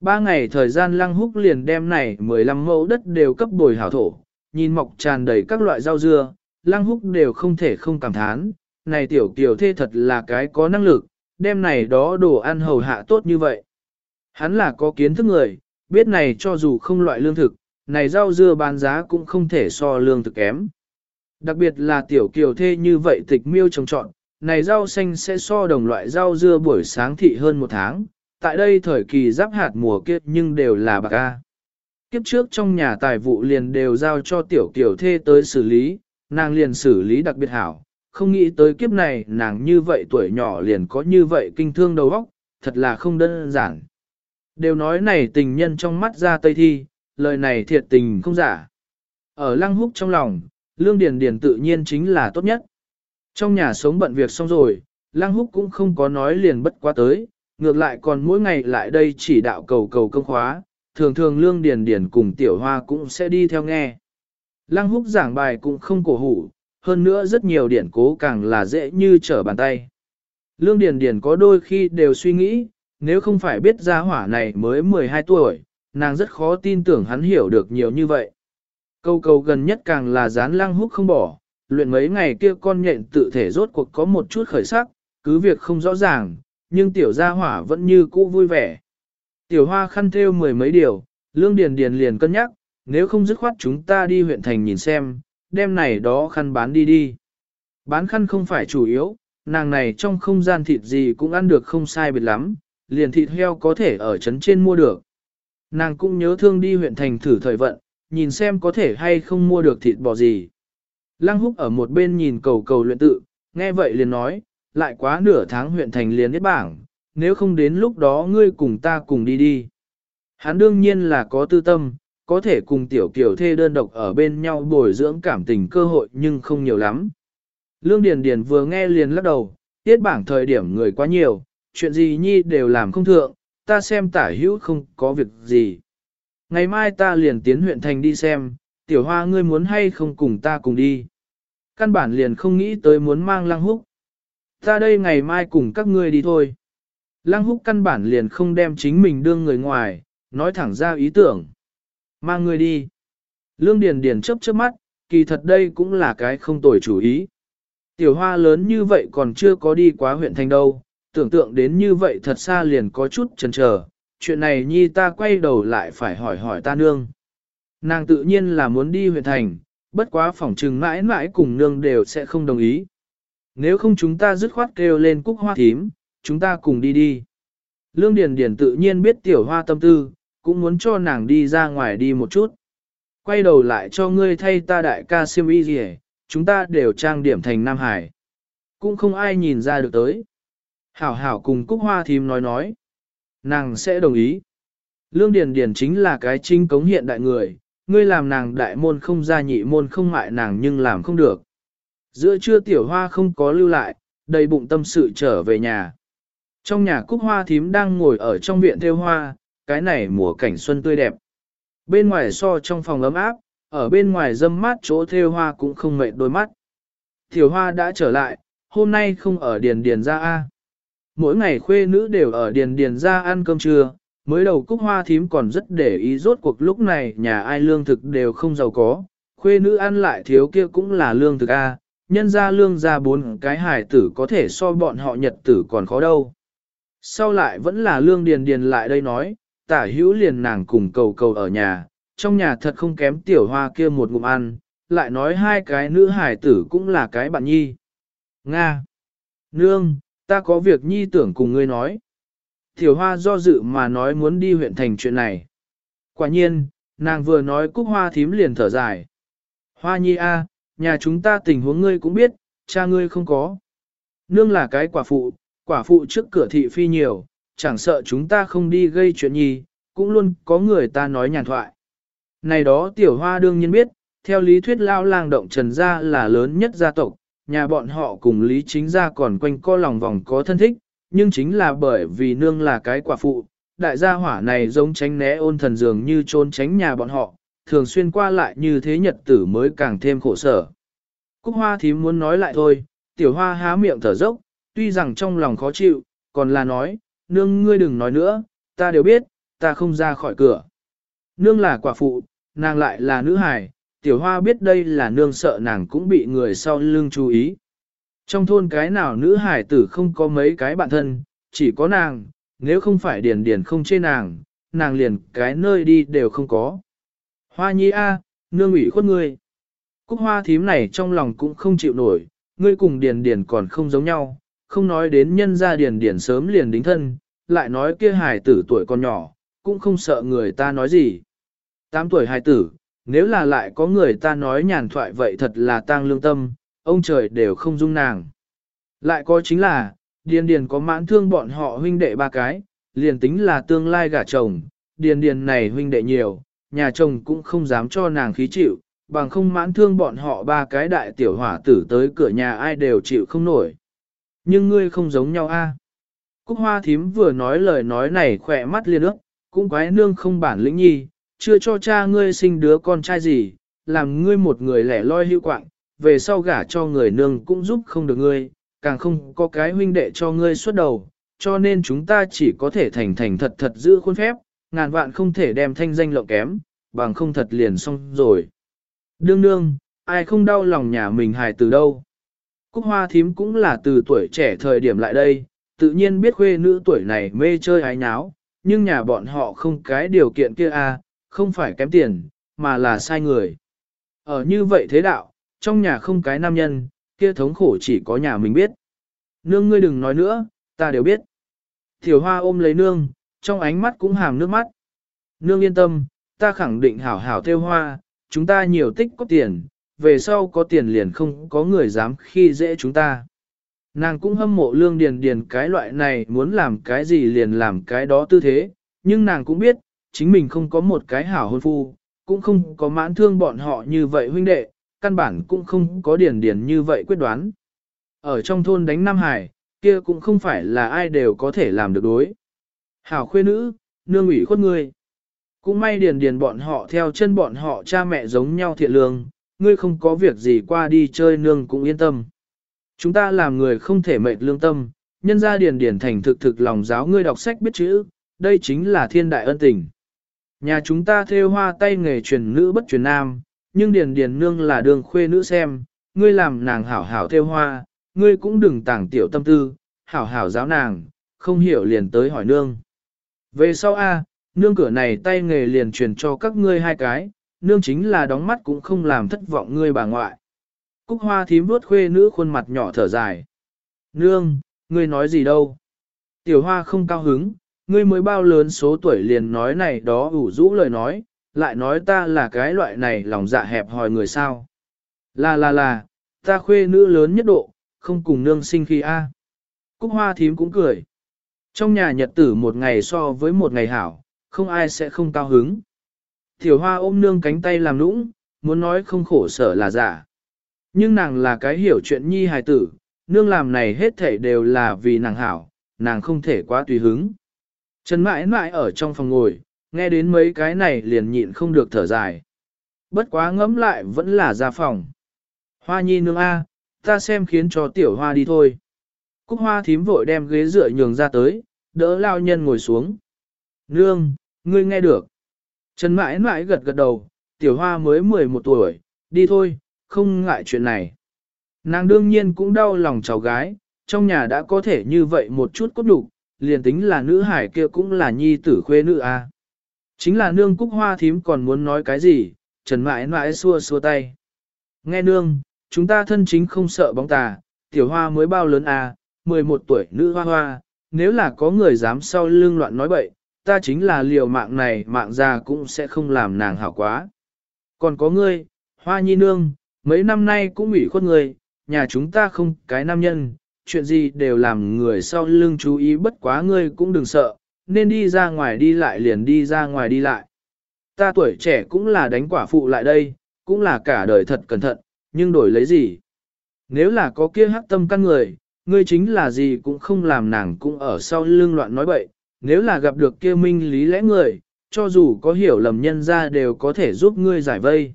Ba ngày thời gian lăng húc liền đem này 15 mẫu đất đều cấp bồi hảo thổ, nhìn mọc tràn đầy các loại rau dưa, lăng húc đều không thể không cảm thán, này tiểu kiều thê thật là cái có năng lực, đem này đó đồ ăn hầu hạ tốt như vậy. Hắn là có kiến thức người, biết này cho dù không loại lương thực, này rau dưa bán giá cũng không thể so lương thực kém. Đặc biệt là tiểu kiều thê như vậy tịch miêu trồng trọn, này rau xanh sẽ so đồng loại rau dưa buổi sáng thị hơn một tháng, tại đây thời kỳ giáp hạt mùa kiếp nhưng đều là bạc ca. Kiếp trước trong nhà tài vụ liền đều giao cho tiểu kiểu thê tới xử lý, nàng liền xử lý đặc biệt hảo, không nghĩ tới kiếp này nàng như vậy tuổi nhỏ liền có như vậy kinh thương đầu óc, thật là không đơn giản. Đều nói này tình nhân trong mắt ra tây thi, lời này thiệt tình không giả. Ở lăng húc trong lòng, lương điền điền tự nhiên chính là tốt nhất. Trong nhà sống bận việc xong rồi, lăng húc cũng không có nói liền bất quá tới, ngược lại còn mỗi ngày lại đây chỉ đạo cầu cầu công khóa, thường thường lương điền điền cùng tiểu hoa cũng sẽ đi theo nghe. Lăng húc giảng bài cũng không cổ hủ, hơn nữa rất nhiều điển cố càng là dễ như trở bàn tay. Lương điền điền có đôi khi đều suy nghĩ, nếu không phải biết gia hỏa này mới 12 tuổi, nàng rất khó tin tưởng hắn hiểu được nhiều như vậy. Câu cầu gần nhất càng là dán lăng húc không bỏ, luyện mấy ngày kia con nhện tự thể rốt cuộc có một chút khởi sắc, cứ việc không rõ ràng, nhưng tiểu gia hỏa vẫn như cũ vui vẻ. Tiểu hoa khăn thêu mười mấy điều, lương điền điền liền cân nhắc, nếu không dứt khoát chúng ta đi huyện thành nhìn xem, đem này đó khăn bán đi đi. Bán khăn không phải chủ yếu, nàng này trong không gian thịt gì cũng ăn được không sai biệt lắm, liền thịt heo có thể ở trấn trên mua được. Nàng cũng nhớ thương đi huyện thành thử thời vận, nhìn xem có thể hay không mua được thịt bò gì. Lăng húc ở một bên nhìn cầu cầu luyện tự, nghe vậy liền nói, lại quá nửa tháng huyện thành liền hết bảng, nếu không đến lúc đó ngươi cùng ta cùng đi đi. Hắn đương nhiên là có tư tâm, có thể cùng tiểu kiểu thê đơn độc ở bên nhau bồi dưỡng cảm tình cơ hội nhưng không nhiều lắm. Lương Điền Điền vừa nghe liền lắc đầu, tiết bảng thời điểm người quá nhiều, chuyện gì nhi đều làm không thượng, ta xem tả hữu không có việc gì. Ngày mai ta liền tiến huyện thành đi xem, tiểu hoa ngươi muốn hay không cùng ta cùng đi. Căn bản liền không nghĩ tới muốn mang lăng húc. Ta đây ngày mai cùng các ngươi đi thôi. Lăng húc căn bản liền không đem chính mình đương người ngoài, nói thẳng ra ý tưởng. Mang người đi. Lương Điền Điền chớp chớp mắt, kỳ thật đây cũng là cái không tồi chủ ý. Tiểu hoa lớn như vậy còn chưa có đi quá huyện thành đâu, tưởng tượng đến như vậy thật xa liền có chút chần chờ. chuyện này nhi ta quay đầu lại phải hỏi hỏi ta nương. Nàng tự nhiên là muốn đi huyện thành, bất quá phỏng trừng mãi mãi cùng nương đều sẽ không đồng ý. Nếu không chúng ta dứt khoát kêu lên cúc hoa thím, chúng ta cùng đi đi. Lương Điền Điền tự nhiên biết tiểu hoa tâm tư, cũng muốn cho nàng đi ra ngoài đi một chút. Quay đầu lại cho ngươi thay ta đại ca siêm y gì chúng ta đều trang điểm thành Nam Hải. Cũng không ai nhìn ra được tới. Hảo hảo cùng Cúc Hoa Thím nói nói. Nàng sẽ đồng ý. Lương Điền Điền chính là cái trinh cống hiện đại người, ngươi làm nàng đại môn không ra nhị môn không mại nàng nhưng làm không được. Giữa trưa tiểu hoa không có lưu lại, đầy bụng tâm sự trở về nhà. Trong nhà cúc hoa thím đang ngồi ở trong viện theo hoa, cái này mùa cảnh xuân tươi đẹp. Bên ngoài so trong phòng ấm áp, ở bên ngoài dâm mát chỗ theo hoa cũng không mệt đôi mắt. Tiểu hoa đã trở lại, hôm nay không ở điền điền ra A. Mỗi ngày khuê nữ đều ở điền điền ra ăn cơm trưa, mới đầu cúc hoa thím còn rất để ý rốt cuộc lúc này nhà ai lương thực đều không giàu có, khuê nữ ăn lại thiếu kia cũng là lương thực A, nhân ra lương ra bốn cái hải tử có thể so bọn họ nhật tử còn khó đâu. Sau lại vẫn là lương điền điền lại đây nói, tả hữu liền nàng cùng cầu cầu ở nhà, trong nhà thật không kém tiểu hoa kia một ngụm ăn, lại nói hai cái nữ hải tử cũng là cái bạn nhi. Nga! Nương, ta có việc nhi tưởng cùng ngươi nói. Tiểu hoa do dự mà nói muốn đi huyện thành chuyện này. Quả nhiên, nàng vừa nói cúc hoa thím liền thở dài. Hoa nhi a, nhà chúng ta tình huống ngươi cũng biết, cha ngươi không có. Nương là cái quả phụ, quả phụ trước cửa thị phi nhiều, chẳng sợ chúng ta không đi gây chuyện gì, cũng luôn có người ta nói nhàn thoại. Này đó tiểu hoa đương nhiên biết, theo lý thuyết lao lang động trần gia là lớn nhất gia tộc, nhà bọn họ cùng lý chính gia còn quanh co lòng vòng có thân thích, nhưng chính là bởi vì nương là cái quả phụ, đại gia hỏa này giống tránh né ôn thần dường như trốn tránh nhà bọn họ, thường xuyên qua lại như thế nhật tử mới càng thêm khổ sở. Cúc hoa thím muốn nói lại thôi, tiểu hoa há miệng thở dốc, tuy rằng trong lòng khó chịu, còn là nói, nương ngươi đừng nói nữa, ta đều biết, ta không ra khỏi cửa. Nương là quả phụ, nàng lại là nữ hài, tiểu hoa biết đây là nương sợ nàng cũng bị người sau lưng chú ý. Trong thôn cái nào nữ hải tử không có mấy cái bạn thân, chỉ có nàng, nếu không phải điền điền không chê nàng, nàng liền cái nơi đi đều không có. Hoa nhi a, nương ủy khuất ngươi. Cúc hoa thím này trong lòng cũng không chịu nổi, ngươi cùng điền điền còn không giống nhau, không nói đến nhân gia điền điền sớm liền đính thân, lại nói kia hài tử tuổi còn nhỏ, cũng không sợ người ta nói gì. Tám tuổi hài tử, nếu là lại có người ta nói nhàn thoại vậy thật là tang lương tâm, ông trời đều không dung nàng. Lại có chính là, điền điền có mãn thương bọn họ huynh đệ ba cái, liền tính là tương lai gả chồng, điền điền này huynh đệ nhiều, nhà chồng cũng không dám cho nàng khí chịu, bằng không mãn thương bọn họ ba cái đại tiểu hỏa tử tới cửa nhà ai đều chịu không nổi. Nhưng ngươi không giống nhau a. Cúc hoa thím vừa nói lời nói này khỏe mắt liên ước, cũng quái nương không bản lĩnh nhi, chưa cho cha ngươi sinh đứa con trai gì, làm ngươi một người lẻ loi hữu quạng, về sau gả cho người nương cũng giúp không được ngươi, càng không có cái huynh đệ cho ngươi xuất đầu, cho nên chúng ta chỉ có thể thành thành thật thật giữ khuôn phép, ngàn vạn không thể đem thanh danh lộng kém, bằng không thật liền xong rồi. Đương đương, ai không đau lòng nhà mình hài từ đâu. Cúc hoa thím cũng là từ tuổi trẻ thời điểm lại đây, tự nhiên biết khuê nữ tuổi này mê chơi ái nháo, nhưng nhà bọn họ không cái điều kiện kia a, à, không phải kém tiền, mà là sai người. Ở như vậy thế đạo, trong nhà không cái nam nhân, kia thống khổ chỉ có nhà mình biết. Nương ngươi đừng nói nữa, ta đều biết. Thiểu hoa ôm lấy nương, trong ánh mắt cũng hàm nước mắt. Nương yên tâm, ta khẳng định hảo hảo theo hoa, chúng ta nhiều tích có tiền, về sau có tiền liền không có người dám khi dễ chúng ta. Nàng cũng hâm mộ lương điền điền cái loại này muốn làm cái gì liền làm cái đó tư thế, nhưng nàng cũng biết, chính mình không có một cái hảo hôn phu, cũng không có mãn thương bọn họ như vậy huynh đệ, căn bản cũng không có điền điền như vậy quyết đoán. Ở trong thôn đánh Nam Hải, kia cũng không phải là ai đều có thể làm được đối. Hảo khuê nữ, nương ủy khuất ngươi. Cũng may điền điền bọn họ theo chân bọn họ cha mẹ giống nhau thiện lương, ngươi không có việc gì qua đi chơi nương cũng yên tâm. Chúng ta làm người không thể mệt lương tâm, nhân ra điền điền thành thực thực lòng giáo ngươi đọc sách biết chữ, đây chính là thiên đại ân tình. Nhà chúng ta theo hoa tay nghề truyền nữ bất truyền nam, nhưng điền điền nương là đường khuê nữ xem, ngươi làm nàng hảo hảo theo hoa, ngươi cũng đừng tảng tiểu tâm tư, hảo hảo giáo nàng, không hiểu liền tới hỏi nương. Về sau A, nương cửa này tay nghề liền truyền cho các ngươi hai cái, nương chính là đóng mắt cũng không làm thất vọng ngươi bà ngoại. Cúc hoa thím vuốt khuê nữ khuôn mặt nhỏ thở dài. Nương, ngươi nói gì đâu? Tiểu hoa không cao hứng, ngươi mới bao lớn số tuổi liền nói này đó ủ rũ lời nói, lại nói ta là cái loại này lòng dạ hẹp hòi người sao. Là là là, ta khuê nữ lớn nhất độ, không cùng nương sinh khi a. Cúc hoa thím cũng cười. Trong nhà nhật tử một ngày so với một ngày hảo, không ai sẽ không cao hứng. Tiểu hoa ôm nương cánh tay làm nũng, muốn nói không khổ sở là giả. Nhưng nàng là cái hiểu chuyện nhi hài tử, nương làm này hết thể đều là vì nàng hảo, nàng không thể quá tùy hứng. Trần mãi mãi ở trong phòng ngồi, nghe đến mấy cái này liền nhịn không được thở dài. Bất quá ngẫm lại vẫn là ra phòng. Hoa nhi nương A, ta xem khiến cho tiểu hoa đi thôi. Cúc hoa thím vội đem ghế dựa nhường ra tới, đỡ lao nhân ngồi xuống. Nương, ngươi nghe được. Trần mãi mãi gật gật đầu, tiểu hoa mới 11 tuổi, đi thôi, không ngại chuyện này. Nàng đương nhiên cũng đau lòng cháu gái, trong nhà đã có thể như vậy một chút cốt đủ, liền tính là nữ hải kia cũng là nhi tử khuê nữ a. Chính là nương cúc hoa thím còn muốn nói cái gì, trần mãi mãi xua xua tay. Nghe nương, chúng ta thân chính không sợ bóng tà, tiểu hoa mới bao lớn a, 11 tuổi nữ hoa hoa, nếu là có người dám sau lưng loạn nói bậy, ta chính là liều mạng này mạng già cũng sẽ không làm nàng hảo quá. Còn có ngươi, hoa nhi nương, mấy năm nay cũng ủy khuất người, nhà chúng ta không cái nam nhân, chuyện gì đều làm người sau lưng chú ý bất quá ngươi cũng đừng sợ, nên đi ra ngoài đi lại liền đi ra ngoài đi lại. Ta tuổi trẻ cũng là đánh quả phụ lại đây, cũng là cả đời thật cẩn thận, nhưng đổi lấy gì? Nếu là có kia hắc tâm căn người, ngươi chính là gì cũng không làm nàng cũng ở sau lưng loạn nói bậy, nếu là gặp được kia minh lý lẽ người, cho dù có hiểu lầm nhân ra đều có thể giúp ngươi giải vây.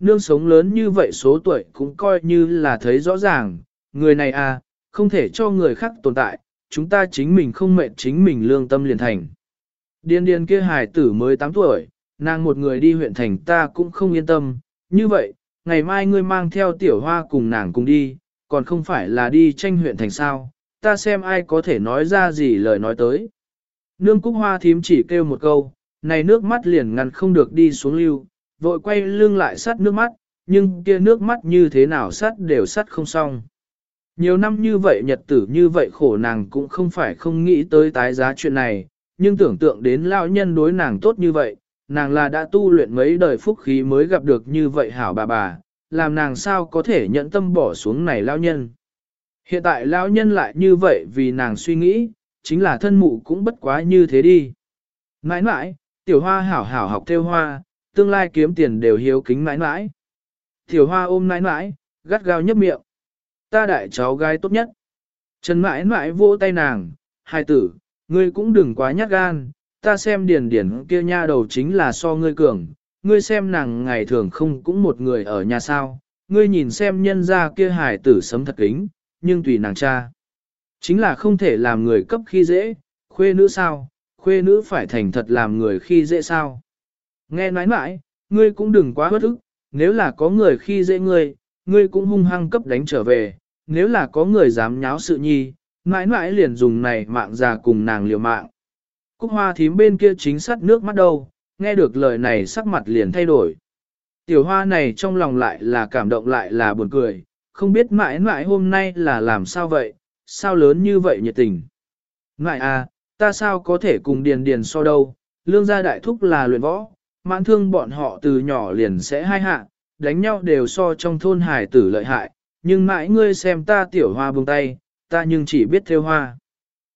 Nương sống lớn như vậy số tuổi cũng coi như là thấy rõ ràng, người này à, không thể cho người khác tồn tại, chúng ta chính mình không mệt chính mình lương tâm liền thành. Điên điên kia hài tử mới 8 tuổi, nàng một người đi huyện thành ta cũng không yên tâm, như vậy, ngày mai ngươi mang theo tiểu hoa cùng nàng cùng đi, còn không phải là đi tranh huyện thành sao, ta xem ai có thể nói ra gì lời nói tới. Nương cúc hoa thím chỉ kêu một câu, này nước mắt liền ngăn không được đi xuống lưu, vội quay lưng lại sắt nước mắt, nhưng kia nước mắt như thế nào sắt đều sắt không xong. Nhiều năm như vậy nhật tử như vậy khổ nàng cũng không phải không nghĩ tới tái giá chuyện này, nhưng tưởng tượng đến lão nhân đối nàng tốt như vậy, nàng là đã tu luyện mấy đời phúc khí mới gặp được như vậy hảo bà bà, làm nàng sao có thể nhận tâm bỏ xuống này lão nhân. Hiện tại lão nhân lại như vậy vì nàng suy nghĩ, chính là thân mụ cũng bất quá như thế đi. Mãi mãi, tiểu hoa hảo hảo học theo hoa, tương lai kiếm tiền đều hiếu kính mãi mãi. Tiểu hoa ôm mãi mãi, gắt gao nhấp miệng. Ta đại cháu gái tốt nhất. Trần mãi mãi vỗ tay nàng, hai tử, ngươi cũng đừng quá nhát gan, ta xem điền điển kia nha đầu chính là so ngươi cường, ngươi xem nàng ngày thường không cũng một người ở nhà sao, ngươi nhìn xem nhân ra kia hài tử sấm thật kính, nhưng tùy nàng cha. Chính là không thể làm người cấp khi dễ, khuê nữ sao, khuê nữ phải thành thật làm người khi dễ sao. Nghe nói mãi, ngươi cũng đừng quá bất ức, nếu là có người khi dễ ngươi, ngươi cũng hung hăng cấp đánh trở về, nếu là có người dám nháo sự nhi, mãi mãi liền dùng này mạng già cùng nàng liều mạng. Cúc hoa thím bên kia chính sắt nước mắt đâu, nghe được lời này sắc mặt liền thay đổi. Tiểu hoa này trong lòng lại là cảm động lại là buồn cười, không biết mãi mãi hôm nay là làm sao vậy, sao lớn như vậy nhiệt tình. Ngoại à, ta sao có thể cùng điền điền so đâu, lương gia đại thúc là luyện võ, mãn thương bọn họ từ nhỏ liền sẽ hai hạ, đánh nhau đều so trong thôn hải tử lợi hại, nhưng mãi ngươi xem ta tiểu hoa buông tay, ta nhưng chỉ biết theo hoa.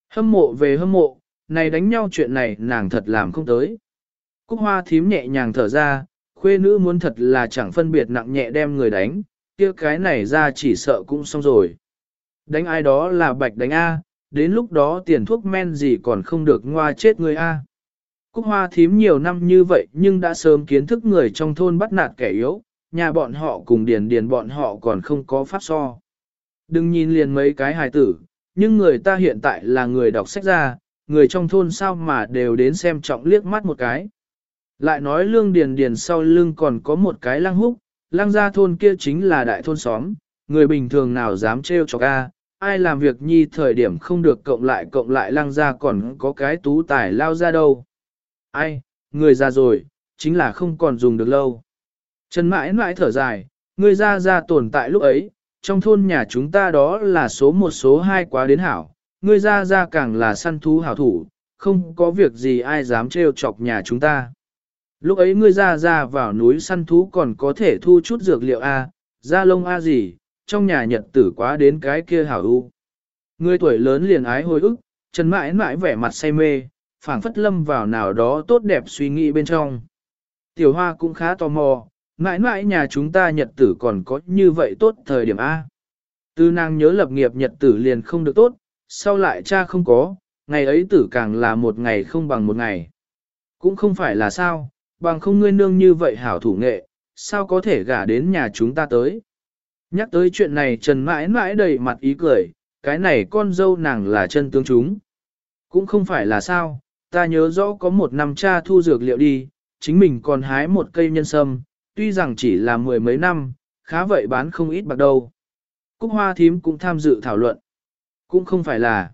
Hâm mộ về hâm mộ, này đánh nhau chuyện này nàng thật làm không tới. Cúc hoa thím nhẹ nhàng thở ra, khuê nữ muốn thật là chẳng phân biệt nặng nhẹ đem người đánh, kia cái này ra chỉ sợ cũng xong rồi. Đánh ai đó là bạch đánh A, đến lúc đó tiền thuốc men gì còn không được ngoa chết người A. Cúc hoa thím nhiều năm như vậy nhưng đã sớm kiến thức người trong thôn bắt nạt kẻ yếu, nhà bọn họ cùng điền điền bọn họ còn không có pháp so. Đừng nhìn liền mấy cái hài tử, nhưng người ta hiện tại là người đọc sách ra, người trong thôn sao mà đều đến xem trọng liếc mắt một cái. Lại nói lương điền điền sau lưng còn có một cái lăng húc, lăng gia thôn kia chính là đại thôn xóm, người bình thường nào dám trêu chọc a, ai làm việc nhi thời điểm không được cộng lại cộng lại lăng gia còn có cái tú tài lao ra đâu. Ai, người già rồi, chính là không còn dùng được lâu. Trần mãi mãi thở dài, người ra ra tồn tại lúc ấy, trong thôn nhà chúng ta đó là số một số hai quá đến hảo, người ra ra càng là săn thú hảo thủ, không có việc gì ai dám trêu chọc nhà chúng ta. Lúc ấy ngươi ra ra vào núi săn thú còn có thể thu chút dược liệu A, da lông A gì, trong nhà nhật tử quá đến cái kia hảo u. Ngươi tuổi lớn liền ái hồi ức, Trần mãi mãi vẻ mặt say mê, phảng phất lâm vào nào đó tốt đẹp suy nghĩ bên trong. Tiểu hoa cũng khá tò mò, mãi mãi nhà chúng ta nhật tử còn có như vậy tốt thời điểm A. Tư nàng nhớ lập nghiệp nhật tử liền không được tốt, sau lại cha không có, ngày ấy tử càng là một ngày không bằng một ngày. Cũng không phải là sao, bằng không ngươi nương như vậy hảo thủ nghệ, sao có thể gả đến nhà chúng ta tới. Nhắc tới chuyện này Trần mãi mãi đầy mặt ý cười, cái này con dâu nàng là chân tướng chúng. Cũng không phải là sao, ta nhớ rõ có một năm cha thu dược liệu đi, chính mình còn hái một cây nhân sâm, tuy rằng chỉ là mười mấy năm, khá vậy bán không ít bạc đâu. Cúc hoa thím cũng tham dự thảo luận. Cũng không phải là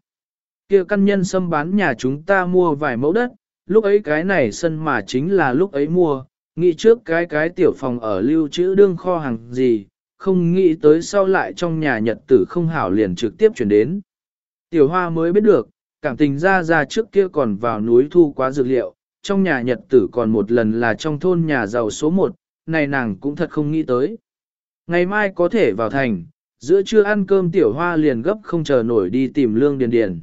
kia căn nhân sâm bán nhà chúng ta mua vài mẫu đất, lúc ấy cái này sân mà chính là lúc ấy mua, nghĩ trước cái cái tiểu phòng ở lưu trữ đương kho hàng gì, không nghĩ tới sau lại trong nhà nhật tử không hảo liền trực tiếp chuyển đến. Tiểu hoa mới biết được, cảm tình ra ra trước kia còn vào núi thu quá dược liệu, trong nhà nhật tử còn một lần là trong thôn nhà giàu số một, này nàng cũng thật không nghĩ tới. Ngày mai có thể vào thành, giữa trưa ăn cơm tiểu hoa liền gấp không chờ nổi đi tìm lương điền điền.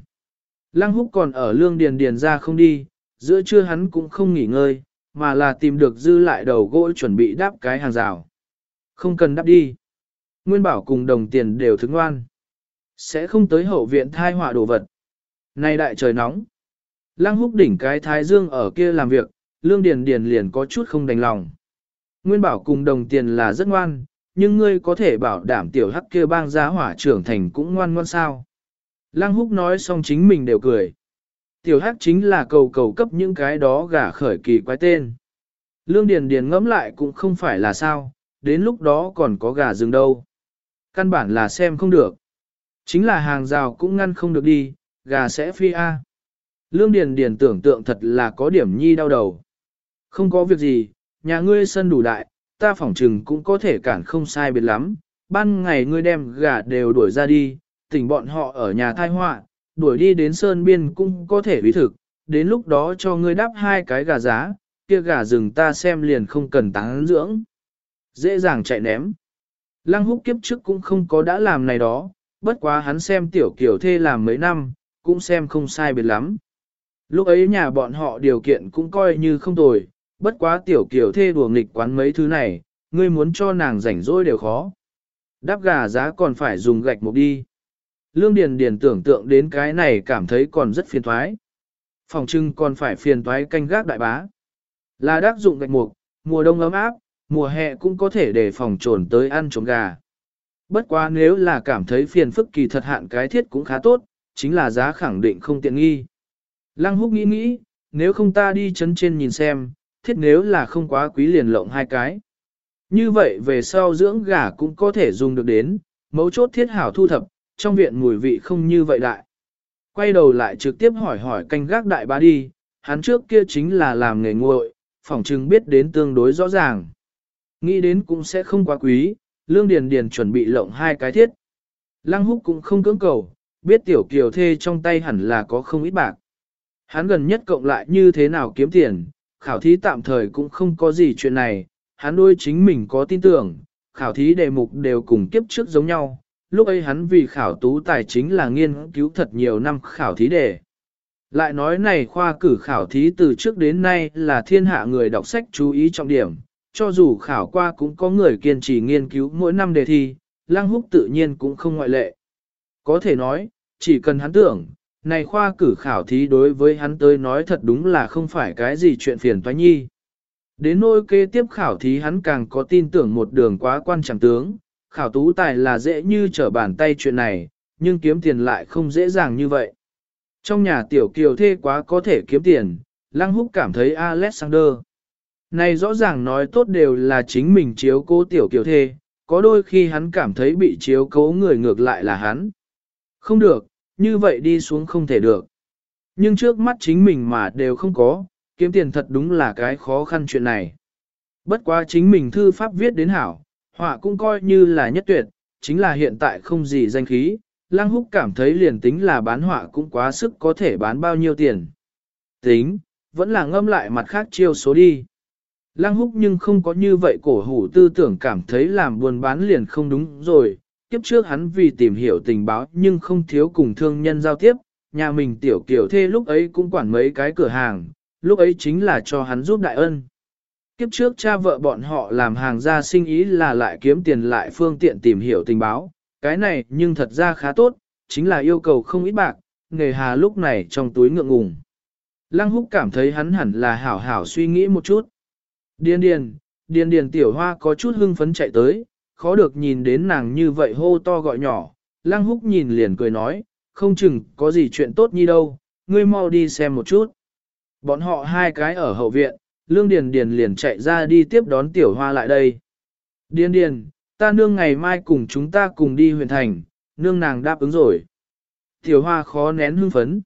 Lăng húc còn ở lương điền điền ra không đi, giữa trưa hắn cũng không nghỉ ngơi, mà là tìm được dư lại đầu gỗ chuẩn bị đáp cái hàng rào. Không cần đáp đi. Nguyên bảo cùng đồng tiền đều thức ngoan. Sẽ không tới hậu viện thai họa đồ vật. Này đại trời nóng. Lăng húc đỉnh cái thái dương ở kia làm việc, lương điền điền liền có chút không đành lòng. Nguyên bảo cùng đồng tiền là rất ngoan, nhưng ngươi có thể bảo đảm tiểu hắc kia bang giá hỏa trưởng thành cũng ngoan ngoan sao. Lăng húc nói xong chính mình đều cười. Tiểu hắc chính là cầu cầu cấp những cái đó gà khởi kỳ quái tên. Lương Điền Điền ngẫm lại cũng không phải là sao, đến lúc đó còn có gà rừng đâu. Căn bản là xem không được. Chính là hàng rào cũng ngăn không được đi, gà sẽ phi A. Lương Điền Điền tưởng tượng thật là có điểm nhi đau đầu. Không có việc gì, nhà ngươi sân đủ đại, ta phỏng trừng cũng có thể cản không sai biệt lắm. Ban ngày ngươi đem gà đều đuổi ra đi, tỉnh bọn họ ở nhà thai họa, đuổi đi đến sơn biên cũng có thể bí thực, đến lúc đó cho ngươi đáp hai cái gà giá, kia gà rừng ta xem liền không cần táng dưỡng. Dễ dàng chạy ném. Lăng húc kiếp trước cũng không có đã làm này đó, bất quá hắn xem tiểu kiểu thê làm mấy năm, cũng xem không sai biệt lắm. Lúc ấy nhà bọn họ điều kiện cũng coi như không tồi, bất quá tiểu kiểu thê đùa nghịch quán mấy thứ này, ngươi muốn cho nàng rảnh rỗi đều khó. Đáp gà giá còn phải dùng gạch mục đi. Lương Điền Điền tưởng tượng đến cái này cảm thấy còn rất phiền toái. Phòng trưng còn phải phiền toái canh gác đại bá. Là đắc dụng gạch mục, mùa đông ấm áp, mùa hè cũng có thể để phòng trồn tới ăn trộm gà. Bất quá nếu là cảm thấy phiền phức kỳ thật hạn cái thiết cũng khá tốt, chính là giá khẳng định không tiện nghi. Lăng húc nghĩ nghĩ, nếu không ta đi chấn trên nhìn xem, thiết nếu là không quá quý liền lộng hai cái. Như vậy về sau dưỡng gà cũng có thể dùng được đến, mấu chốt thiết hảo thu thập, trong viện mùi vị không như vậy đại. Quay đầu lại trực tiếp hỏi hỏi canh gác đại bá đi, hắn trước kia chính là làm nghề nguội, phỏng chừng biết đến tương đối rõ ràng. Nghĩ đến cũng sẽ không quá quý, lương điền điền chuẩn bị lộng hai cái thiết. Lăng húc cũng không cưỡng cầu, biết tiểu kiều thê trong tay hẳn là có không ít bạc. Hắn gần nhất cộng lại như thế nào kiếm tiền, khảo thí tạm thời cũng không có gì chuyện này, hắn đôi chính mình có tin tưởng, khảo thí đề mục đều cùng kiếp trước giống nhau. Lúc ấy hắn vì khảo tú tài chính là nghiên cứu thật nhiều năm khảo thí đề. Lại nói này khoa cử khảo thí từ trước đến nay là thiên hạ người đọc sách chú ý trọng điểm, cho dù khảo qua cũng có người kiên trì nghiên cứu mỗi năm đề thi, Lăng Húc tự nhiên cũng không ngoại lệ. Có thể nói, chỉ cần hắn tưởng, này khoa cử khảo thí đối với hắn tới nói thật đúng là không phải cái gì chuyện phiền toái nhi. Đến nỗi kế tiếp khảo thí hắn càng có tin tưởng một đường quá quan trọng tướng, khảo tú tài là dễ như trở bàn tay chuyện này, nhưng kiếm tiền lại không dễ dàng như vậy. Trong nhà tiểu kiều thê quá có thể kiếm tiền, Lăng Húc cảm thấy Alexander. Này rõ ràng nói tốt đều là chính mình chiếu cố tiểu kiều thê, có đôi khi hắn cảm thấy bị chiếu cố người ngược lại là hắn. Không được, như vậy đi xuống không thể được. Nhưng trước mắt chính mình mà đều không có, kiếm tiền thật đúng là cái khó khăn chuyện này. Bất quá chính mình thư pháp viết đến hảo, họa cũng coi như là nhất tuyệt, chính là hiện tại không gì danh khí, Lăng Húc cảm thấy liền tính là bán họa cũng quá sức có thể bán bao nhiêu tiền. Tính, vẫn là ngâm lại mặt khác chiêu số đi. Lăng Húc nhưng không có như vậy cổ hủ tư tưởng cảm thấy làm buồn bán liền không đúng rồi. Kiếp trước hắn vì tìm hiểu tình báo nhưng không thiếu cùng thương nhân giao tiếp, nhà mình tiểu kiểu thê lúc ấy cũng quản mấy cái cửa hàng, lúc ấy chính là cho hắn giúp đại ân. Kiếp trước cha vợ bọn họ làm hàng ra sinh ý là lại kiếm tiền lại phương tiện tìm hiểu tình báo, cái này nhưng thật ra khá tốt, chính là yêu cầu không ít bạc, nghề hà lúc này trong túi ngượng ngùng. Lăng húc cảm thấy hắn hẳn là hảo hảo suy nghĩ một chút. điền điền, điền điền tiểu hoa có chút hưng phấn chạy tới, khó được nhìn đến nàng như vậy hô to gọi nhỏ. Lăng húc nhìn liền cười nói, không chừng có gì chuyện tốt như đâu, ngươi mau đi xem một chút. Bọn họ hai cái ở hậu viện, lương điền điền liền chạy ra đi tiếp đón tiểu hoa lại đây. Điền điền, ta nương ngày mai cùng chúng ta cùng đi huyện thành, nương nàng đáp ứng rồi. Tiểu hoa khó nén hưng phấn.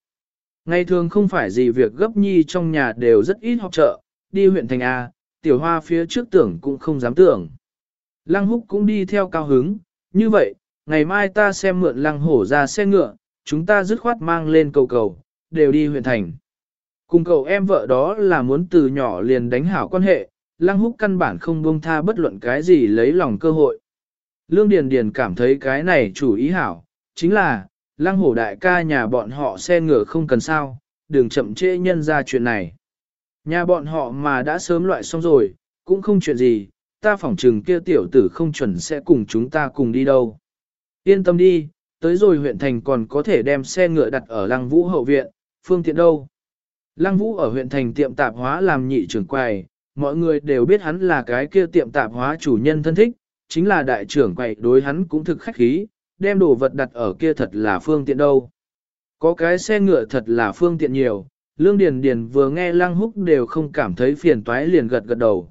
Ngày thường không phải gì việc gấp nhi trong nhà đều rất ít học trợ, đi huyện thành A, tiểu hoa phía trước tưởng cũng không dám tưởng. Lăng húc cũng đi theo cao hứng, như vậy, ngày mai ta xem mượn lăng hổ ra xe ngựa, chúng ta dứt khoát mang lên cầu cầu, đều đi huyện thành. Cùng cậu em vợ đó là muốn từ nhỏ liền đánh hảo quan hệ, lăng húc căn bản không buông tha bất luận cái gì lấy lòng cơ hội. Lương Điền Điền cảm thấy cái này chủ ý hảo, chính là, lăng hổ đại ca nhà bọn họ xe ngựa không cần sao, đừng chậm trễ nhân ra chuyện này. Nhà bọn họ mà đã sớm loại xong rồi, cũng không chuyện gì, ta phỏng trừng kia tiểu tử không chuẩn sẽ cùng chúng ta cùng đi đâu. Yên tâm đi, tới rồi huyện thành còn có thể đem xe ngựa đặt ở lăng vũ hậu viện, phương tiện đâu. Lăng vũ ở huyện thành tiệm tạp hóa làm nhị trưởng quầy, mọi người đều biết hắn là cái kia tiệm tạp hóa chủ nhân thân thích, chính là đại trưởng quầy đối hắn cũng thực khách khí, đem đồ vật đặt ở kia thật là phương tiện đâu. có cái xe ngựa thật là phương tiện nhiều, Lương Điền Điền vừa nghe Lăng Húc đều không cảm thấy phiền toái liền gật gật đầu.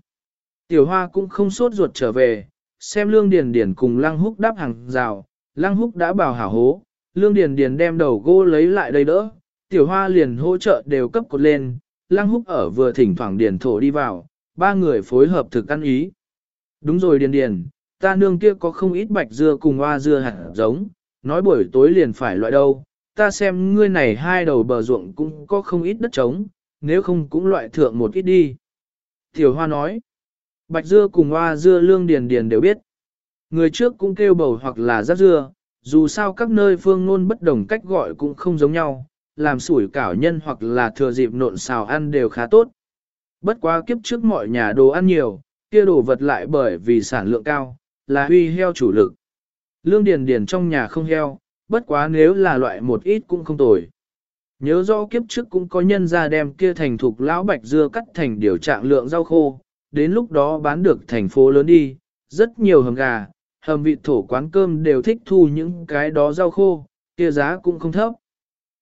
Tiểu Hoa cũng không sốt ruột trở về, xem Lương Điền Điền cùng Lăng Húc đáp hàng rào, Lăng Húc đã bảo hảo hố, Lương Điền Điền đem đầu gỗ lấy lại đây đỡ, Tiểu Hoa liền hỗ trợ đều cấp cột lên, Lăng Húc ở vừa thỉnh thoảng điền thổ đi vào, ba người phối hợp thực ăn ý. Đúng rồi Điền Điền, ta nương kia có không ít bạch dưa cùng hoa dưa hạt giống, nói buổi tối liền phải loại đâu, ta xem ngươi này hai đầu bờ ruộng cũng có không ít đất trống, nếu không cũng loại thượng một ít đi. Tiểu Hoa nói, bạch dưa cùng hoa dưa lương điền điền đều biết. Người trước cũng kêu bầu hoặc là rác dưa, dù sao các nơi phương ngôn bất đồng cách gọi cũng không giống nhau, làm sủi cảo nhân hoặc là thừa dịp nộn xào ăn đều khá tốt. Bất quá kiếp trước mọi nhà đồ ăn nhiều, kia đồ vật lại bởi vì sản lượng cao, là huy heo chủ lực. Lương điền điền trong nhà không heo, bất quá nếu là loại một ít cũng không tồi. Nhớ rõ kiếp trước cũng có nhân ra đem kia thành thục lão bạch dưa cắt thành điều trạng lượng rau khô, đến lúc đó bán được thành phố lớn đi, rất nhiều hầm gà, hầm vịt thổ quán cơm đều thích thu những cái đó rau khô, kia giá cũng không thấp.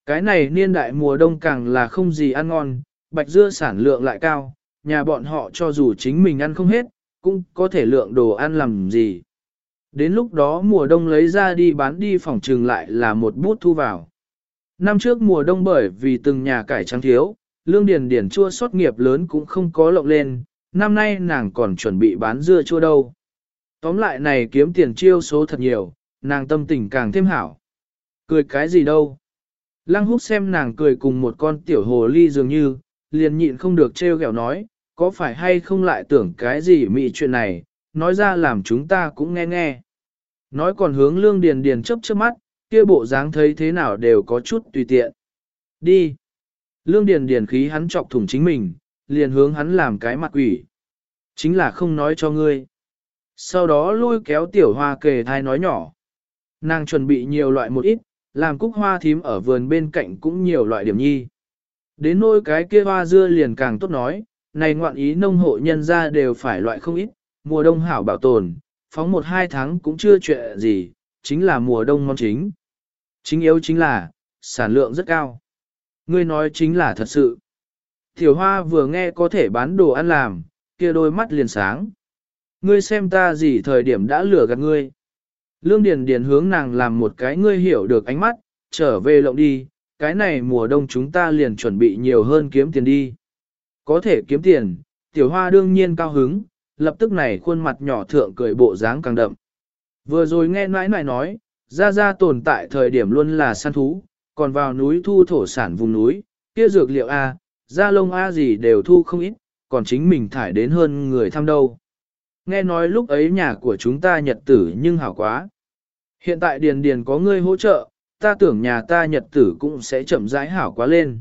Cái này niên đại mùa đông càng là không gì ăn ngon, bạch dưa sản lượng lại cao, nhà bọn họ cho dù chính mình ăn không hết, cũng có thể lượng đồ ăn làm gì. Đến lúc đó mùa đông lấy ra đi bán đi phòng trừng lại là một bút thu vào. Năm trước mùa đông bởi vì từng nhà cải trắng thiếu, lương điền điền chua sót nghiệp lớn cũng không có lộng lên, năm nay nàng còn chuẩn bị bán dưa chua đâu. Tóm lại này kiếm tiền chiêu số thật nhiều, nàng tâm tình càng thêm hảo. Cười cái gì đâu. Lăng húc xem nàng cười cùng một con tiểu hồ ly dường như, liền nhịn không được trêu ghẹo nói, có phải hay không lại tưởng cái gì mị chuyện này, nói ra làm chúng ta cũng nghe nghe. Nói còn hướng lương điền điền chớp chớp mắt, kia bộ dáng thấy thế nào đều có chút tùy tiện. Đi. Lương điền điền khí hắn chọc thủng chính mình, liền hướng hắn làm cái mặt quỷ. Chính là không nói cho ngươi. Sau đó lôi kéo tiểu hoa kề thai nói nhỏ. Nàng chuẩn bị nhiều loại một ít, làm cúc hoa thím ở vườn bên cạnh cũng nhiều loại điểm nhi. Đến nôi cái kia hoa dưa liền càng tốt nói, này ngoạn ý nông hộ nhân ra đều phải loại không ít, mùa đông hảo bảo tồn, phóng một hai tháng cũng chưa chuyện gì, chính là mùa đông ngon chính. Chính yếu chính là, sản lượng rất cao. Ngươi nói chính là thật sự. Tiểu hoa vừa nghe có thể bán đồ ăn làm, kia đôi mắt liền sáng. Ngươi xem ta gì thời điểm đã lừa gạt ngươi. Lương Điền Điền hướng nàng làm một cái ngươi hiểu được ánh mắt, trở về lộng đi, cái này mùa đông chúng ta liền chuẩn bị nhiều hơn kiếm tiền đi. Có thể kiếm tiền, tiểu hoa đương nhiên cao hứng, lập tức này khuôn mặt nhỏ thượng cười bộ dáng càng đậm. Vừa rồi nghe nãi nãi nói, ra ra tồn tại thời điểm luôn là săn thú, còn vào núi thu thổ sản vùng núi, kia dược liệu A, da lông A gì đều thu không ít, còn chính mình thải đến hơn người thăm đâu. Nghe nói lúc ấy nhà của chúng ta nhật tử nhưng hảo quá. Hiện tại điền điền có ngươi hỗ trợ, ta tưởng nhà ta nhật tử cũng sẽ chậm rãi hảo quá lên.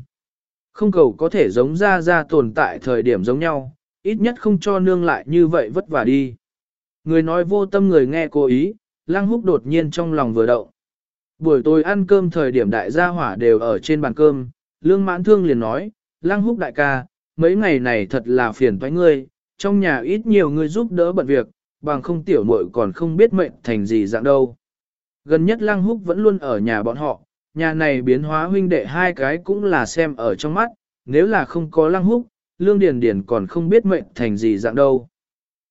Không cầu có thể giống ra ra tồn tại thời điểm giống nhau, ít nhất không cho nương lại như vậy vất vả đi. Người nói vô tâm người nghe cố ý, Lang húc đột nhiên trong lòng vừa động. Buổi tối ăn cơm thời điểm đại gia hỏa đều ở trên bàn cơm, lương mãn thương liền nói, Lang húc đại ca, mấy ngày này thật là phiền toái ngươi, trong nhà ít nhiều người giúp đỡ bận việc, bằng không tiểu muội còn không biết mệnh thành gì dạng đâu. Gần nhất lăng húc vẫn luôn ở nhà bọn họ, nhà này biến hóa huynh đệ hai cái cũng là xem ở trong mắt, nếu là không có lăng húc, lương điền điền còn không biết mệnh thành gì dạng đâu.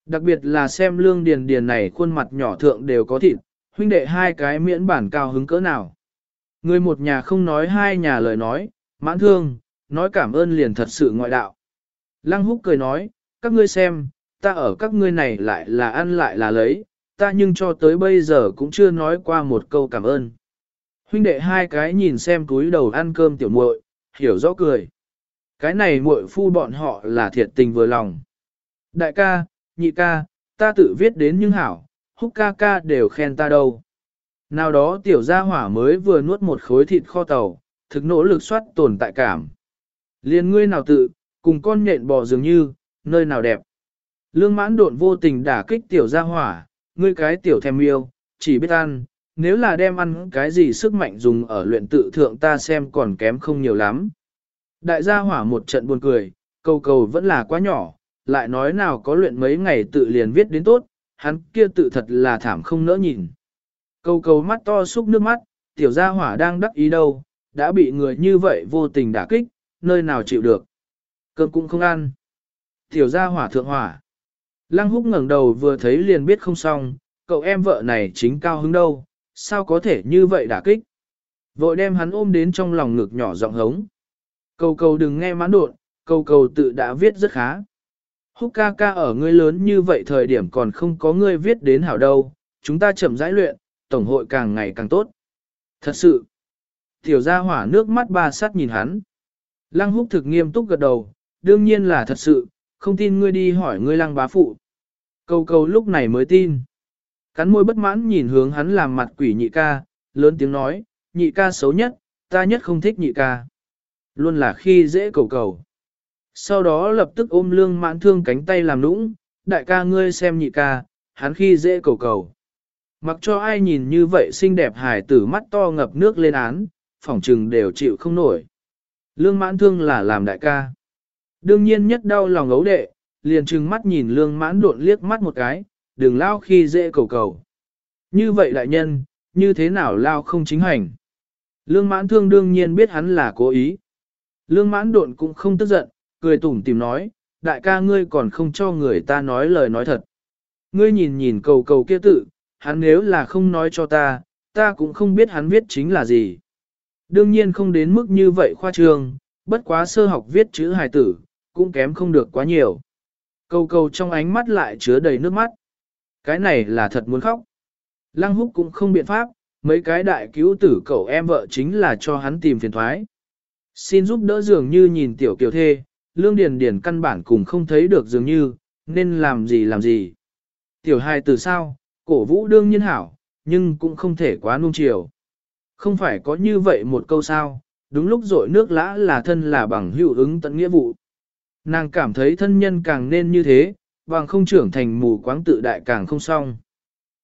Đặc biệt là xem lương điền điền này khuôn mặt nhỏ thượng đều có thịt, huynh đệ hai cái miễn bản cao hứng cỡ nào. Người một nhà không nói hai nhà lời nói, mãn thương, nói cảm ơn liền thật sự ngoại đạo. Lăng húc cười nói, các ngươi xem, ta ở các ngươi này lại là ăn lại là lấy, ta nhưng cho tới bây giờ cũng chưa nói qua một câu cảm ơn. Huynh đệ hai cái nhìn xem túi đầu ăn cơm tiểu muội, hiểu rõ cười. Cái này muội phu bọn họ là thiệt tình vừa lòng. Đại ca, nhị ca, ta tự viết đến nhưng hảo, húc ca ca đều khen ta đâu. Nào đó tiểu gia hỏa mới vừa nuốt một khối thịt kho tàu, thực nỗ lực soát tồn tại cảm. Liên ngươi nào tự, cùng con nhện bò dường như, nơi nào đẹp. Lương mãn độn vô tình đả kích tiểu gia hỏa, ngươi cái tiểu thèm yêu, chỉ biết ăn, nếu là đem ăn cái gì sức mạnh dùng ở luyện tự thượng ta xem còn kém không nhiều lắm. Đại gia hỏa một trận buồn cười, câu cầu vẫn là quá nhỏ, lại nói nào có luyện mấy ngày tự liền viết đến tốt, hắn kia tự thật là thảm không nỡ nhìn. Câu cầu mắt to xúc nước mắt, tiểu gia hỏa đang đắc ý đâu, đã bị người như vậy vô tình đả kích, nơi nào chịu được. Cơm cũng không ăn. Tiểu gia hỏa thượng hỏa. Lăng húc ngẩng đầu vừa thấy liền biết không xong, cậu em vợ này chính cao hứng đâu, sao có thể như vậy đả kích. Vội đem hắn ôm đến trong lòng ngực nhỏ giọng hống. Cầu cầu đừng nghe mãn đột, cầu cầu tự đã viết rất khá. Húc ca ca ở ngươi lớn như vậy thời điểm còn không có ngươi viết đến hảo đâu, chúng ta chậm rãi luyện, tổng hội càng ngày càng tốt. Thật sự, tiểu gia hỏa nước mắt ba sát nhìn hắn. Lăng húc thực nghiêm túc gật đầu, đương nhiên là thật sự, không tin ngươi đi hỏi ngươi lăng bá phụ. Cầu cầu lúc này mới tin. Cắn môi bất mãn nhìn hướng hắn làm mặt quỷ nhị ca, lớn tiếng nói, nhị ca xấu nhất, ta nhất không thích nhị ca. Luôn là khi dễ cầu cầu. Sau đó lập tức ôm lương mãn thương cánh tay làm nũng, đại ca ngươi xem nhị ca, hắn khi dễ cầu cầu. Mặc cho ai nhìn như vậy xinh đẹp hài tử mắt to ngập nước lên án, phỏng trừng đều chịu không nổi. Lương mãn thương là làm đại ca. Đương nhiên nhất đau lòng ấu đệ, liền trừng mắt nhìn lương mãn độn liếc mắt một cái, đừng lao khi dễ cầu cầu. Như vậy đại nhân, như thế nào lao không chính hành? Lương mãn thương đương nhiên biết hắn là cố ý. Lương mãn độn cũng không tức giận, cười tủm tìm nói, đại ca ngươi còn không cho người ta nói lời nói thật. Ngươi nhìn nhìn cầu cầu kia tự, hắn nếu là không nói cho ta, ta cũng không biết hắn viết chính là gì. Đương nhiên không đến mức như vậy khoa trương, bất quá sơ học viết chữ hài tử, cũng kém không được quá nhiều. câu câu trong ánh mắt lại chứa đầy nước mắt. Cái này là thật muốn khóc. Lăng húc cũng không biện pháp, mấy cái đại cứu tử cậu em vợ chính là cho hắn tìm phiền thoái. Xin giúp đỡ dường như nhìn tiểu kiều thê, lương điền điền căn bản cùng không thấy được dường như, nên làm gì làm gì. Tiểu hài từ sao, cổ vũ đương nhiên hảo, nhưng cũng không thể quá nung chiều. Không phải có như vậy một câu sao, đúng lúc rội nước lã là thân là bằng hữu ứng tận nghĩa vụ. Nàng cảm thấy thân nhân càng nên như thế, bằng không trưởng thành mù quáng tự đại càng không xong.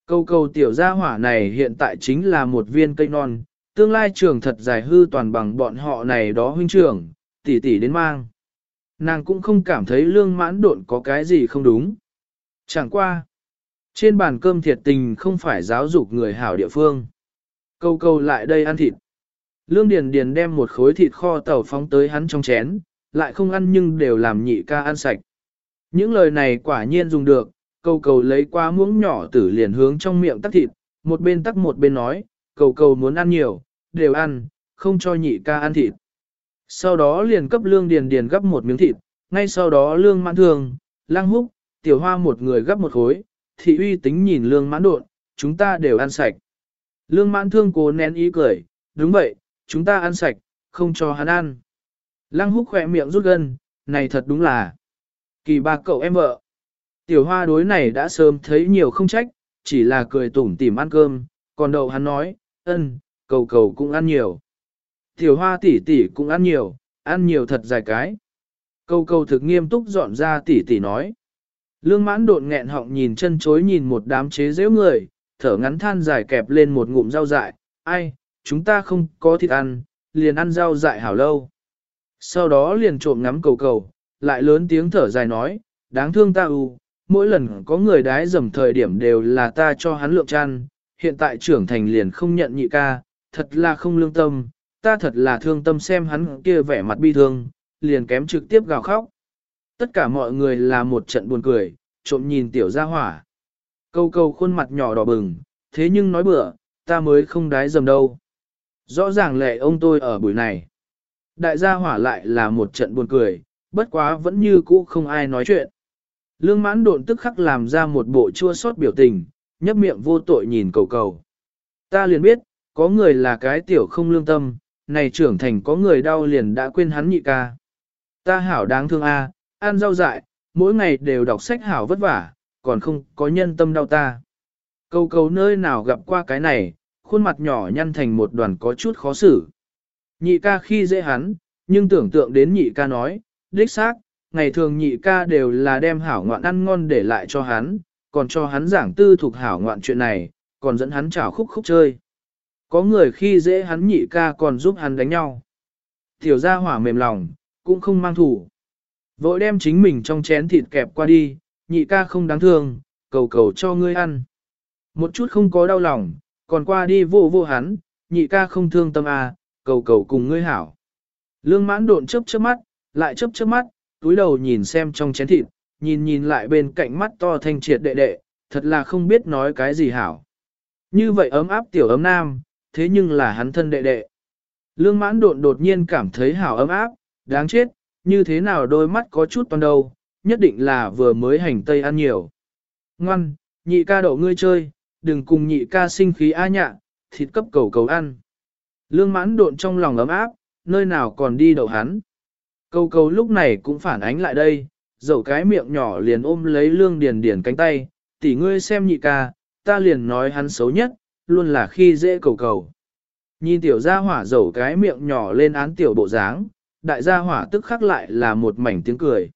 Câu câu tiểu gia hỏa này hiện tại chính là một viên cây non, tương lai trường thật dài hư toàn bằng bọn họ này đó huynh trưởng, tỷ tỷ đến mang. Nàng cũng không cảm thấy lương mãn độn có cái gì không đúng. Chẳng qua. Trên bàn cơm thiệt tình không phải giáo dục người hảo địa phương. Câu câu lại đây ăn thịt. Lương Điền Điền đem một khối thịt kho tàu phóng tới hắn trong chén, lại không ăn nhưng đều làm nhị ca ăn sạch. Những lời này quả nhiên dùng được, cầu cầu lấy qua muỗng nhỏ tử liền hướng trong miệng tắc thịt, một bên tắc một bên nói, cầu cầu muốn ăn nhiều, đều ăn, không cho nhị ca ăn thịt. Sau đó liền cấp lương điền điền gấp một miếng thịt, ngay sau đó lương mãn thường, lang húc, tiểu hoa một người gấp một khối, thị uy tính nhìn lương mãn đột, chúng ta đều ăn sạch. Lương mãn thương cố nén ý cười, đúng vậy, chúng ta ăn sạch, không cho hắn ăn. Lăng húc khỏe miệng rút gân, này thật đúng là kỳ ba cậu em vợ. Tiểu hoa đối này đã sớm thấy nhiều không trách, chỉ là cười tủm tỉm ăn cơm, còn đậu hắn nói, ân, cầu cầu cũng ăn nhiều. Tiểu hoa tỷ tỷ cũng ăn nhiều, ăn nhiều thật dài cái. Cầu cầu thực nghiêm túc dọn ra tỷ tỷ nói. Lương mãn đột nghẹn họng nhìn chân chối nhìn một đám chế dễu người, thở ngắn than dài kẹp lên một ngụm rau dại, ai, chúng ta không có thịt ăn, liền ăn rau dại hảo lâu. Sau đó liền trộm ngắm cầu cầu, lại lớn tiếng thở dài nói, đáng thương ta u, mỗi lần có người đái dầm thời điểm đều là ta cho hắn lượng chăn, hiện tại trưởng thành liền không nhận nhị ca, thật là không lương tâm, ta thật là thương tâm xem hắn kia vẻ mặt bi thương, liền kém trực tiếp gào khóc. Tất cả mọi người là một trận buồn cười, trộm nhìn tiểu gia hỏa. Câu câu khuôn mặt nhỏ đỏ bừng, thế nhưng nói bữa, ta mới không đái dầm đâu. Rõ ràng lệ ông tôi ở buổi này. Đại gia hỏa lại là một trận buồn cười, bất quá vẫn như cũ không ai nói chuyện. Lương mãn độn tức khắc làm ra một bộ chua sót biểu tình, nhấp miệng vô tội nhìn cầu cầu. Ta liền biết, có người là cái tiểu không lương tâm, này trưởng thành có người đau liền đã quên hắn nhị ca. Ta hảo đáng thương a, ăn rau dại, mỗi ngày đều đọc sách hảo vất vả, còn không có nhân tâm đau ta. Cầu cầu nơi nào gặp qua cái này, khuôn mặt nhỏ nhăn thành một đoàn có chút khó xử. Nhị ca khi dễ hắn, nhưng tưởng tượng đến nhị ca nói, đích xác, ngày thường nhị ca đều là đem hảo ngoạn ăn ngon để lại cho hắn, còn cho hắn giảng tư thuộc hảo ngoạn chuyện này, còn dẫn hắn chảo khúc khúc chơi. Có người khi dễ hắn nhị ca còn giúp hắn đánh nhau. Tiểu gia hỏa mềm lòng, cũng không mang thủ. Vội đem chính mình trong chén thịt kẹp qua đi, nhị ca không đáng thương, cầu cầu cho ngươi ăn. Một chút không có đau lòng, còn qua đi vô vô hắn, nhị ca không thương tâm à, cầu cầu cùng ngươi hảo. Lương mãn độn chớp chớp mắt, lại chớp chớp mắt, túi đầu nhìn xem trong chén thịt, nhìn nhìn lại bên cạnh mắt to thanh triệt đệ đệ, thật là không biết nói cái gì hảo. Như vậy ấm áp tiểu ấm nam, thế nhưng là hắn thân đệ đệ. Lương mãn độn đột nhiên cảm thấy hảo ấm áp, đáng chết, như thế nào đôi mắt có chút toàn đầu, nhất định là vừa mới hành tây ăn nhiều. Ngoan, nhị ca đậu ngươi chơi, đừng cùng nhị ca sinh khí a nhạ, thịt cấp cầu cầu ăn. Lương mãn độn trong lòng ấm áp, nơi nào còn đi đậu hắn. Cầu cầu lúc này cũng phản ánh lại đây, dẫu cái miệng nhỏ liền ôm lấy lương điền điền cánh tay, tỷ ngươi xem nhị ca, ta liền nói hắn xấu nhất, luôn là khi dễ cầu cầu. Nhìn tiểu gia hỏa dẫu cái miệng nhỏ lên án tiểu bộ dáng, đại gia hỏa tức khắc lại là một mảnh tiếng cười.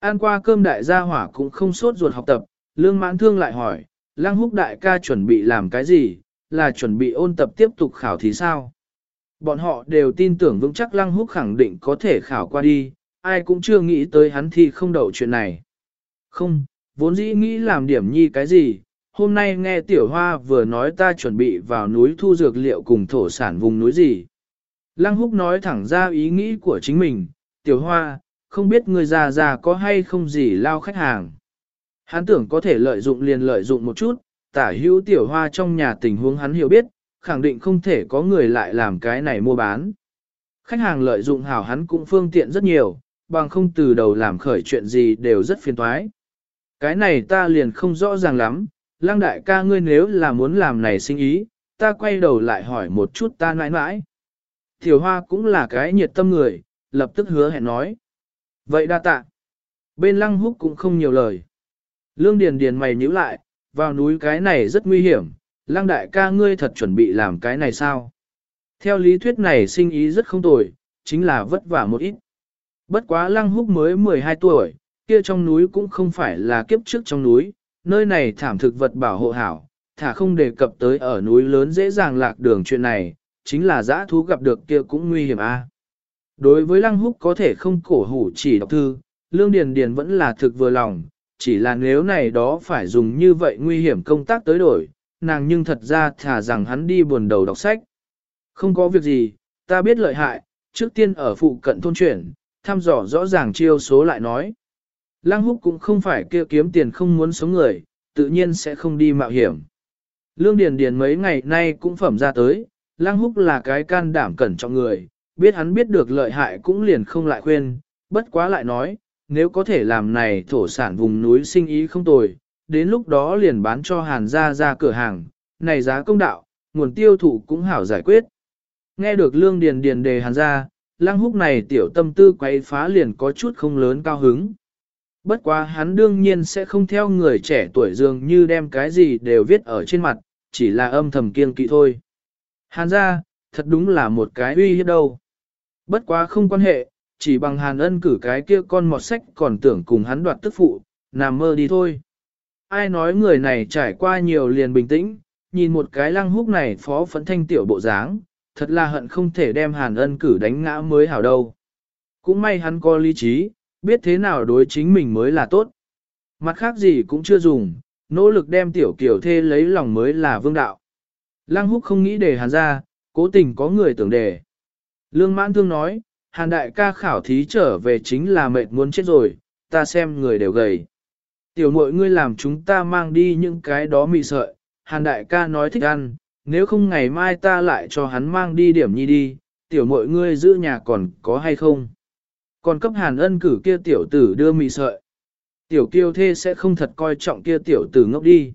Ăn qua cơm đại gia hỏa cũng không sốt ruột học tập, lương mãn thương lại hỏi, lăng húc đại ca chuẩn bị làm cái gì, là chuẩn bị ôn tập tiếp tục khảo thí sao? Bọn họ đều tin tưởng vững chắc lăng húc khẳng định có thể khảo qua đi, ai cũng chưa nghĩ tới hắn thì không đậu chuyện này. Không, vốn dĩ nghĩ làm điểm nhi cái gì, hôm nay nghe tiểu hoa vừa nói ta chuẩn bị vào núi thu dược liệu cùng thổ sản vùng núi gì. Lăng húc nói thẳng ra ý nghĩ của chính mình, tiểu hoa, không biết người già già có hay không gì lao khách hàng. Hắn tưởng có thể lợi dụng liền lợi dụng một chút, tả hữu tiểu hoa trong nhà tình huống hắn hiểu biết, khẳng định không thể có người lại làm cái này mua bán. Khách hàng lợi dụng hảo hắn cũng phương tiện rất nhiều, bằng không từ đầu làm khởi chuyện gì đều rất phiền toái. Cái này ta liền không rõ ràng lắm, lăng đại ca ngươi nếu là muốn làm này sinh ý, ta quay đầu lại hỏi một chút ta nãi nãi. Tiểu hoa cũng là cái nhiệt tâm người, lập tức hứa hẹn nói. Vậy đa tạ. Bên lăng húc cũng không nhiều lời. Lương Điền Điền mày nhíu lại, vào núi cái này rất nguy hiểm, lăng đại ca ngươi thật chuẩn bị làm cái này sao? Theo lý thuyết này sinh ý rất không tồi, chính là vất vả một ít. Bất quá lăng húc mới 12 tuổi, kia trong núi cũng không phải là kiếp trước trong núi, nơi này thảm thực vật bảo hộ hảo, thả không đề cập tới ở núi lớn dễ dàng lạc đường chuyện này, chính là dã thú gặp được kia cũng nguy hiểm a. Đối với lăng húc có thể không cổ hủ chỉ đọc thư, lương điền điền vẫn là thực vừa lòng, chỉ là nếu này đó phải dùng như vậy nguy hiểm công tác tới đổi, nàng nhưng thật ra thả rằng hắn đi buồn đầu đọc sách. Không có việc gì, ta biết lợi hại, trước tiên ở phụ cận thôn chuyển, thăm dò rõ ràng chiêu số lại nói. Lăng húc cũng không phải kia kiếm tiền không muốn sống người, tự nhiên sẽ không đi mạo hiểm. Lương Điền Điền mấy ngày nay cũng phẩm ra tới, Lăng húc là cái can đảm cẩn trọng người, biết hắn biết được lợi hại cũng liền không lại khuyên, bất quá lại nói, nếu có thể làm này thổ sản vùng núi sinh ý không tồi, đến lúc đó liền bán cho hàn gia ra cửa hàng, này giá công đạo, nguồn tiêu thụ cũng hảo giải quyết. Nghe được lương điền điền đề hàn gia, lăng húc này tiểu tâm tư quấy phá liền có chút không lớn cao hứng. Bất quá hắn đương nhiên sẽ không theo người trẻ tuổi dường như đem cái gì đều viết ở trên mặt, chỉ là âm thầm kiên kỵ thôi. Hàn gia, thật đúng là một cái uy hiếp đâu. Bất quá không quan hệ, chỉ bằng hàn ân cử cái kia con mọt sách còn tưởng cùng hắn đoạt tức phụ, nằm mơ đi thôi. Ai nói người này trải qua nhiều liền bình tĩnh, nhìn một cái lăng húc này phó phấn thanh tiểu bộ dáng, thật là hận không thể đem hàn ân cử đánh ngã mới hảo đâu. Cũng may hắn có lý trí, biết thế nào đối chính mình mới là tốt. Mặt khác gì cũng chưa dùng, nỗ lực đem tiểu kiểu thê lấy lòng mới là vương đạo. Lăng húc không nghĩ để hàn ra, cố tình có người tưởng đề. Lương mãn thương nói, hàn đại ca khảo thí trở về chính là mệt muốn chết rồi, ta xem người đều gầy. Tiểu mội ngươi làm chúng ta mang đi những cái đó mị sợi, hàn đại ca nói thích ăn, nếu không ngày mai ta lại cho hắn mang đi điểm nhi đi, tiểu mội ngươi giữ nhà còn có hay không? Còn cấp hàn ân cử kia tiểu tử đưa mị sợi. Tiểu kiêu thê sẽ không thật coi trọng kia tiểu tử ngốc đi.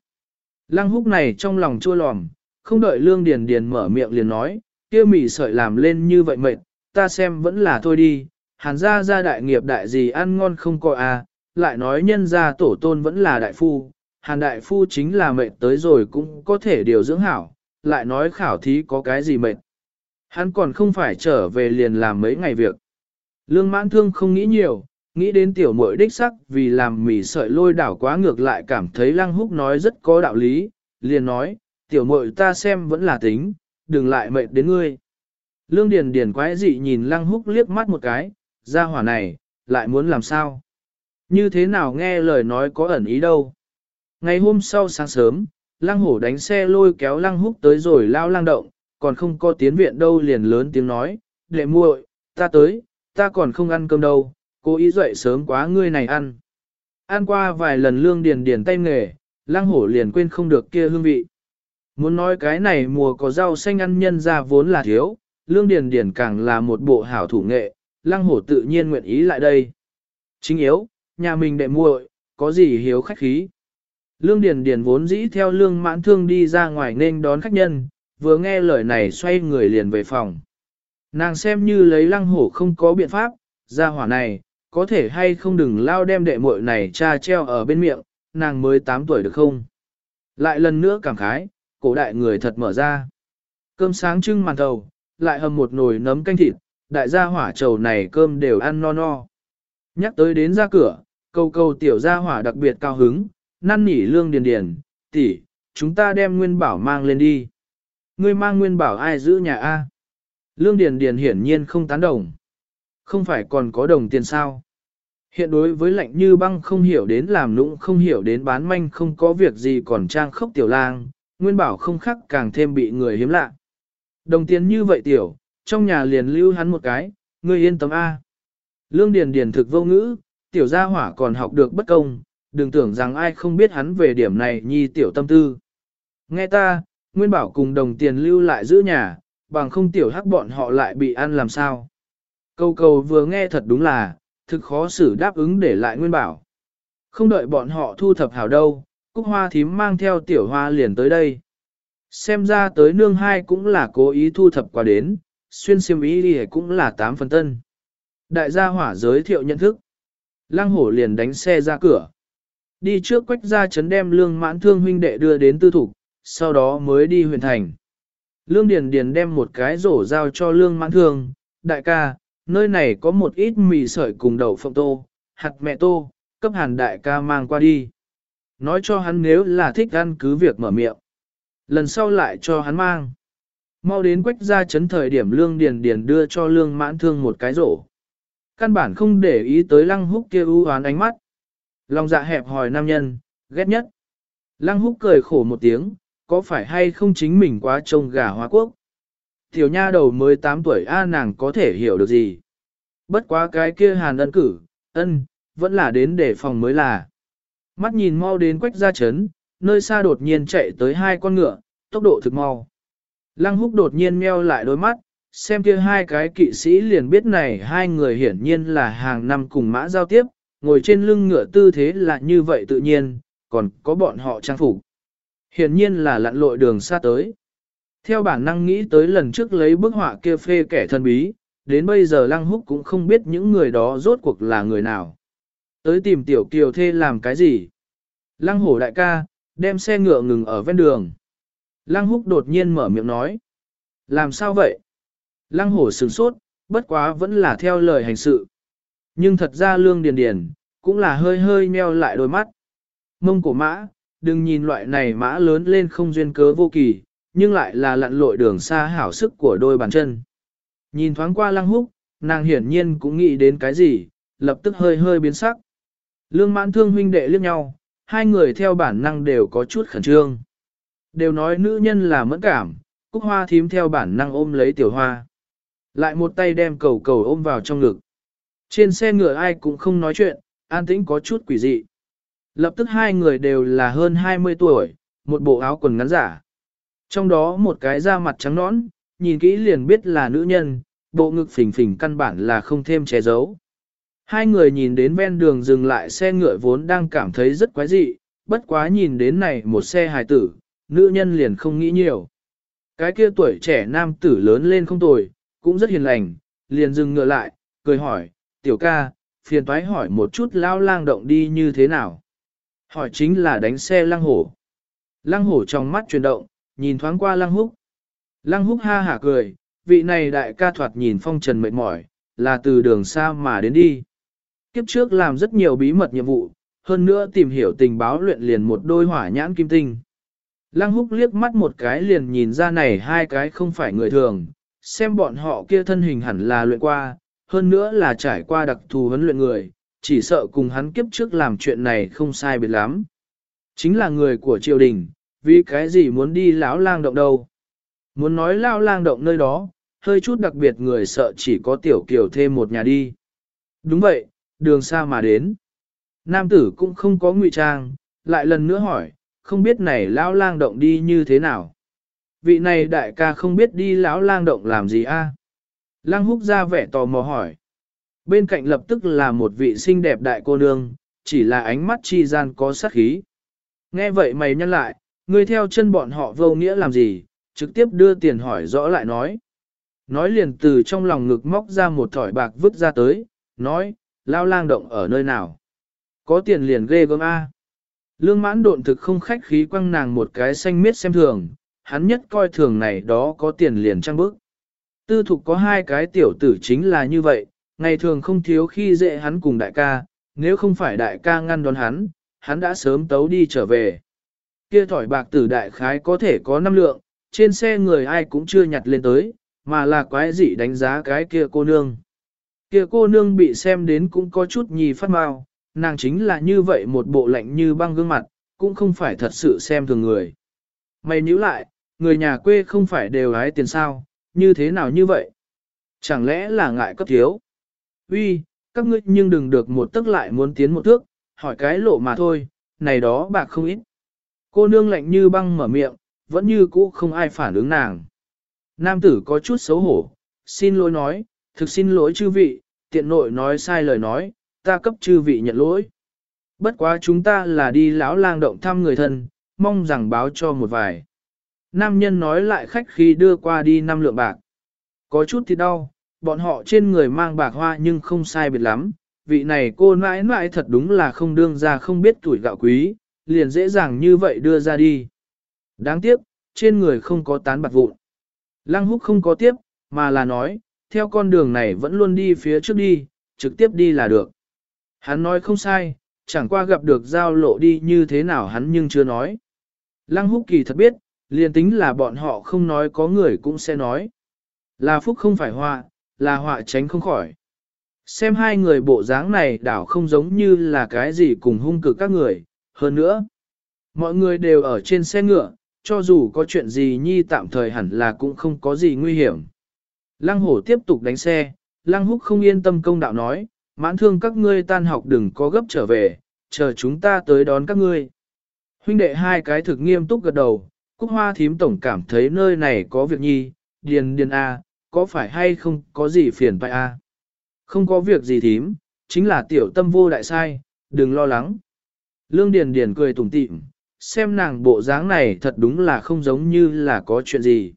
Lăng húc này trong lòng chua lòm, không đợi lương điền điền mở miệng liền nói, kia mị sợi làm lên như vậy mệt, ta xem vẫn là thôi đi, hàn gia gia đại nghiệp đại gì ăn ngon không coi à, lại nói nhân gia tổ tôn vẫn là đại phu, hàn đại phu chính là mệt tới rồi cũng có thể điều dưỡng hảo, lại nói khảo thí có cái gì mệt. Hắn còn không phải trở về liền làm mấy ngày việc. Lương mãn thương không nghĩ nhiều, nghĩ đến tiểu muội đích sắc vì làm mì sợi lôi đảo quá ngược lại cảm thấy lăng húc nói rất có đạo lý, liền nói, tiểu muội ta xem vẫn là tính, đừng lại mệt đến ngươi. Lương Điền Điền quái dị nhìn Lăng Húc liếc mắt một cái, gia hỏa này, lại muốn làm sao? Như thế nào nghe lời nói có ẩn ý đâu? Ngày hôm sau sáng sớm, Lăng Hổ đánh xe lôi kéo Lăng Húc tới rồi lao lang động, còn không có tiến viện đâu liền lớn tiếng nói, đệ muội, ta tới, ta còn không ăn cơm đâu, cố ý dậy sớm quá ngươi này ăn. Ăn qua vài lần lương điền điền tay nghề, lang hổ liền quên không được kia hương vị. Muốn nói cái này mùa có rau xanh ăn nhân ra vốn là thiếu, lương điền điền càng là một bộ hảo thủ nghệ, lang hổ tự nhiên nguyện ý lại đây. Chính yếu, nhà mình đệ muội, có gì hiếu khách khí. Lương Điền Điền vốn dĩ theo lương mãn thương đi ra ngoài nên đón khách nhân, vừa nghe lời này xoay người liền về phòng. Nàng xem như lấy lăng hổ không có biện pháp, ra hỏa này, có thể hay không đừng lao đem đệ muội này cha treo ở bên miệng, nàng mới 8 tuổi được không? Lại lần nữa cảm khái, cổ đại người thật mở ra. Cơm sáng trưng màn thầu, lại hầm một nồi nấm canh thịt, đại gia hỏa trầu này cơm đều ăn no no. Nhắc tới đến ra cửa, câu câu tiểu gia hỏa đặc biệt cao hứng, năn nỉ lương điền điền, tỷ, chúng ta đem nguyên bảo mang lên đi. Ngươi mang nguyên bảo ai giữ nhà A? Lương điền điền hiển nhiên không tán đồng. Không phải còn có đồng tiền sao? Hiện đối với lạnh như băng không hiểu đến làm nũng không hiểu đến bán manh không có việc gì còn trang khốc tiểu lang, nguyên bảo không khắc càng thêm bị người hiếm lạ. Đồng tiền như vậy tiểu, trong nhà liền lưu hắn một cái, ngươi yên tâm A. Lương Điền Điền thực vô ngữ, tiểu gia hỏa còn học được bất công, đừng tưởng rằng ai không biết hắn về điểm này nhi tiểu tâm tư. Nghe ta, Nguyên Bảo cùng đồng tiền lưu lại giữ nhà, bằng không tiểu hắc bọn họ lại bị ăn làm sao. Câu cầu vừa nghe thật đúng là, thực khó xử đáp ứng để lại Nguyên Bảo. Không đợi bọn họ thu thập hảo đâu, Cúc Hoa thím mang theo tiểu hoa liền tới đây. Xem ra tới nương hai cũng là cố ý thu thập qua đến, xuyên xiêm ý đi cũng là tám phần tân. Đại gia hỏa giới thiệu nhận thức. Lăng hổ liền đánh xe ra cửa. Đi trước quách ra chấn đem lương mãn thương huynh đệ đưa đến tư thủ, sau đó mới đi huyện thành. Lương Điền Điền đem một cái rổ giao cho lương mãn thương, đại ca, nơi này có một ít mì sợi cùng đậu phộng tô, hạt mẹ tô, cấp hàn đại ca mang qua đi. Nói cho hắn nếu là thích ăn cứ việc mở miệng. Lần sau lại cho hắn mang. Mau đến quách ra chấn thời điểm lương điền điền đưa cho lương mãn thương một cái rổ. Căn bản không để ý tới lăng húc kia ưu hoán ánh mắt. Lòng dạ hẹp hòi nam nhân, ghét nhất. Lăng húc cười khổ một tiếng, có phải hay không chính mình quá trông gà hoa quốc. Tiểu nha đầu mới 8 tuổi A nàng có thể hiểu được gì. Bất quá cái kia hàn ân cử, ân, vẫn là đến để phòng mới là. Mắt nhìn mau đến quách ra chấn, nơi xa đột nhiên chạy tới hai con ngựa, tốc độ thực mau. Lăng húc đột nhiên meo lại đôi mắt, xem kia hai cái kỵ sĩ liền biết này hai người hiển nhiên là hàng năm cùng mã giao tiếp, ngồi trên lưng ngựa tư thế là như vậy tự nhiên, còn có bọn họ trang phục. Hiển nhiên là lặn lội đường xa tới. Theo bản năng nghĩ tới lần trước lấy bức họa kia phê kẻ thân bí, đến bây giờ Lăng Húc cũng không biết những người đó rốt cuộc là người nào. Tới tìm tiểu kiều thê làm cái gì? Lăng hổ đại ca, đem xe ngựa ngừng ở ven đường. Lăng Húc đột nhiên mở miệng nói. Làm sao vậy? Lăng hổ sửng sốt, bất quá vẫn là theo lời hành sự. Nhưng thật ra lương điền điền, cũng là hơi hơi meo lại đôi mắt. Mông cổ mã, đừng nhìn loại này mã lớn lên không duyên cớ vô kỳ, nhưng lại là lặn lội đường xa hảo sức của đôi bàn chân. Nhìn thoáng qua lăng húc, nàng hiển nhiên cũng nghĩ đến cái gì, lập tức hơi hơi biến sắc. Lương mãn thương huynh đệ liếc nhau, hai người theo bản năng đều có chút khẩn trương. Đều nói nữ nhân là mẫn cảm, cúc hoa thím theo bản năng ôm lấy tiểu hoa. Lại một tay đem cầu cầu ôm vào trong ngực. Trên xe ngựa ai cũng không nói chuyện, an tĩnh có chút quỷ dị. Lập tức hai người đều là hơn 20 tuổi, một bộ áo quần ngắn giả. Trong đó một cái da mặt trắng nõn, nhìn kỹ liền biết là nữ nhân, bộ ngực phình phình căn bản là không thêm che giấu. Hai người nhìn đến ven đường dừng lại xe ngựa vốn đang cảm thấy rất quái dị, bất quá nhìn đến này một xe hài tử, nữ nhân liền không nghĩ nhiều. Cái kia tuổi trẻ nam tử lớn lên không tồi, cũng rất hiền lành, liền dừng ngựa lại, cười hỏi, tiểu ca, phiền toái hỏi một chút lao lang động đi như thế nào. Hỏi chính là đánh xe lang hổ. Lăng hổ trong mắt chuyển động, nhìn thoáng qua lăng húc. Lăng húc ha hả cười, vị này đại ca thoạt nhìn phong trần mệt mỏi, là từ đường xa mà đến đi. Kiếp trước làm rất nhiều bí mật nhiệm vụ, hơn nữa tìm hiểu tình báo luyện liền một đôi hỏa nhãn kim tinh. Lăng húc liếc mắt một cái liền nhìn ra này hai cái không phải người thường, xem bọn họ kia thân hình hẳn là luyện qua, hơn nữa là trải qua đặc thù huấn luyện người, chỉ sợ cùng hắn kiếp trước làm chuyện này không sai biệt lắm. Chính là người của triều đình, vì cái gì muốn đi lão lang động đâu. Muốn nói lão lang động nơi đó, hơi chút đặc biệt người sợ chỉ có tiểu kiểu thêm một nhà đi. Đúng vậy, đường xa mà đến. Nam tử cũng không có ngụy trang, lại lần nữa hỏi, không biết này lão lang động đi như thế nào. Vị này đại ca không biết đi lão lang động làm gì a? À? Lang húc ra vẻ tò mò hỏi. Bên cạnh lập tức là một vị xinh đẹp đại cô nương, chỉ là ánh mắt chi gian có sát khí. Nghe vậy mày nhăn lại, ngươi theo chân bọn họ vô nghĩa làm gì, trực tiếp đưa tiền hỏi rõ lại nói. Nói liền từ trong lòng ngực móc ra một thỏi bạc vứt ra tới, nói, lao lang động ở nơi nào. Có tiền liền ghê gớm A. Lương mãn độn thực không khách khí quăng nàng một cái xanh miết xem thường, hắn nhất coi thường này đó có tiền liền trăng bức. Tư thục có hai cái tiểu tử chính là như vậy, ngày thường không thiếu khi dễ hắn cùng đại ca, nếu không phải đại ca ngăn đón hắn, hắn đã sớm tấu đi trở về. Kia thỏi bạc tử đại khái có thể có năm lượng, trên xe người ai cũng chưa nhặt lên tới, mà là quái dị đánh giá cái kia cô nương. Kia cô nương bị xem đến cũng có chút nhì phát mau, nàng chính là như vậy một bộ lạnh như băng gương mặt, cũng không phải thật sự xem thường người. Mày nhíu lại, người nhà quê không phải đều hái tiền sao, như thế nào như vậy? Chẳng lẽ là ngại cấp thiếu? Uy, các ngươi nhưng đừng được một tức lại muốn tiến một thước, hỏi cái lộ mà thôi, này đó bạc không ít. Cô nương lạnh như băng mở miệng, vẫn như cũ không ai phản ứng nàng. Nam tử có chút xấu hổ, xin lỗi nói, thực xin lỗi chư vị, tiện nội nói sai lời nói, ta cấp chư vị nhận lỗi. Bất quá chúng ta là đi lão lang động thăm người thân, mong rằng báo cho một vài. Nam nhân nói lại khách khi đưa qua đi năm lượng bạc. Có chút thì đau, bọn họ trên người mang bạc hoa nhưng không sai biệt lắm. Vị này cô mãi mãi thật đúng là không đương ra không biết tuổi gạo quý, liền dễ dàng như vậy đưa ra đi. Đáng tiếc, trên người không có tán bạc vụn. Lăng húc không có tiếp, mà là nói, theo con đường này vẫn luôn đi phía trước đi, trực tiếp đi là được. Hắn nói không sai, chẳng qua gặp được giao lộ đi như thế nào hắn nhưng chưa nói. Lăng húc kỳ thật biết, liền tính là bọn họ không nói có người cũng sẽ nói. Là phúc không phải họa, là họa tránh không khỏi. Xem hai người bộ dáng này đảo không giống như là cái gì cùng hung cực các người, hơn nữa. Mọi người đều ở trên xe ngựa, cho dù có chuyện gì nhi tạm thời hẳn là cũng không có gì nguy hiểm. Lăng hổ tiếp tục đánh xe, lăng húc không yên tâm công đạo nói, mãn thương các ngươi tan học đừng có gấp trở về, chờ chúng ta tới đón các ngươi. Huynh đệ hai cái thực nghiêm túc gật đầu, Cúc Hoa thím tổng cảm thấy nơi này có việc nhi, điền điền A, có phải hay không có gì phiền phải A. Không có việc gì thím, chính là tiểu tâm vô đại sai, đừng lo lắng. Lương Điền Điền cười tủm tỉm, xem nàng bộ dáng này thật đúng là không giống như là có chuyện gì.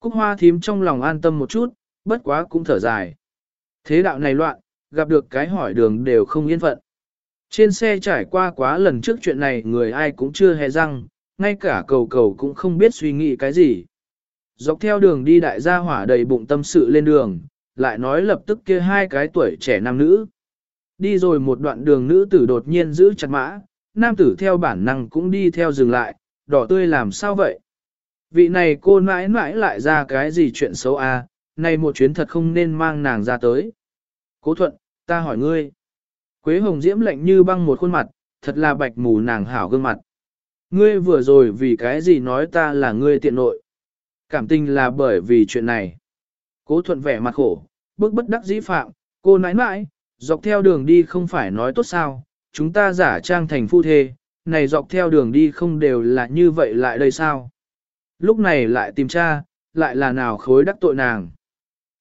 Cúc Hoa thím trong lòng an tâm một chút, bất quá cũng thở dài. Thế đạo này loạn, gặp được cái hỏi đường đều không yên phận. Trên xe trải qua quá lần trước chuyện này người ai cũng chưa hề răng, ngay cả cầu cầu cũng không biết suy nghĩ cái gì. Dọc theo đường đi đại gia hỏa đầy bụng tâm sự lên đường, lại nói lập tức kia hai cái tuổi trẻ nam nữ. Đi rồi một đoạn đường nữ tử đột nhiên giữ chặt mã, nam tử theo bản năng cũng đi theo dừng lại, đỏ tươi làm sao vậy? Vị này cô mãi mãi lại ra cái gì chuyện xấu à, này một chuyến thật không nên mang nàng ra tới. Cố thuận, ta hỏi ngươi. Quế hồng diễm lạnh như băng một khuôn mặt, thật là bạch mù nàng hảo gương mặt. Ngươi vừa rồi vì cái gì nói ta là ngươi tiện nội. Cảm tình là bởi vì chuyện này. Cố thuận vẻ mặt khổ, bước bất đắc dĩ phạm, cô nãi nãi, dọc theo đường đi không phải nói tốt sao, chúng ta giả trang thành phu thê, này dọc theo đường đi không đều là như vậy lại đây sao. Lúc này lại tìm cha, lại là nào khối đắc tội nàng.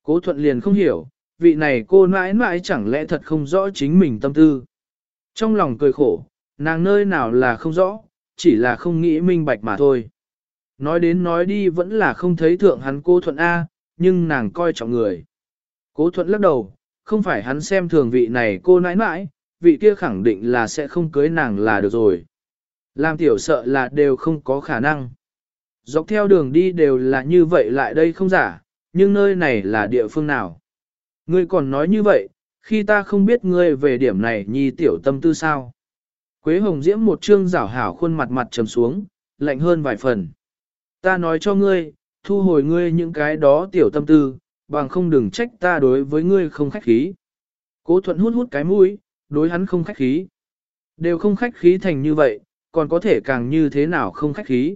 Cố thuận liền không hiểu, vị này cô nãi nãi chẳng lẽ thật không rõ chính mình tâm tư. Trong lòng cười khổ, nàng nơi nào là không rõ, chỉ là không nghĩ minh bạch mà thôi. Nói đến nói đi vẫn là không thấy thượng hắn cô thuận A, nhưng nàng coi trọng người. Cố thuận lắc đầu, không phải hắn xem thường vị này cô nãi nãi, vị kia khẳng định là sẽ không cưới nàng là được rồi. Làm tiểu sợ là đều không có khả năng. Dọc theo đường đi đều là như vậy lại đây không giả, nhưng nơi này là địa phương nào? Ngươi còn nói như vậy, khi ta không biết ngươi về điểm này nhi tiểu tâm tư sao? Quế Hồng Diễm một trương rảo hảo khuôn mặt mặt trầm xuống, lạnh hơn vài phần. Ta nói cho ngươi, thu hồi ngươi những cái đó tiểu tâm tư, bằng không đừng trách ta đối với ngươi không khách khí. Cố thuận hút hút cái mũi, đối hắn không khách khí. Đều không khách khí thành như vậy, còn có thể càng như thế nào không khách khí.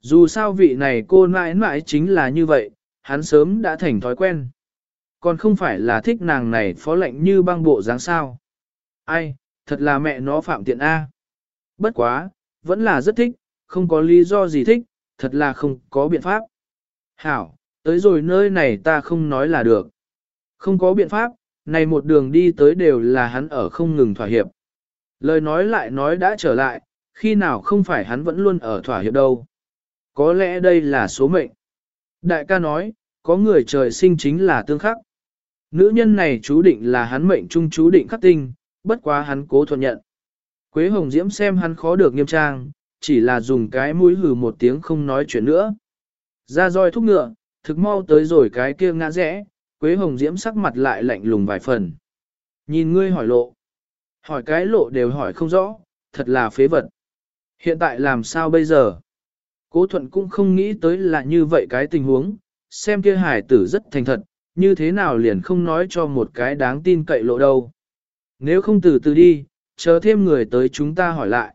Dù sao vị này cô mãi mãi chính là như vậy, hắn sớm đã thành thói quen. Còn không phải là thích nàng này phó lệnh như băng bộ dáng sao. Ai, thật là mẹ nó phạm tiện A. Bất quá, vẫn là rất thích, không có lý do gì thích, thật là không có biện pháp. Hảo, tới rồi nơi này ta không nói là được. Không có biện pháp, này một đường đi tới đều là hắn ở không ngừng thỏa hiệp. Lời nói lại nói đã trở lại, khi nào không phải hắn vẫn luôn ở thỏa hiệp đâu. Có lẽ đây là số mệnh. Đại ca nói, có người trời sinh chính là tương khắc. Nữ nhân này chú định là hắn mệnh trung chú định khắc tinh, bất quá hắn cố thuận nhận. Quế Hồng Diễm xem hắn khó được nghiêm trang, chỉ là dùng cái mũi hừ một tiếng không nói chuyện nữa. Ra roi thúc ngựa, thực mau tới rồi cái kia ngã rẽ, Quế Hồng Diễm sắc mặt lại lạnh lùng vài phần. Nhìn ngươi hỏi lộ. Hỏi cái lộ đều hỏi không rõ, thật là phế vật. Hiện tại làm sao bây giờ? Cố thuận cũng không nghĩ tới là như vậy cái tình huống, xem kia hải tử rất thành thật, như thế nào liền không nói cho một cái đáng tin cậy lộ đâu. Nếu không từ từ đi, chờ thêm người tới chúng ta hỏi lại.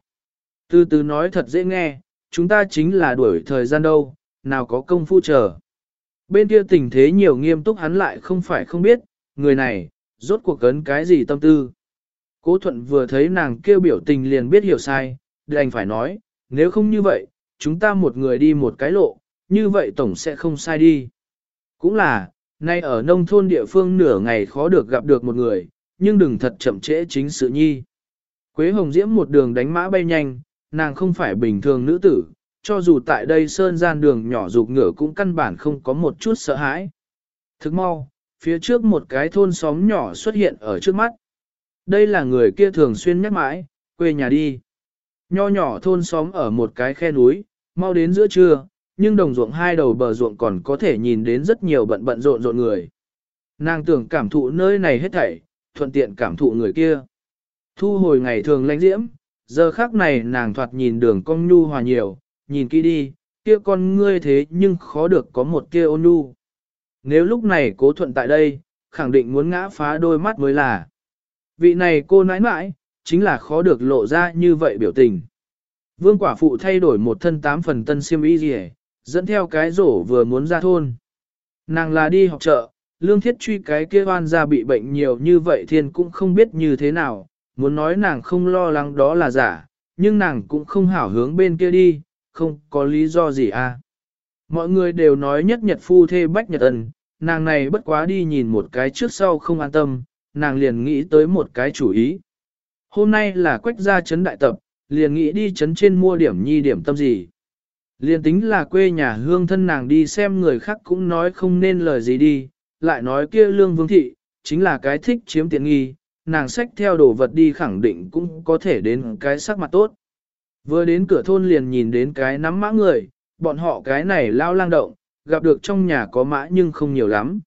Từ từ nói thật dễ nghe, chúng ta chính là đuổi thời gian đâu, nào có công phu chờ. Bên kia tình thế nhiều nghiêm túc hắn lại không phải không biết, người này, rốt cuộc cấn cái gì tâm tư. Cố thuận vừa thấy nàng kêu biểu tình liền biết hiểu sai, đành phải nói, nếu không như vậy, chúng ta một người đi một cái lộ, như vậy tổng sẽ không sai đi. Cũng là, nay ở nông thôn địa phương nửa ngày khó được gặp được một người, nhưng đừng thật chậm trễ chính sự nhi. Quế Hồng Diễm một đường đánh mã bay nhanh, nàng không phải bình thường nữ tử, cho dù tại đây sơn gian đường nhỏ rụt ngựa cũng căn bản không có một chút sợ hãi. Thức mau, phía trước một cái thôn xóm nhỏ xuất hiện ở trước mắt. Đây là người kia thường xuyên nhắc mãi, quê nhà đi. Nho nhỏ thôn xóm ở một cái khe núi, mau đến giữa trưa, nhưng đồng ruộng hai đầu bờ ruộng còn có thể nhìn đến rất nhiều bận bận rộn rộn người. Nàng tưởng cảm thụ nơi này hết thảy, thuận tiện cảm thụ người kia. Thu hồi ngày thường lãnh diễm, giờ khác này nàng thoạt nhìn đường cong nhu hòa nhiều, nhìn kỹ đi, kia con ngươi thế nhưng khó được có một kia ôn nhu. Nếu lúc này cố thuận tại đây, khẳng định muốn ngã phá đôi mắt mới là. Vị này cô nãi nãi, chính là khó được lộ ra như vậy biểu tình. Vương quả phụ thay đổi một thân tám phần tân siêm y gì dẫn theo cái rổ vừa muốn ra thôn. Nàng là đi học chợ, lương thiết truy cái kia oan ra bị bệnh nhiều như vậy thiên cũng không biết như thế nào, muốn nói nàng không lo lắng đó là giả, nhưng nàng cũng không hảo hướng bên kia đi, không có lý do gì à. Mọi người đều nói nhất nhật phu thê bách nhật ân, nàng này bất quá đi nhìn một cái trước sau không an tâm, nàng liền nghĩ tới một cái chủ ý. Hôm nay là quách gia chấn đại tập, liền nghĩ đi chấn trên mua điểm nhi điểm tâm gì. Liền tính là quê nhà hương thân nàng đi xem người khác cũng nói không nên lời gì đi, lại nói kia lương vương thị, chính là cái thích chiếm tiện nghi, nàng sách theo đồ vật đi khẳng định cũng có thể đến cái sắc mặt tốt. Vừa đến cửa thôn liền nhìn đến cái nắm mã người, bọn họ cái này lao lang động, gặp được trong nhà có mã nhưng không nhiều lắm.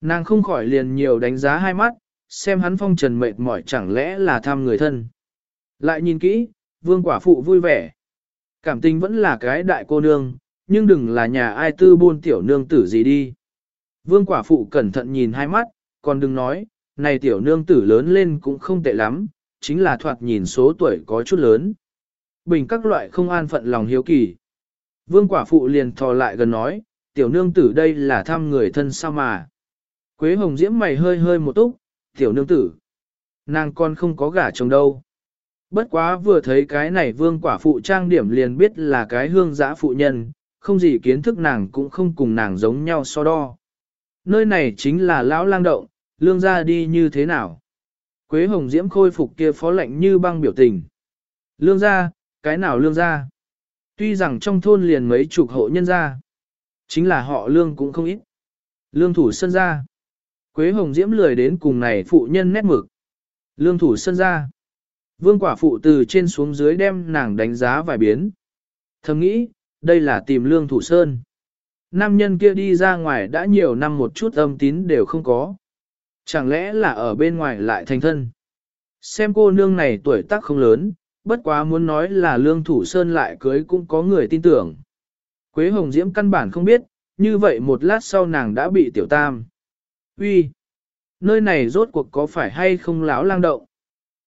Nàng không khỏi liền nhiều đánh giá hai mắt, xem hắn phong trần mệt mỏi chẳng lẽ là tham người thân. Lại nhìn kỹ, vương quả phụ vui vẻ. Cảm tình vẫn là cái đại cô nương, nhưng đừng là nhà ai tư buôn tiểu nương tử gì đi. Vương quả phụ cẩn thận nhìn hai mắt, còn đừng nói, này tiểu nương tử lớn lên cũng không tệ lắm, chính là thoạt nhìn số tuổi có chút lớn. Bình các loại không an phận lòng hiếu kỳ. Vương quả phụ liền thò lại gần nói, tiểu nương tử đây là thăm người thân sao mà. Quế hồng diễm mày hơi hơi một túc, tiểu nương tử. Nàng con không có gả chồng đâu. Bất quá vừa thấy cái này vương quả phụ trang điểm liền biết là cái hương giã phụ nhân, không gì kiến thức nàng cũng không cùng nàng giống nhau so đo. Nơi này chính là lão lang động, lương gia đi như thế nào? Quế hồng diễm khôi phục kia phó lệnh như băng biểu tình. Lương gia, cái nào lương gia? Tuy rằng trong thôn liền mấy chục hộ nhân gia, chính là họ lương cũng không ít. Lương thủ sân gia. Quế hồng diễm lười đến cùng này phụ nhân nét mực. Lương thủ sân gia. Vương quả phụ từ trên xuống dưới đem nàng đánh giá vài biến. Thầm nghĩ, đây là tìm lương thủ sơn. Nam nhân kia đi ra ngoài đã nhiều năm một chút âm tín đều không có. Chẳng lẽ là ở bên ngoài lại thành thân? Xem cô nương này tuổi tác không lớn, bất quá muốn nói là lương thủ sơn lại cưới cũng có người tin tưởng. Quế Hồng Diễm căn bản không biết, như vậy một lát sau nàng đã bị tiểu tam. Uy, Nơi này rốt cuộc có phải hay không láo lang động?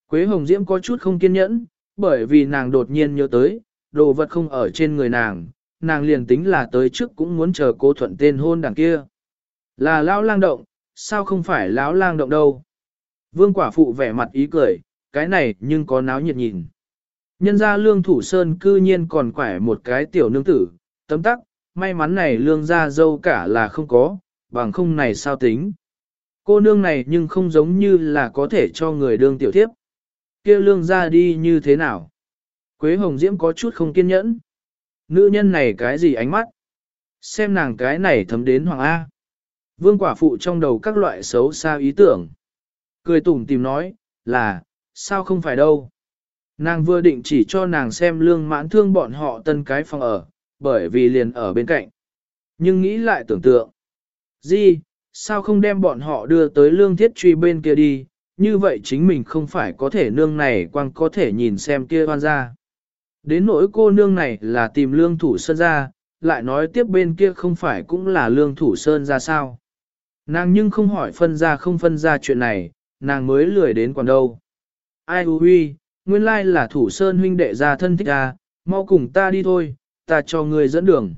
Quế Hồng Diễm có chút không kiên nhẫn, bởi vì nàng đột nhiên nhớ tới, đồ vật không ở trên người nàng, nàng liền tính là tới trước cũng muốn chờ cô thuận tên hôn đằng kia. Là lão lang động, sao không phải lão lang động đâu. Vương quả phụ vẻ mặt ý cười, cái này nhưng có náo nhiệt nhìn. Nhân ra lương thủ sơn cư nhiên còn quải một cái tiểu nương tử, tấm tắc, may mắn này lương ra dâu cả là không có, bằng không này sao tính. Cô nương này nhưng không giống như là có thể cho người đương tiểu thiếp. kia lương ra đi như thế nào? Quế Hồng Diễm có chút không kiên nhẫn. Nữ nhân này cái gì ánh mắt? Xem nàng cái này thấm đến Hoàng A. Vương quả phụ trong đầu các loại xấu xa ý tưởng. Cười tủm tìm nói, là, sao không phải đâu. Nàng vừa định chỉ cho nàng xem lương mãn thương bọn họ tân cái phòng ở, bởi vì liền ở bên cạnh. Nhưng nghĩ lại tưởng tượng. Gì, sao không đem bọn họ đưa tới lương thiết truy bên kia đi, như vậy chính mình không phải có thể nương này quang có thể nhìn xem kia hoan ra. Đến nỗi cô nương này là tìm lương thủ sơn ra, lại nói tiếp bên kia không phải cũng là lương thủ sơn ra sao. Nàng nhưng không hỏi phân ra không phân ra chuyện này, nàng mới lười đến còn đâu. Ai hư huy, nguyên lai là thủ sơn huynh đệ ra thân thích à, mau cùng ta đi thôi, ta cho ngươi dẫn đường.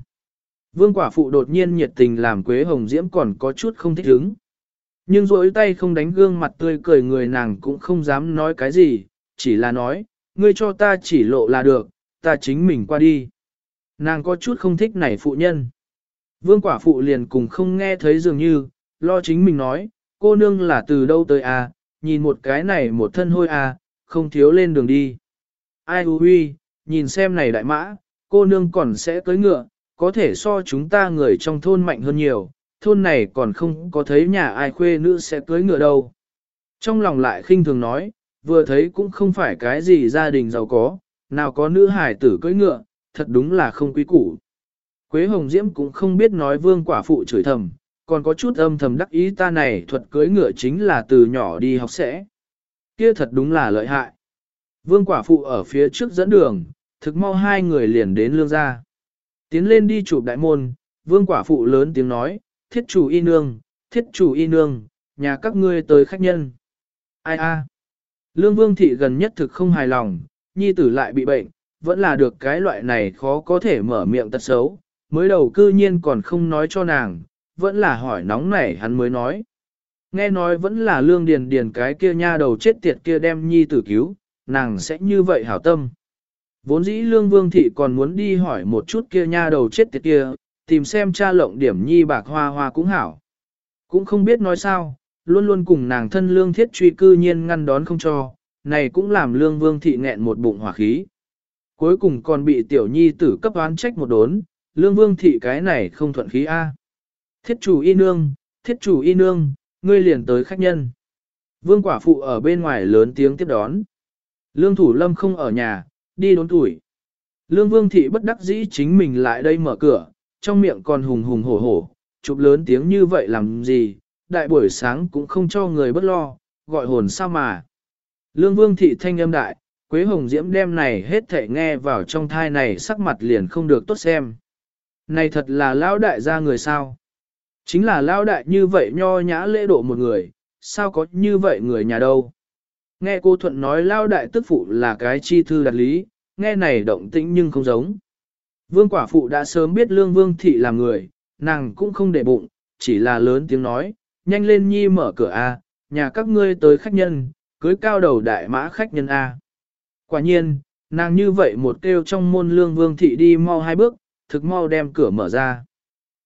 Vương quả phụ đột nhiên nhiệt tình làm Quế Hồng Diễm còn có chút không thích hứng. Nhưng rỗi tay không đánh gương mặt tươi cười người nàng cũng không dám nói cái gì, chỉ là nói, ngươi cho ta chỉ lộ là được, ta chính mình qua đi. Nàng có chút không thích này phụ nhân. Vương quả phụ liền cùng không nghe thấy dường như, lo chính mình nói, cô nương là từ đâu tới à, nhìn một cái này một thân hôi à, không thiếu lên đường đi. Ai hư huy, nhìn xem này đại mã, cô nương còn sẽ cưới ngựa, có thể so chúng ta người trong thôn mạnh hơn nhiều, thôn này còn không có thấy nhà ai khuê nữ sẽ cưới ngựa đâu. Trong lòng lại khinh thường nói, vừa thấy cũng không phải cái gì gia đình giàu có, nào có nữ hải tử cưỡi ngựa, thật đúng là không quý củ. Quế Hồng Diễm cũng không biết nói vương quả phụ chửi thầm, còn có chút âm thầm đắc ý ta này thuật cưỡi ngựa chính là từ nhỏ đi học sẽ. Kia thật đúng là lợi hại. Vương quả phụ ở phía trước dẫn đường, thực mau hai người liền đến lương gia. Tiến lên đi chụp đại môn, vương quả phụ lớn tiếng nói, thiết chủ y nương, thiết chủ y nương, nhà các ngươi tới khách nhân. Ai a? Lương vương thị gần nhất thực không hài lòng, nhi tử lại bị bệnh, vẫn là được cái loại này khó có thể mở miệng tật xấu, mới đầu cư nhiên còn không nói cho nàng, vẫn là hỏi nóng nảy hắn mới nói. Nghe nói vẫn là lương điền điền cái kia nha đầu chết tiệt kia đem nhi tử cứu, nàng sẽ như vậy hảo tâm. Vốn dĩ lương vương thị còn muốn đi hỏi một chút kia nha đầu chết tiệt kia, tìm xem cha lộng điểm nhi bạc hoa hoa cũng hảo. Cũng không biết nói sao, luôn luôn cùng nàng thân lương thiết truy cư nhiên ngăn đón không cho, này cũng làm lương vương thị nghẹn một bụng hỏa khí. Cuối cùng còn bị tiểu nhi tử cấp oán trách một đốn, lương vương thị cái này không thuận khí A. Thiết chủ y nương, thiết chủ y nương, ngươi liền tới khách nhân. Vương quả phụ ở bên ngoài lớn tiếng tiếp đón. Lương thủ lâm không ở nhà, đi đốn tuổi. Lương vương thị bất đắc dĩ chính mình lại đây mở cửa, trong miệng còn hùng hùng hổ hổ, chụp lớn tiếng như vậy làm gì, đại buổi sáng cũng không cho người bất lo, gọi hồn sao mà. Lương vương thị thanh âm đại, Quế Hồng Diễm đem này hết thể nghe vào trong thai này sắc mặt liền không được tốt xem. Này thật là lão đại gia người sao? Chính là lão đại như vậy nho nhã lễ độ một người, sao có như vậy người nhà đâu? Nghe cô Thuận nói lão đại tức phụ là cái chi thư đặt lý, nghe này động tĩnh nhưng không giống. Vương quả phụ đã sớm biết lương vương thị là người, nàng cũng không để bụng, chỉ là lớn tiếng nói, nhanh lên nhi mở cửa A, nhà các ngươi tới khách nhân, cưới cao đầu đại mã khách nhân A. Quả nhiên, nàng như vậy một kêu trong môn lương vương thị đi mau hai bước, thực mau đem cửa mở ra.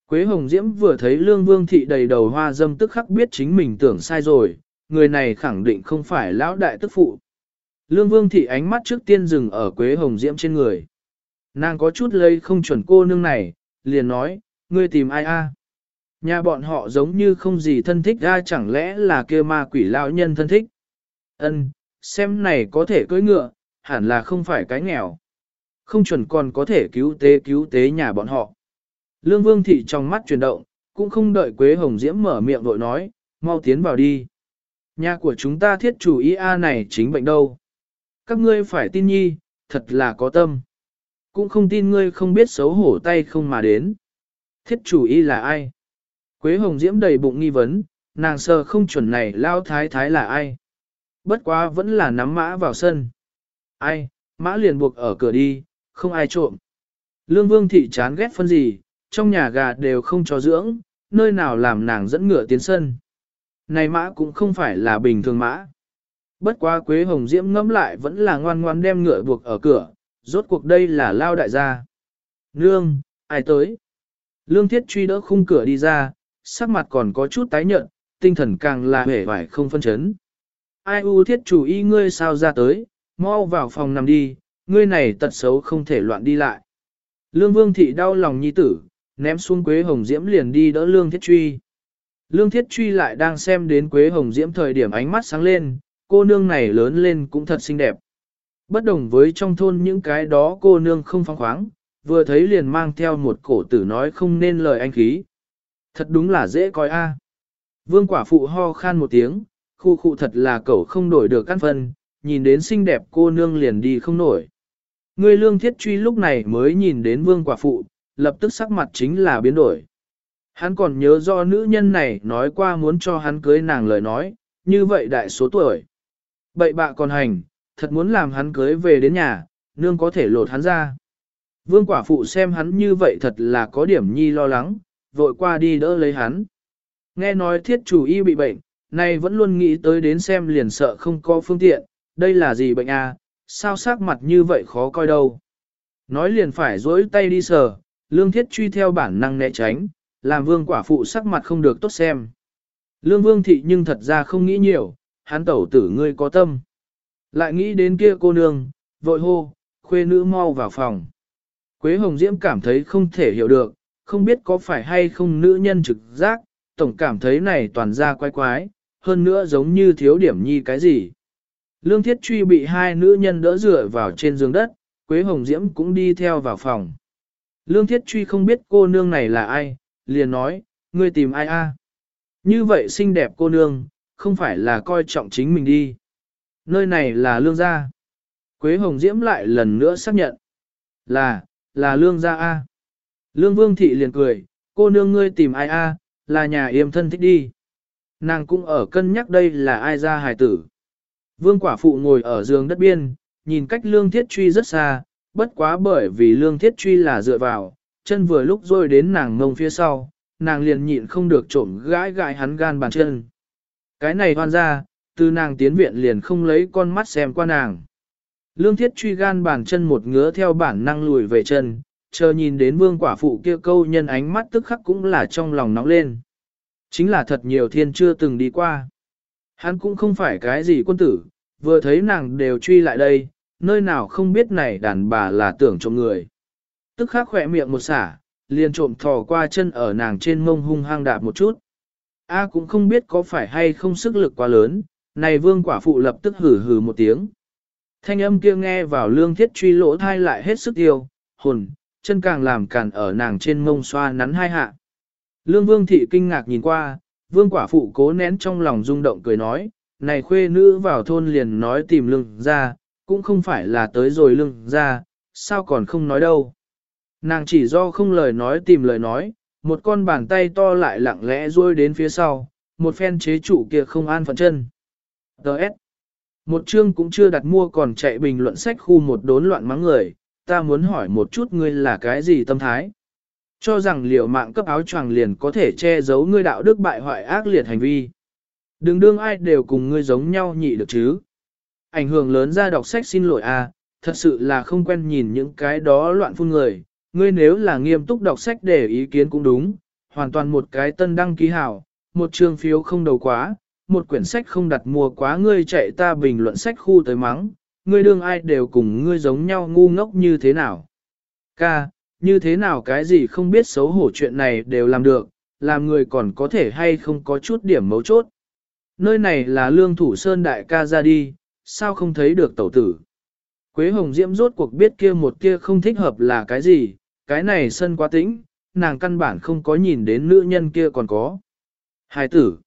Quế Hồng Diễm vừa thấy lương vương thị đầy đầu hoa dâm tức khắc biết chính mình tưởng sai rồi, người này khẳng định không phải lão đại tức phụ. Lương vương thị ánh mắt trước tiên dừng ở Quế Hồng Diễm trên người. Nàng có chút lây không chuẩn cô nương này, liền nói, ngươi tìm ai a? Nhà bọn họ giống như không gì thân thích ra chẳng lẽ là kia ma quỷ lão nhân thân thích. Ân, xem này có thể cưỡi ngựa, hẳn là không phải cái nghèo. Không chuẩn còn có thể cứu tế cứu tế nhà bọn họ. Lương Vương Thị trong mắt chuyển động, cũng không đợi Quế Hồng Diễm mở miệng vội nói, mau tiến vào đi. Nhà của chúng ta thiết chủ ý A này chính bệnh đâu. Các ngươi phải tin nhi, thật là có tâm. Cũng không tin ngươi không biết xấu hổ tay không mà đến. Thiết chủ ý là ai? Quế Hồng Diễm đầy bụng nghi vấn, nàng sờ không chuẩn này lao thái thái là ai? Bất quá vẫn là nắm mã vào sân. Ai, mã liền buộc ở cửa đi, không ai trộm. Lương Vương Thị chán ghét phân gì, trong nhà gà đều không cho dưỡng, nơi nào làm nàng dẫn ngựa tiến sân. Này mã cũng không phải là bình thường mã. Bất quá Quế Hồng Diễm ngẫm lại vẫn là ngoan ngoan đem ngựa buộc ở cửa, rốt cuộc đây là lao đại gia. Nương, ai tới? Lương Thiết truy đỡ khung cửa đi ra, sắc mặt còn có chút tái nhợt, tinh thần càng là hể vải không phân chấn. Ai u thiết chủ y ngươi sao ra tới, mau vào phòng nằm đi, ngươi này tật xấu không thể loạn đi lại. Lương Vương Thị đau lòng nhi tử, ném xuống Quế Hồng Diễm liền đi đỡ Lương Thiết Truy. Lương Thiết Truy lại đang xem đến Quế Hồng Diễm thời điểm ánh mắt sáng lên, cô nương này lớn lên cũng thật xinh đẹp. Bất đồng với trong thôn những cái đó cô nương không phóng khoáng, vừa thấy liền mang theo một cổ tử nói không nên lời anh khí. Thật đúng là dễ coi a. Vương quả phụ ho khan một tiếng, khu khu thật là cậu không đổi được căn phân, nhìn đến xinh đẹp cô nương liền đi không nổi. Người lương thiết truy lúc này mới nhìn đến vương quả phụ, lập tức sắc mặt chính là biến đổi. Hắn còn nhớ do nữ nhân này nói qua muốn cho hắn cưới nàng lời nói, như vậy đại số tuổi. Bậy bạ còn hành, thật muốn làm hắn cưới về đến nhà, nương có thể lột hắn ra. Vương quả phụ xem hắn như vậy thật là có điểm nhi lo lắng, vội qua đi đỡ lấy hắn. Nghe nói thiết chủ y bị bệnh, nay vẫn luôn nghĩ tới đến xem liền sợ không có phương tiện, đây là gì bệnh à, sao sắc mặt như vậy khó coi đâu. Nói liền phải dối tay đi sờ, lương thiết truy theo bản năng né tránh, làm vương quả phụ sắc mặt không được tốt xem. Lương vương thị nhưng thật ra không nghĩ nhiều, hắn tẩu tử ngươi có tâm. Lại nghĩ đến kia cô nương, vội hô, khuê nữ mau vào phòng. Quế Hồng Diễm cảm thấy không thể hiểu được, không biết có phải hay không nữ nhân trực giác, tổng cảm thấy này toàn ra quái quái, hơn nữa giống như thiếu điểm nhi cái gì. Lương Thiết Truy bị hai nữ nhân đỡ dựa vào trên giường đất, Quế Hồng Diễm cũng đi theo vào phòng. Lương Thiết Truy không biết cô nương này là ai, liền nói, ngươi tìm ai a? Như vậy xinh đẹp cô nương, không phải là coi trọng chính mình đi. Nơi này là lương gia. Quế Hồng Diễm lại lần nữa xác nhận. Là, là lương gia A. Lương Vương Thị liền cười, cô nương ngươi tìm ai A, là nhà yêm thân thích đi. Nàng cũng ở cân nhắc đây là ai ra hài tử. Vương quả phụ ngồi ở giường đất biên, nhìn cách lương thiết truy rất xa, bất quá bởi vì lương thiết truy là dựa vào, chân vừa lúc rôi đến nàng ngông phía sau, nàng liền nhịn không được trộm gãi gãi hắn gan bàn chân. Cái này hoan ra, từ nàng tiến viện liền không lấy con mắt xem qua nàng. Lương thiết truy gan bàn chân một ngứa theo bản năng lùi về chân, chờ nhìn đến vương quả phụ kia câu nhân ánh mắt tức khắc cũng là trong lòng nóng lên. Chính là thật nhiều thiên chưa từng đi qua. Hắn cũng không phải cái gì quân tử, vừa thấy nàng đều truy lại đây, nơi nào không biết này đàn bà là tưởng trộm người. Tức khắc khỏe miệng một xả, liền trộm thò qua chân ở nàng trên mông hung hăng đạp một chút. A cũng không biết có phải hay không sức lực quá lớn, này vương quả phụ lập tức hử hử một tiếng. Thanh âm kia nghe vào lương thiết truy lỗ thai lại hết sức yêu hồn, chân càng làm cản ở nàng trên mông xoa nắn hai hạ. Lương vương thị kinh ngạc nhìn qua, vương quả phụ cố nén trong lòng rung động cười nói, này khuê nữ vào thôn liền nói tìm lương ra, cũng không phải là tới rồi lương ra, sao còn không nói đâu. Nàng chỉ do không lời nói tìm lời nói, một con bàn tay to lại lặng lẽ ruôi đến phía sau, một phen chế trụ kia không an phận chân. Đợt. Một chương cũng chưa đặt mua còn chạy bình luận sách khu một đốn loạn mắng người, ta muốn hỏi một chút ngươi là cái gì tâm thái. Cho rằng liệu mạng cấp áo choàng liền có thể che giấu ngươi đạo đức bại hoại ác liệt hành vi. Đừng đương ai đều cùng ngươi giống nhau nhị được chứ. Ảnh hưởng lớn ra đọc sách xin lỗi à, thật sự là không quen nhìn những cái đó loạn phun người. Ngươi nếu là nghiêm túc đọc sách để ý kiến cũng đúng, hoàn toàn một cái tân đăng ký hảo, một chương phiếu không đầu quá, một quyển sách không đặt mua quá ngươi chạy ta bình luận sách khu tới mắng, ngươi đương ai đều cùng ngươi giống nhau ngu ngốc như thế nào. Ca, như thế nào cái gì không biết xấu hổ chuyện này đều làm được, làm người còn có thể hay không có chút điểm mấu chốt. Nơi này là lương thủ sơn đại ca ra đi, sao không thấy được tẩu tử. Quế Hồng Diễm rốt cuộc biết kia một kia không thích hợp là cái gì, cái này sân quá tĩnh, nàng căn bản không có nhìn đến nữ nhân kia còn có. Hài tử.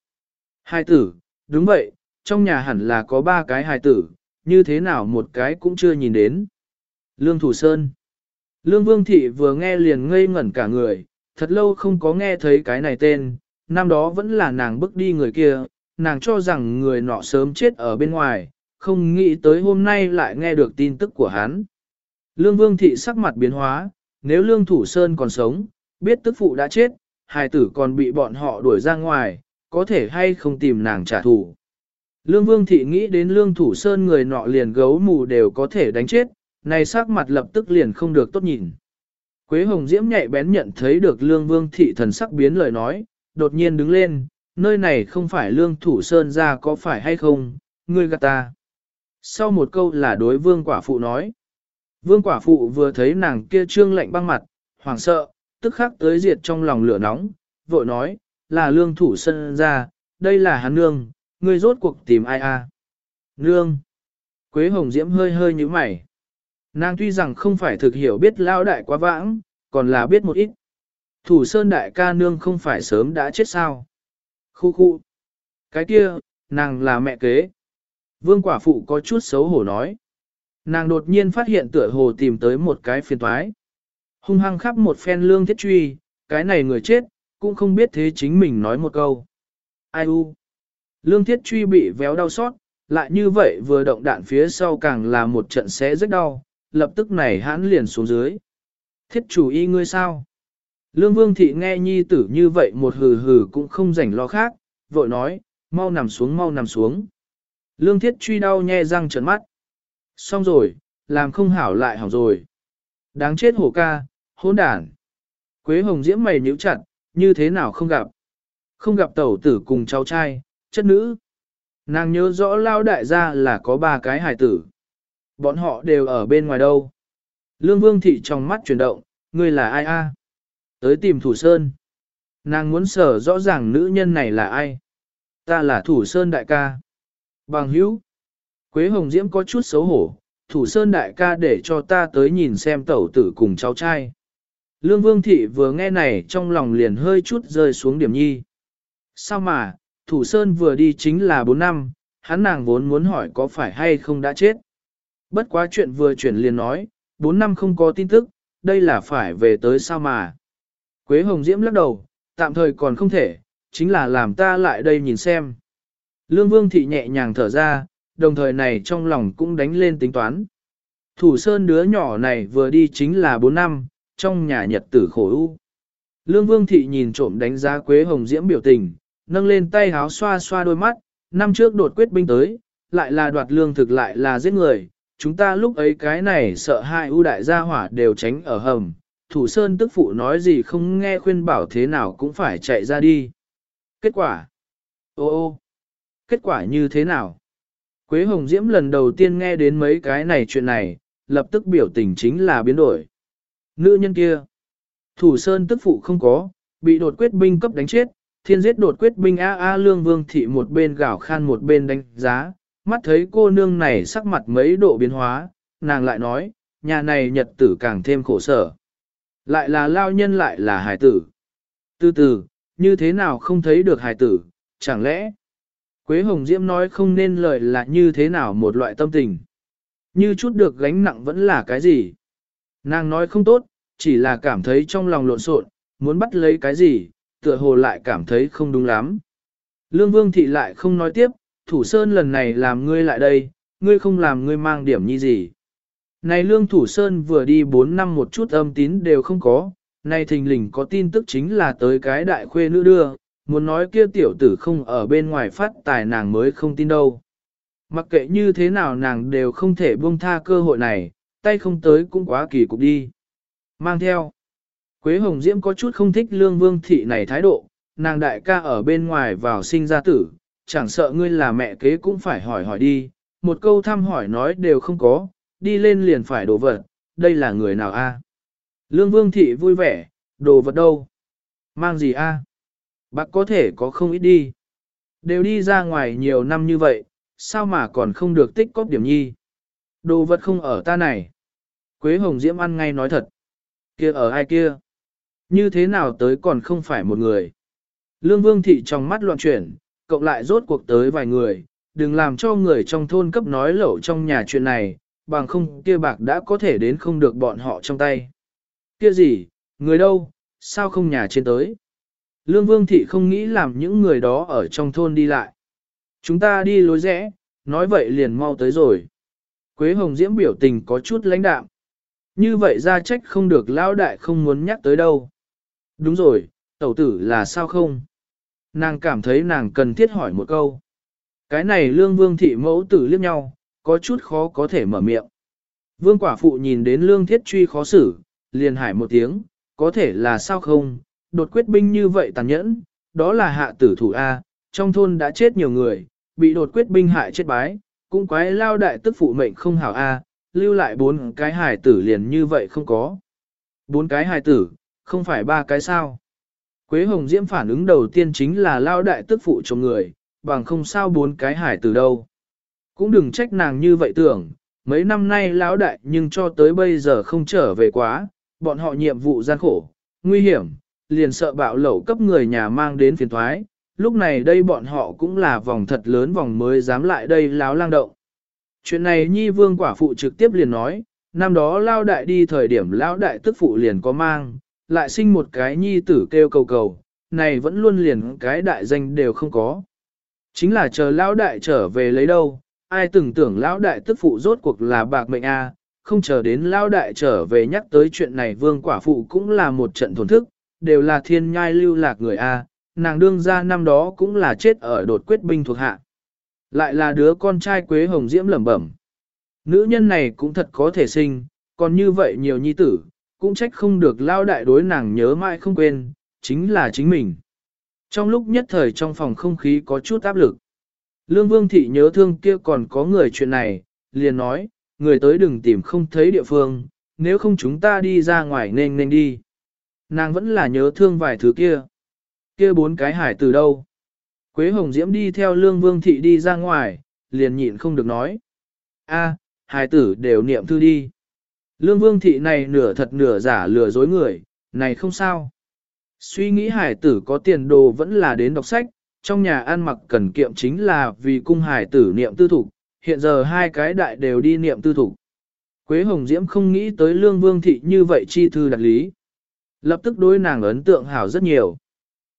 Hài tử, đúng vậy, trong nhà hẳn là có ba cái hài tử, như thế nào một cái cũng chưa nhìn đến. Lương Thủ Sơn. Lương Vương Thị vừa nghe liền ngây ngẩn cả người, thật lâu không có nghe thấy cái này tên, năm đó vẫn là nàng bước đi người kia, nàng cho rằng người nọ sớm chết ở bên ngoài, không nghĩ tới hôm nay lại nghe được tin tức của hắn. Lương Vương Thị sắc mặt biến hóa, nếu Lương Thủ Sơn còn sống, biết tức phụ đã chết, hài tử còn bị bọn họ đuổi ra ngoài, có thể hay không tìm nàng trả thù. Lương Vương Thị nghĩ đến Lương Thủ Sơn người nọ liền gấu mù đều có thể đánh chết, này sắc mặt lập tức liền không được tốt nhìn. Quế Hồng Diễm nhạy bén nhận thấy được Lương Vương Thị thần sắc biến lời nói, đột nhiên đứng lên, nơi này không phải Lương Thủ Sơn ra có phải hay không, ngươi gạt ta. Sau một câu là đối Vương Quả Phụ nói. Vương Quả Phụ vừa thấy nàng kia trương lạnh băng mặt, hoảng sợ, tức khắc tới diệt trong lòng lửa nóng, vội nói, là Lương Thủ Sơn ra, đây là hắn nương, ngươi rốt cuộc tìm ai a? Nương. Quế Hồng Diễm hơi hơi như mày. Nàng tuy rằng không phải thực hiểu biết lao đại quá vãng, còn là biết một ít. Thủ Sơn đại ca nương không phải sớm đã chết sao. Khu khu. Cái kia, nàng là mẹ kế. Vương quả phụ có chút xấu hổ nói. Nàng đột nhiên phát hiện tựa hồ tìm tới một cái phiền toái. Hung hăng khắp một phen lương thiết truy, cái này người chết, cũng không biết thế chính mình nói một câu. Ai u? Lương thiết truy bị véo đau xót, lại như vậy vừa động đạn phía sau càng là một trận xé rất đau, lập tức này hãn liền xuống dưới. Thiết chủ y ngươi sao? Lương vương thị nghe nhi tử như vậy một hừ hừ cũng không rảnh lo khác, vội nói, mau nằm xuống mau nằm xuống. Lương thiết truy đau nhe răng trợn mắt. Xong rồi, làm không hảo lại hỏng rồi. Đáng chết hổ ca, hỗn đản. Quế hồng diễm mày nhíu chặt, như thế nào không gặp. Không gặp tẩu tử cùng cháu trai, chất nữ. Nàng nhớ rõ lao đại gia là có ba cái hài tử. Bọn họ đều ở bên ngoài đâu. Lương Vương Thị trong mắt chuyển động, ngươi là ai a? Tới tìm Thủ Sơn. Nàng muốn sở rõ ràng nữ nhân này là ai. Ta là Thủ Sơn đại ca. Bằng hữu. Quế Hồng Diễm có chút xấu hổ. Thủ Sơn đại ca để cho ta tới nhìn xem tẩu tử cùng cháu trai. Lương Vương Thị vừa nghe này trong lòng liền hơi chút rơi xuống điểm nhi. Sao mà, Thủ Sơn vừa đi chính là 4 năm, hắn nàng vốn muốn hỏi có phải hay không đã chết. Bất quá chuyện vừa chuyển liền nói, 4 năm không có tin tức, đây là phải về tới sao mà. Quế Hồng Diễm lắc đầu, tạm thời còn không thể, chính là làm ta lại đây nhìn xem. Lương Vương Thị nhẹ nhàng thở ra, đồng thời này trong lòng cũng đánh lên tính toán. Thủ Sơn đứa nhỏ này vừa đi chính là 4 năm, trong nhà nhật tử khổ u. Lương Vương Thị nhìn trộm đánh giá Quế Hồng Diễm biểu tình, nâng lên tay háo xoa xoa đôi mắt, năm trước đột quyết binh tới, lại là đoạt lương thực lại là giết người, chúng ta lúc ấy cái này sợ hai ưu đại gia hỏa đều tránh ở hầm, thủ sơn tức phụ nói gì không nghe khuyên bảo thế nào cũng phải chạy ra đi. Kết quả? Ô ô! Kết quả như thế nào? Quế Hồng Diễm lần đầu tiên nghe đến mấy cái này chuyện này, lập tức biểu tình chính là biến đổi. Nữ nhân kia! Thủ sơn tức phụ không có, bị đột quyết binh cấp đánh chết, thiên giết đột quyết binh A A lương vương thị một bên gào khan một bên đánh giá, mắt thấy cô nương này sắc mặt mấy độ biến hóa, nàng lại nói, nhà này nhật tử càng thêm khổ sở. Lại là lao nhân lại là hải tử. Từ từ, như thế nào không thấy được hải tử, chẳng lẽ? Quế Hồng Diễm nói không nên lời là như thế nào một loại tâm tình. Như chút được gánh nặng vẫn là cái gì? Nàng nói không tốt, chỉ là cảm thấy trong lòng lộn xộn, muốn bắt lấy cái gì, tựa hồ lại cảm thấy không đúng lắm. Lương Vương Thị lại không nói tiếp, Thủ Sơn lần này làm ngươi lại đây, ngươi không làm ngươi mang điểm như gì. Này Lương Thủ Sơn vừa đi 4 năm một chút âm tín đều không có, này thình lình có tin tức chính là tới cái đại khuê nữ đưa, muốn nói kia tiểu tử không ở bên ngoài phát tài nàng mới không tin đâu. Mặc kệ như thế nào nàng đều không thể buông tha cơ hội này, tay không tới cũng quá kỳ cục đi. Mang theo. Quế Hồng Diễm có chút không thích lương vương thị này thái độ, nàng đại ca ở bên ngoài vào sinh ra tử, chẳng sợ ngươi là mẹ kế cũng phải hỏi hỏi đi, một câu thăm hỏi nói đều không có, đi lên liền phải đồ vật, đây là người nào a? Lương vương thị vui vẻ, đồ vật đâu? Mang gì a? Bác có thể có không ít đi. Đều đi ra ngoài nhiều năm như vậy, sao mà còn không được tích cóp điểm nhi? Đồ vật không ở ta này. Quế Hồng Diễm ăn ngay nói thật. Kia ở ai kia? Như thế nào tới còn không phải một người. Lương Vương Thị trong mắt loạn chuyển, cộng lại rốt cuộc tới vài người, đừng làm cho người trong thôn cấp nói lẩu trong nhà chuyện này, bằng không kia bạc đã có thể đến không được bọn họ trong tay. Kia gì, người đâu, sao không nhà trên tới? Lương Vương Thị không nghĩ làm những người đó ở trong thôn đi lại. Chúng ta đi lối rẽ, nói vậy liền mau tới rồi. Quế Hồng Diễm biểu tình có chút lãnh đạm. Như vậy ra trách không được lão đại không muốn nhắc tới đâu. Đúng rồi, tẩu tử là sao không? Nàng cảm thấy nàng cần thiết hỏi một câu. Cái này lương vương thị mẫu tử liếc nhau, có chút khó có thể mở miệng. Vương quả phụ nhìn đến lương thiết truy khó xử, liền hải một tiếng, có thể là sao không, đột quyết binh như vậy tàn nhẫn, đó là hạ tử thủ A, trong thôn đã chết nhiều người, bị đột quyết binh hại chết bái, cũng quái lao đại tức phụ mệnh không hảo A, lưu lại bốn cái hài tử liền như vậy không có. Bốn cái hài tử, không phải ba cái sao. Quế Hồng Diễm phản ứng đầu tiên chính là lao đại tức phụ chồng người, bằng không sao bốn cái hải từ đâu. Cũng đừng trách nàng như vậy tưởng, mấy năm nay lão đại nhưng cho tới bây giờ không trở về quá, bọn họ nhiệm vụ gian khổ, nguy hiểm, liền sợ bạo lẩu cấp người nhà mang đến phiền thoái, lúc này đây bọn họ cũng là vòng thật lớn vòng mới dám lại đây láo lang động. Chuyện này nhi vương quả phụ trực tiếp liền nói, năm đó lao đại đi thời điểm lão đại tức phụ liền có mang, lại sinh một cái nhi tử kêu cầu cầu, này vẫn luôn liền cái đại danh đều không có. Chính là chờ lão đại trở về lấy đâu, ai từng tưởng lão đại tức phụ rốt cuộc là bạc mệnh a, không chờ đến lão đại trở về nhắc tới chuyện này vương quả phụ cũng là một trận thổn thức, đều là thiên nhai lưu lạc người a, nàng đương ra năm đó cũng là chết ở đột quyết binh thuộc hạ. Lại là đứa con trai Quế Hồng Diễm lẩm bẩm. Nữ nhân này cũng thật có thể sinh, còn như vậy nhiều nhi tử, cũng trách không được lao đại đối nàng nhớ mãi không quên, chính là chính mình. Trong lúc nhất thời trong phòng không khí có chút áp lực. Lương Vương Thị nhớ thương kia còn có người chuyện này, liền nói, người tới đừng tìm không thấy địa phương, nếu không chúng ta đi ra ngoài nên nên đi. Nàng vẫn là nhớ thương vài thứ kia. Kia bốn cái hải từ đâu? Quế Hồng Diễm đi theo Lương Vương Thị đi ra ngoài, liền nhịn không được nói. a hải tử đều niệm thư đi. Lương Vương Thị này nửa thật nửa giả lừa dối người, này không sao. Suy nghĩ hải tử có tiền đồ vẫn là đến đọc sách, trong nhà ăn mặc cần kiệm chính là vì cung hải tử niệm tư thục, hiện giờ hai cái đại đều đi niệm tư thục. Quế Hồng Diễm không nghĩ tới Lương Vương Thị như vậy chi thư đặt lý. Lập tức đối nàng ấn tượng hảo rất nhiều.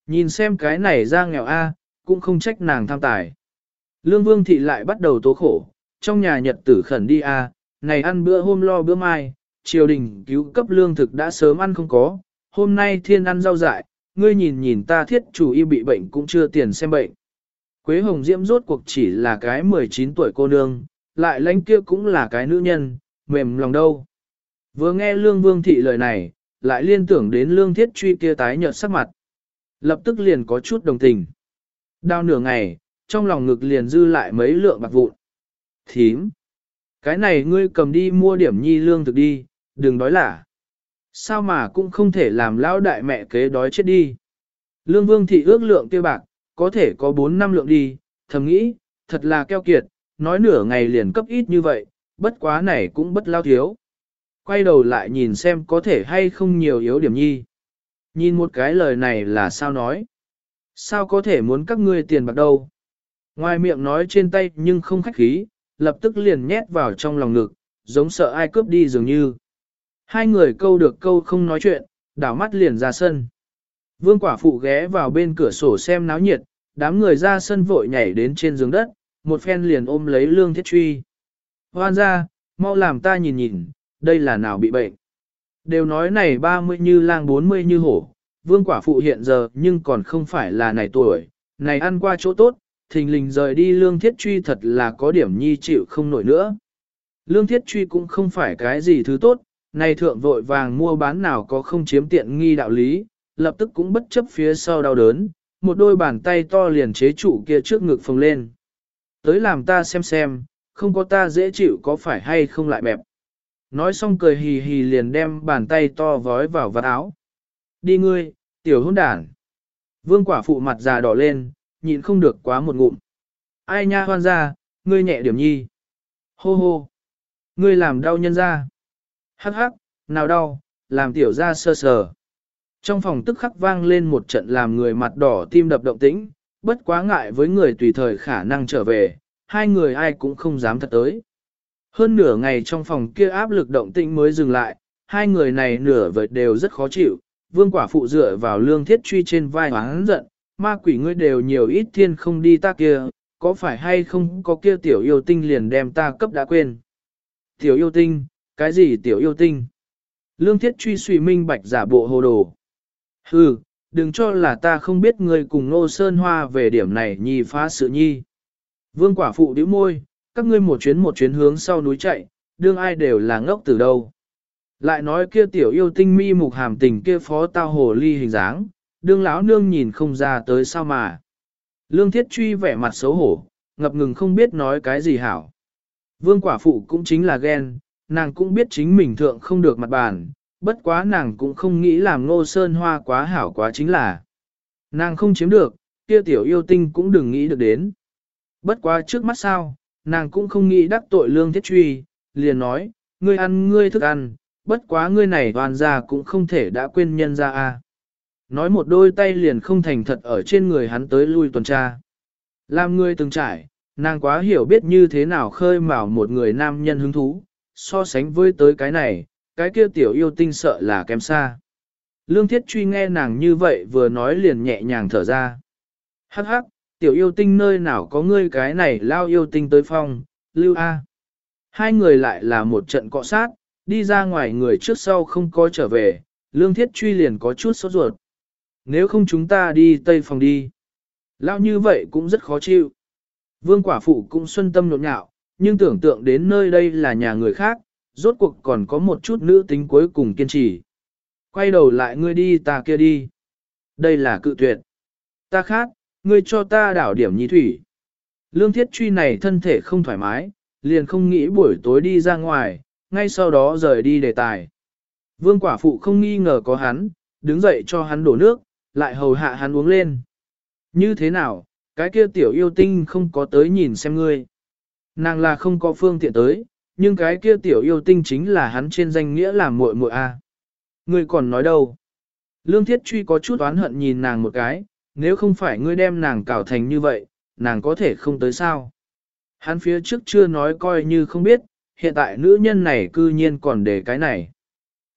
Nhìn xem cái này ra nghèo A, cũng không trách nàng tham tài. Lương Vương Thị lại bắt đầu tố khổ, trong nhà nhật tử khẩn đi A, này ăn bữa hôm lo bữa mai, triều đình cứu cấp lương thực đã sớm ăn không có, hôm nay thiên ăn rau dại, ngươi nhìn nhìn ta thiết chủ y bị bệnh cũng chưa tiền xem bệnh. Quế Hồng Diễm rốt cuộc chỉ là cái 19 tuổi cô nương, lại lãnh kia cũng là cái nữ nhân, mềm lòng đâu. Vừa nghe Lương Vương Thị lời này, lại liên tưởng đến Lương Thiết Truy kia tái nhợt sắc mặt. Lập tức liền có chút đồng tình. Đau nửa ngày, trong lòng ngực liền dư lại mấy lượng bạc vụn. Thím! Cái này ngươi cầm đi mua điểm nhi lương thực đi, đừng đói lả. Sao mà cũng không thể làm lão đại mẹ kế đói chết đi. Lương vương thị ước lượng kia bạc, có thể có 4 năm lượng đi, thầm nghĩ, thật là keo kiệt, nói nửa ngày liền cấp ít như vậy, bất quá này cũng bất lao thiếu. Quay đầu lại nhìn xem có thể hay không nhiều yếu điểm nhi. Nhìn một cái lời này là sao nói. Sao có thể muốn các ngươi tiền bạc đâu. Ngoài miệng nói trên tay nhưng không khách khí, lập tức liền nhét vào trong lòng ngực, giống sợ ai cướp đi dường như. Hai người câu được câu không nói chuyện, đảo mắt liền ra sân. Vương quả phụ ghé vào bên cửa sổ xem náo nhiệt, đám người ra sân vội nhảy đến trên giường đất, một phen liền ôm lấy lương thiết truy. Hoan ra, mau làm ta nhìn nhìn, đây là nào bị bệnh. Đều nói này 30 như lang 40 như hổ, vương quả phụ hiện giờ nhưng còn không phải là này tuổi, này ăn qua chỗ tốt, thình lình rời đi lương thiết truy thật là có điểm nhi chịu không nổi nữa. Lương thiết truy cũng không phải cái gì thứ tốt, này thượng vội vàng mua bán nào có không chiếm tiện nghi đạo lý, lập tức cũng bất chấp phía sau đau đớn, một đôi bàn tay to liền chế trụ kia trước ngực phồng lên. Tới làm ta xem xem, không có ta dễ chịu có phải hay không lại bẹp. Nói xong cười hì hì liền đem bàn tay to vói vào vạt áo. Đi ngươi, tiểu hôn đản. Vương quả phụ mặt già đỏ lên, nhịn không được quá một ngụm. Ai nha hoan ra, ngươi nhẹ điểm nhi. Hô hô. Ngươi làm đau nhân ra. Hắc hắc, nào đau, làm tiểu ra sơ sờ. Trong phòng tức khắc vang lên một trận làm người mặt đỏ tim đập động tĩnh, bất quá ngại với người tùy thời khả năng trở về, hai người ai cũng không dám thật tới. Hơn nửa ngày trong phòng kia áp lực động tĩnh mới dừng lại, hai người này nửa vời đều rất khó chịu, vương quả phụ dựa vào lương thiết truy trên vai hoáng giận, ma quỷ ngươi đều nhiều ít thiên không đi ta kia, có phải hay không có kia tiểu yêu tinh liền đem ta cấp đã quên. Tiểu yêu tinh, cái gì tiểu yêu tinh? Lương thiết truy suy minh bạch giả bộ hồ đồ. Hừ, đừng cho là ta không biết người cùng Nô Sơn Hoa về điểm này nhì phá sự nhi. Vương quả phụ điếu môi, các ngươi một chuyến một chuyến hướng sau núi chạy, đương ai đều là ngốc từ đâu. Lại nói kia tiểu yêu tinh mi mục hàm tình kia phó tao hồ ly hình dáng, đương lão nương nhìn không ra tới sao mà. Lương thiết truy vẻ mặt xấu hổ, ngập ngừng không biết nói cái gì hảo. Vương quả phụ cũng chính là ghen, nàng cũng biết chính mình thượng không được mặt bàn, bất quá nàng cũng không nghĩ làm ngô sơn hoa quá hảo quá chính là. Nàng không chiếm được, kia tiểu yêu tinh cũng đừng nghĩ được đến. Bất quá trước mắt sao, nàng cũng không nghĩ đắc tội lương thiết truy, liền nói, ngươi ăn ngươi thức ăn, bất quá ngươi này toàn ra cũng không thể đã quên nhân ra a. Nói một đôi tay liền không thành thật ở trên người hắn tới lui tuần tra. Làm người từng trải, nàng quá hiểu biết như thế nào khơi mào một người nam nhân hứng thú, so sánh với tới cái này, cái kia tiểu yêu tinh sợ là kém xa. Lương thiết truy nghe nàng như vậy vừa nói liền nhẹ nhàng thở ra. Hắc hắc, tiểu yêu tinh nơi nào có ngươi cái này lao yêu tinh tới phong, lưu A. Hai người lại là một trận cọ sát, đi ra ngoài người trước sau không có trở về, lương thiết truy liền có chút sốt ruột. Nếu không chúng ta đi tây phòng đi. Lao như vậy cũng rất khó chịu. Vương quả phụ cũng xuân tâm nhộn nhạo, nhưng tưởng tượng đến nơi đây là nhà người khác, rốt cuộc còn có một chút nữ tính cuối cùng kiên trì. Quay đầu lại ngươi đi ta kia đi. Đây là cự tuyệt. Ta khác, ngươi cho ta đảo điểm nhi thủy. Lương thiết truy này thân thể không thoải mái, liền không nghĩ buổi tối đi ra ngoài, ngay sau đó rời đi đề tài. Vương quả phụ không nghi ngờ có hắn, đứng dậy cho hắn đổ nước, lại hầu hạ hắn uống lên. Như thế nào, cái kia tiểu yêu tinh không có tới nhìn xem ngươi. Nàng là không có phương tiện tới, nhưng cái kia tiểu yêu tinh chính là hắn trên danh nghĩa làm muội muội a. Ngươi còn nói đâu? Lương Thiết Truy có chút oán hận nhìn nàng một cái, nếu không phải ngươi đem nàng cào thành như vậy, nàng có thể không tới sao? Hắn phía trước chưa nói coi như không biết, hiện tại nữ nhân này cư nhiên còn để cái này.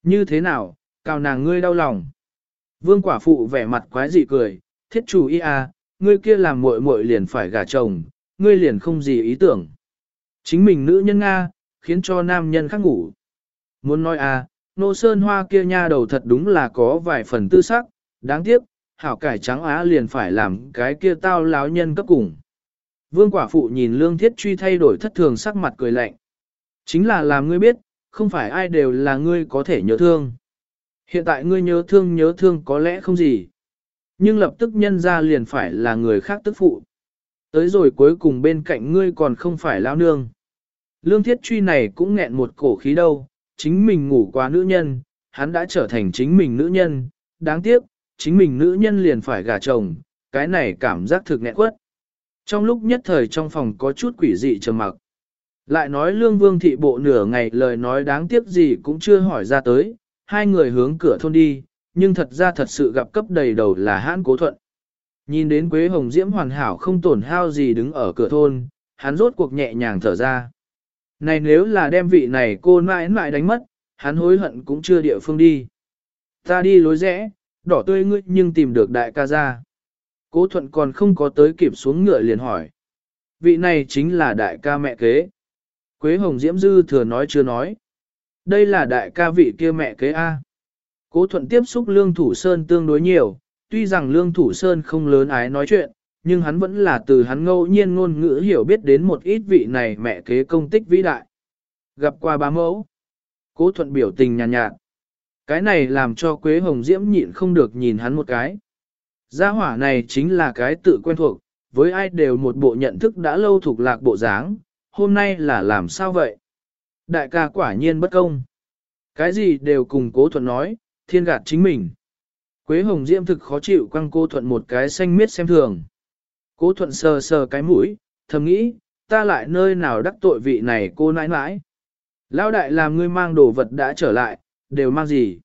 Như thế nào, cào nàng ngươi đau lòng. Vương quả phụ vẻ mặt quái dị cười, thiết chủ y a, ngươi kia làm muội muội liền phải gả chồng, ngươi liền không gì ý tưởng. Chính mình nữ nhân Nga, khiến cho nam nhân khác ngủ. Muốn nói à, nô sơn hoa kia nha đầu thật đúng là có vài phần tư sắc, đáng tiếc, hảo cải trắng á liền phải làm cái kia tao láo nhân cấp cùng. Vương quả phụ nhìn lương thiết truy thay đổi thất thường sắc mặt cười lạnh. Chính là làm ngươi biết, không phải ai đều là ngươi có thể nhớ thương. Hiện tại ngươi nhớ thương nhớ thương có lẽ không gì. Nhưng lập tức nhân ra liền phải là người khác tức phụ. Tới rồi cuối cùng bên cạnh ngươi còn không phải lao nương. Lương thiết truy này cũng nghẹn một cổ khí đâu, chính mình ngủ quá nữ nhân, hắn đã trở thành chính mình nữ nhân, đáng tiếc, chính mình nữ nhân liền phải gả chồng, cái này cảm giác thực nghẹn quất. Trong lúc nhất thời trong phòng có chút quỷ dị trầm mặc. Lại nói lương vương thị bộ nửa ngày lời nói đáng tiếc gì cũng chưa hỏi ra tới, hai người hướng cửa thôn đi, nhưng thật ra thật sự gặp cấp đầy đầu là hãn cố thuận. Nhìn đến Quế Hồng Diễm hoàn hảo không tổn hao gì đứng ở cửa thôn, hắn rốt cuộc nhẹ nhàng thở ra. Này nếu là đem vị này cô mãi mãi đánh mất, hắn hối hận cũng chưa địa phương đi. Ta đi lối rẽ, đỏ tươi ngươi nhưng tìm được đại ca ra. Cố thuận còn không có tới kịp xuống ngựa liền hỏi. Vị này chính là đại ca mẹ kế. Quế Hồng Diễm Dư thừa nói chưa nói. Đây là đại ca vị kia mẹ kế A. Cố thuận tiếp xúc Lương Thủ Sơn tương đối nhiều, tuy rằng Lương Thủ Sơn không lớn ái nói chuyện, nhưng hắn vẫn là từ hắn ngẫu nhiên ngôn ngữ hiểu biết đến một ít vị này mẹ kế công tích vĩ đại. Gặp qua bá mẫu, cố thuận biểu tình nhàn nhạt, nhạt. Cái này làm cho Quế Hồng Diễm nhịn không được nhìn hắn một cái. Gia hỏa này chính là cái tự quen thuộc, với ai đều một bộ nhận thức đã lâu thuộc lạc bộ dáng, hôm nay là làm sao vậy? Đại ca quả nhiên bất công. Cái gì đều cùng cố thuận nói, thiên gạt chính mình. Quế Hồng Diễm thực khó chịu quăng cô thuận một cái xanh miết xem thường. Cố thuận sờ sờ cái mũi, thầm nghĩ, ta lại nơi nào đắc tội vị này cô nãi nãi. Lão đại làm ngươi mang đồ vật đã trở lại, đều mang gì?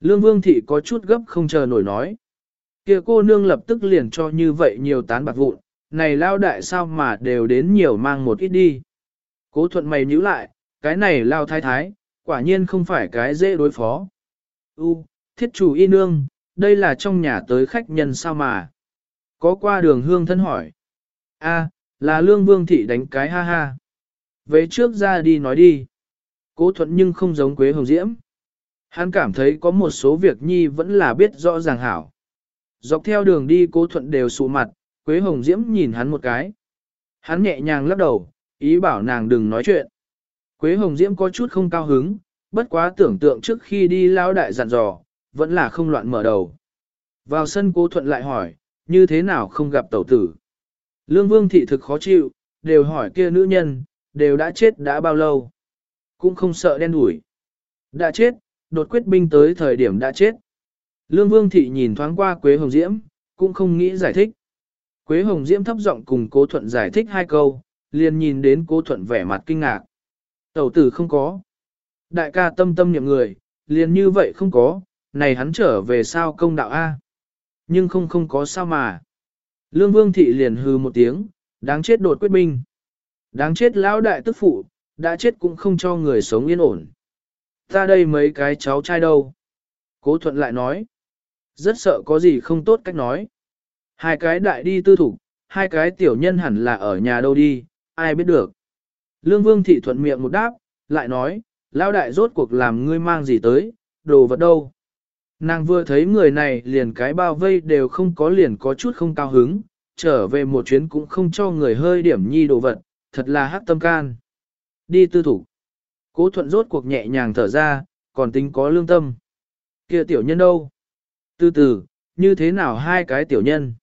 Lương Vương Thị có chút gấp không chờ nổi nói. kia cô nương lập tức liền cho như vậy nhiều tán bạc vụn, này lao đại sao mà đều đến nhiều mang một ít đi. Cố thuận mày nhíu lại, cái này lao thái thái, quả nhiên không phải cái dễ đối phó. U, thiết chủ y nương, đây là trong nhà tới khách nhân sao mà. Có qua đường hương thân hỏi. a là lương vương thị đánh cái ha ha. Về trước ra đi nói đi. Cố thuận nhưng không giống Quế Hồng Diễm. Hắn cảm thấy có một số việc nhi vẫn là biết rõ ràng hảo. Dọc theo đường đi cố thuận đều sụ mặt, Quế Hồng Diễm nhìn hắn một cái. Hắn nhẹ nhàng lắc đầu, ý bảo nàng đừng nói chuyện. Quế Hồng Diễm có chút không cao hứng, bất quá tưởng tượng trước khi đi lao đại dặn dò, vẫn là không loạn mở đầu. Vào sân cố thuận lại hỏi, như thế nào không gặp tẩu tử. Lương Vương thị thực khó chịu, đều hỏi kia nữ nhân, đều đã chết đã bao lâu. Cũng không sợ đen đủi. Đã chết, đột quyết binh tới thời điểm đã chết. Lương Vương thị nhìn thoáng qua Quế Hồng Diễm, cũng không nghĩ giải thích. Quế Hồng Diễm thấp giọng cùng Cố Thuận giải thích hai câu, liền nhìn đến Cố Thuận vẻ mặt kinh ngạc. Tẩu tử không có. Đại ca tâm tâm niệm người, liền như vậy không có, này hắn trở về sao công đạo A. Nhưng không không có sao mà. Lương Vương Thị liền hư một tiếng, đáng chết đột quyết binh. Đáng chết lão đại tức phụ, đã chết cũng không cho người sống yên ổn. Ta đây mấy cái cháu trai đâu? Cố thuận lại nói. Rất sợ có gì không tốt cách nói. Hai cái đại đi tư thủ, hai cái tiểu nhân hẳn là ở nhà đâu đi, ai biết được. Lương Vương Thị thuận miệng một đáp, lại nói, lão đại rốt cuộc làm ngươi mang gì tới, đồ vật đâu. Nàng vừa thấy người này liền cái bao vây đều không có liền có chút không cao hứng, trở về một chuyến cũng không cho người hơi điểm nhi đồ vật, thật là hắc tâm can. Đi tư thủ. Cố thuận rốt cuộc nhẹ nhàng thở ra, còn tính có lương tâm. kia tiểu nhân đâu? Từ từ, như thế nào hai cái tiểu nhân?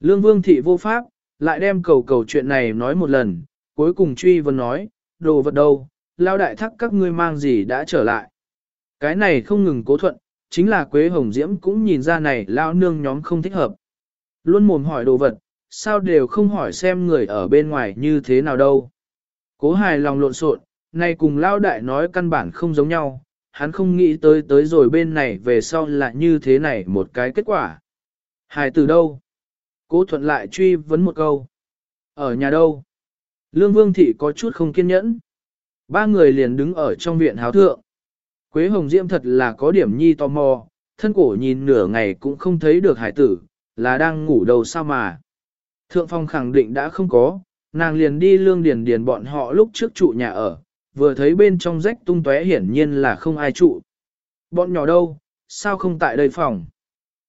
Lương vương thị vô pháp, lại đem cầu cầu chuyện này nói một lần, cuối cùng truy vấn nói, đồ vật đâu, lao đại thắc các ngươi mang gì đã trở lại. Cái này không ngừng cố thuận, chính là Quế Hồng Diễm cũng nhìn ra này lao nương nhóm không thích hợp. Luôn mồm hỏi đồ vật, sao đều không hỏi xem người ở bên ngoài như thế nào đâu. Cố hài lòng lộn xộn, nay cùng lao đại nói căn bản không giống nhau, hắn không nghĩ tới tới rồi bên này về sau là như thế này một cái kết quả. Hài từ đâu? Cố thuận lại truy vấn một câu. Ở nhà đâu? Lương Vương Thị có chút không kiên nhẫn. Ba người liền đứng ở trong viện háo thượng. Quế Hồng Diễm thật là có điểm nhi tò mò, thân cổ nhìn nửa ngày cũng không thấy được hải tử, là đang ngủ đầu sao mà. Thượng phong khẳng định đã không có, nàng liền đi lương điền điền bọn họ lúc trước trụ nhà ở, vừa thấy bên trong rách tung tóe hiển nhiên là không ai trụ. Bọn nhỏ đâu, sao không tại đây phòng?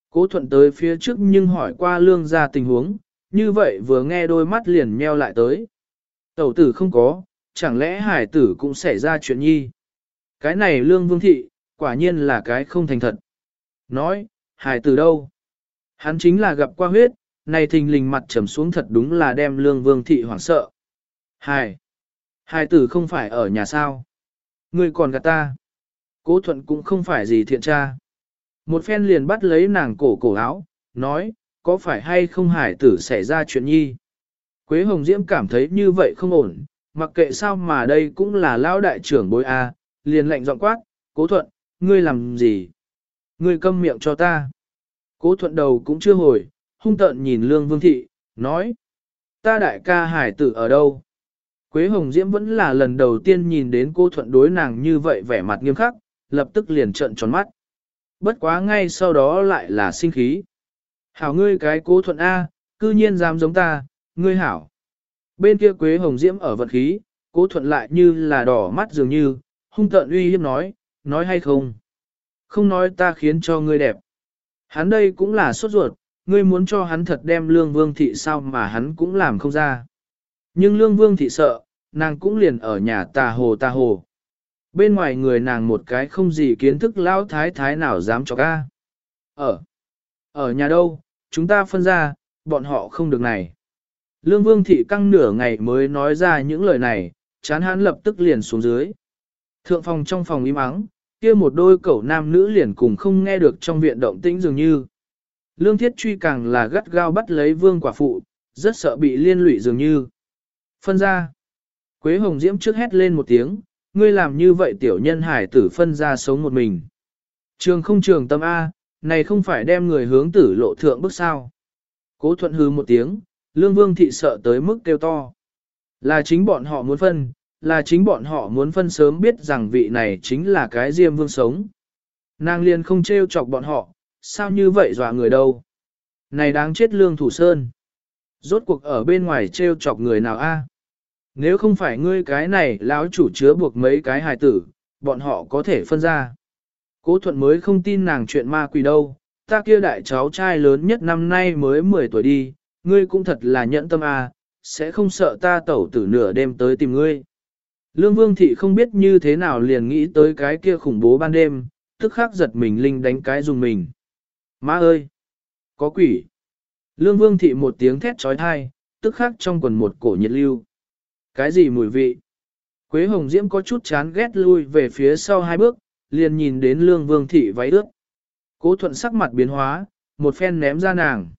Cố thuận tới phía trước nhưng hỏi qua lương ra tình huống, như vậy vừa nghe đôi mắt liền meo lại tới. Tẩu tử không có, chẳng lẽ hải tử cũng xảy ra chuyện nhi? Cái này lương vương thị, quả nhiên là cái không thành thật. Nói, hải tử đâu? Hắn chính là gặp qua huyết, này thình lình mặt trầm xuống thật đúng là đem lương vương thị hoảng sợ. Hải! Hải tử không phải ở nhà sao? Người còn gạt ta. Cố thuận cũng không phải gì thiện tra. Một phen liền bắt lấy nàng cổ cổ áo, nói, có phải hay không hải tử xảy ra chuyện nhi? Quế Hồng Diễm cảm thấy như vậy không ổn, mặc kệ sao mà đây cũng là lão đại trưởng bối A, liền lệnh giọng quát, cố thuận, ngươi làm gì? Ngươi câm miệng cho ta. Cố thuận đầu cũng chưa hồi, hung tợn nhìn lương vương thị, nói. Ta đại ca hải tử ở đâu? Quế Hồng Diễm vẫn là lần đầu tiên nhìn đến cô thuận đối nàng như vậy vẻ mặt nghiêm khắc, lập tức liền trợn tròn mắt. Bất quá ngay sau đó lại là sinh khí. Hảo ngươi cái cố thuận A, cư nhiên dám giống ta, ngươi hảo. Bên kia Quế Hồng Diễm ở vận khí, cố thuận lại như là đỏ mắt dường như, hung tợn uy hiếp nói, nói hay không? Không nói ta khiến cho ngươi đẹp. Hắn đây cũng là sốt ruột, ngươi muốn cho hắn thật đem lương vương thị sao mà hắn cũng làm không ra. Nhưng lương vương thị sợ, nàng cũng liền ở nhà tà hồ tà hồ. Bên ngoài người nàng một cái không gì kiến thức lão thái thái nào dám cho ca. Ở, ở nhà đâu, chúng ta phân ra, bọn họ không được này. Lương vương thị căng nửa ngày mới nói ra những lời này, chán hắn lập tức liền xuống dưới. Thượng phòng trong phòng im ắng, kia một đôi cẩu nam nữ liền cùng không nghe được trong viện động tĩnh dường như. Lương thiết truy càng là gắt gao bắt lấy vương quả phụ, rất sợ bị liên lụy dường như. Phân ra. Quế Hồng Diễm trước hét lên một tiếng, ngươi làm như vậy tiểu nhân hải tử phân ra sống một mình. Trường không trường tâm A, này không phải đem người hướng tử lộ thượng bước sao. Cố thuận hư một tiếng, lương vương thị sợ tới mức kêu to. Là chính bọn họ muốn phân, là chính bọn họ muốn phân sớm biết rằng vị này chính là cái diêm vương sống. Nàng liền không trêu chọc bọn họ, sao như vậy dọa người đâu. Này đáng chết lương thủ sơn. Rốt cuộc ở bên ngoài trêu chọc người nào a? À? Nếu không phải ngươi cái này lão chủ chứa buộc mấy cái hài tử, bọn họ có thể phân ra. Cố thuận mới không tin nàng chuyện ma quỷ đâu, ta kia đại cháu trai lớn nhất năm nay mới 10 tuổi đi, ngươi cũng thật là nhẫn tâm à, sẽ không sợ ta tẩu tử nửa đêm tới tìm ngươi. Lương Vương Thị không biết như thế nào liền nghĩ tới cái kia khủng bố ban đêm, tức khắc giật mình linh đánh cái dùng mình. Má ơi! Có quỷ! Lương Vương Thị một tiếng thét trói thai, tức khắc trong quần một cổ nhiệt lưu. Cái gì mùi vị? Quế Hồng Diễm có chút chán ghét lui về phía sau hai bước, liền nhìn đến Lương Vương Thị váy ướt. Cố thuận sắc mặt biến hóa, một phen ném ra nàng.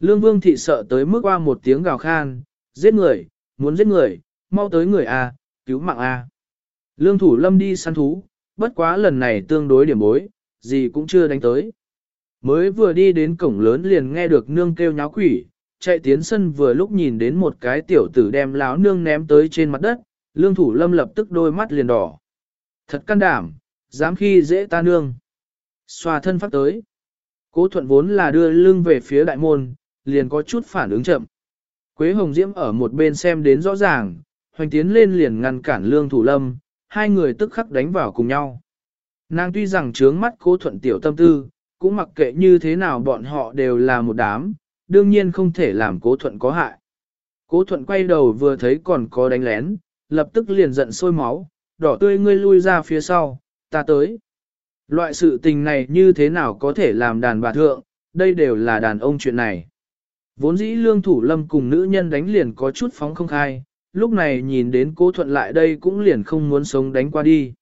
Lương Vương Thị sợ tới mức qua một tiếng gào khan, giết người, muốn giết người, mau tới người A, cứu mạng A. Lương Thủ Lâm đi săn thú, bất quá lần này tương đối điểm bối, gì cũng chưa đánh tới. Mới vừa đi đến cổng lớn liền nghe được nương kêu nháo quỷ, chạy tiến sân vừa lúc nhìn đến một cái tiểu tử đem láo nương ném tới trên mặt đất, lương thủ lâm lập tức đôi mắt liền đỏ. Thật can đảm, dám khi dễ ta nương. Xoa thân phát tới. Cố thuận vốn là đưa lưng về phía đại môn, liền có chút phản ứng chậm. Quế Hồng Diễm ở một bên xem đến rõ ràng, hoành tiến lên liền ngăn cản lương thủ lâm, hai người tức khắc đánh vào cùng nhau. Nàng tuy rằng trướng mắt cố thuận tiểu tâm tư, cũng mặc kệ như thế nào bọn họ đều là một đám, đương nhiên không thể làm cố thuận có hại. Cố thuận quay đầu vừa thấy còn có đánh lén, lập tức liền giận sôi máu, đỏ tươi ngươi lui ra phía sau, ta tới. Loại sự tình này như thế nào có thể làm đàn bà thượng, đây đều là đàn ông chuyện này. Vốn dĩ lương thủ lâm cùng nữ nhân đánh liền có chút phóng không khai, lúc này nhìn đến cố thuận lại đây cũng liền không muốn sống đánh qua đi.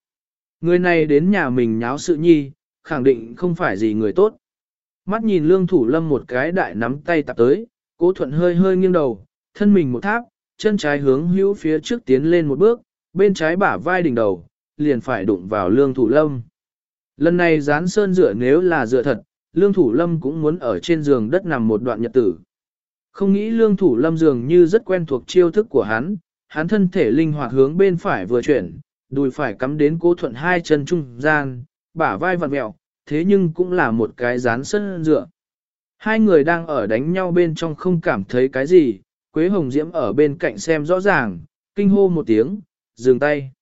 Người này đến nhà mình nháo sự nhi, khẳng định không phải gì người tốt. Mắt nhìn lương thủ lâm một cái đại nắm tay tạp tới, cố thuận hơi hơi nghiêng đầu, thân mình một tháp, chân trái hướng hữu phía trước tiến lên một bước, bên trái bả vai đỉnh đầu, liền phải đụng vào lương thủ lâm. Lần này dán sơn dựa nếu là dựa thật, lương thủ lâm cũng muốn ở trên giường đất nằm một đoạn nhật tử. Không nghĩ lương thủ lâm dường như rất quen thuộc chiêu thức của hắn, hắn thân thể linh hoạt hướng bên phải vừa chuyển, đùi phải cắm đến cố thuận hai chân trung gian, bả vai vặn mẹo, thế nhưng cũng là một cái dán sân dựa. Hai người đang ở đánh nhau bên trong không cảm thấy cái gì, Quế Hồng Diễm ở bên cạnh xem rõ ràng, kinh hô một tiếng, dừng tay.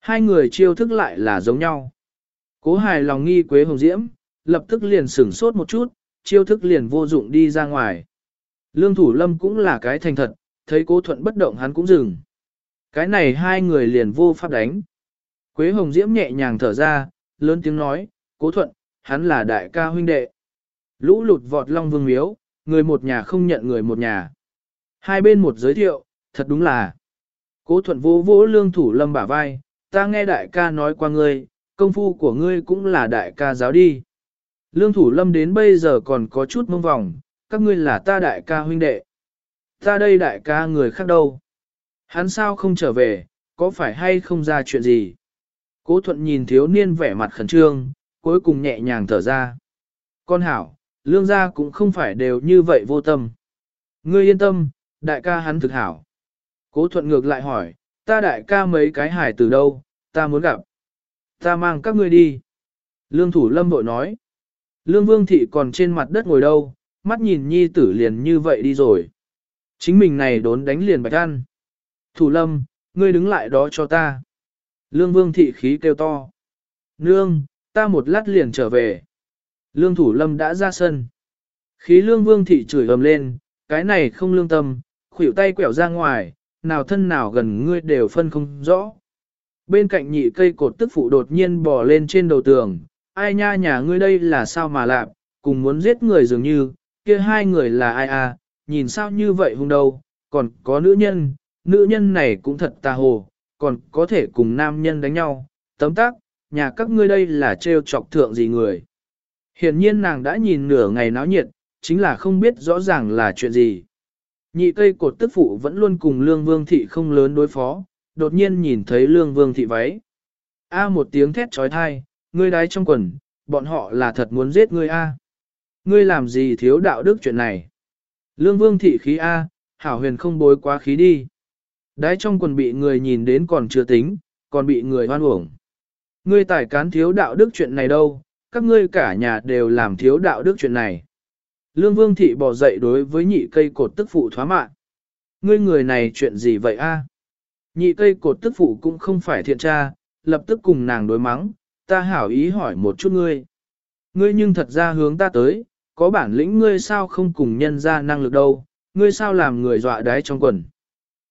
Hai người chiêu thức lại là giống nhau. Cố hài lòng nghi Quế Hồng Diễm, lập tức liền sửng sốt một chút, chiêu thức liền vô dụng đi ra ngoài. Lương Thủ Lâm cũng là cái thành thật, thấy cố thuận bất động hắn cũng dừng. Cái này hai người liền vô pháp đánh. Quế Hồng Diễm nhẹ nhàng thở ra, lớn tiếng nói, cố thuận, hắn là đại ca huynh đệ. Lũ lụt vọt long vương miếu, người một nhà không nhận người một nhà. Hai bên một giới thiệu, thật đúng là. Cố thuận vô vỗ lương thủ lâm bả vai, ta nghe đại ca nói qua ngươi, công phu của ngươi cũng là đại ca giáo đi. Lương thủ lâm đến bây giờ còn có chút mông vòng, các ngươi là ta đại ca huynh đệ. Ta đây đại ca người khác đâu. Hắn sao không trở về, có phải hay không ra chuyện gì? Cố thuận nhìn thiếu niên vẻ mặt khẩn trương, cuối cùng nhẹ nhàng thở ra. Con hảo, lương gia cũng không phải đều như vậy vô tâm. Ngươi yên tâm, đại ca hắn thực hảo. Cố thuận ngược lại hỏi, ta đại ca mấy cái hải từ đâu, ta muốn gặp. Ta mang các ngươi đi. Lương thủ lâm bội nói. Lương vương thị còn trên mặt đất ngồi đâu, mắt nhìn nhi tử liền như vậy đi rồi. Chính mình này đốn đánh liền bạch ăn. Thủ lâm, ngươi đứng lại đó cho ta. Lương vương thị khí kêu to. Nương, ta một lát liền trở về. Lương thủ lâm đã ra sân. Khí lương vương thị chửi ầm lên, cái này không lương tâm, khuỷu tay quẹo ra ngoài, nào thân nào gần ngươi đều phân không rõ. Bên cạnh nhị cây cột tức phụ đột nhiên bò lên trên đầu tường, ai nha nhà ngươi đây là sao mà lạp, cùng muốn giết người dường như, kia hai người là ai à, nhìn sao như vậy hung đâu, còn có nữ nhân, nữ nhân này cũng thật tà hồ, còn có thể cùng nam nhân đánh nhau, tấm tác, nhà các ngươi đây là trêu chọc thượng gì người. Hiện nhiên nàng đã nhìn nửa ngày náo nhiệt, chính là không biết rõ ràng là chuyện gì. Nhị cây cột tức phụ vẫn luôn cùng lương vương thị không lớn đối phó, đột nhiên nhìn thấy lương vương thị váy. A một tiếng thét trói thai, ngươi đái trong quần, bọn họ là thật muốn giết ngươi A. Ngươi làm gì thiếu đạo đức chuyện này? Lương vương thị khí A, hảo huyền không bối quá khí đi. Đái trong quần bị người nhìn đến còn chưa tính, còn bị người hoan uổng. Ngươi tài cán thiếu đạo đức chuyện này đâu, các ngươi cả nhà đều làm thiếu đạo đức chuyện này. Lương Vương Thị bỏ dậy đối với nhị cây cột tức phụ thoá mạn. Ngươi người này chuyện gì vậy a? Nhị cây cột tức phụ cũng không phải thiện tra, lập tức cùng nàng đối mắng, ta hảo ý hỏi một chút ngươi. Ngươi nhưng thật ra hướng ta tới, có bản lĩnh ngươi sao không cùng nhân ra năng lực đâu, ngươi sao làm người dọa đáy trong quần.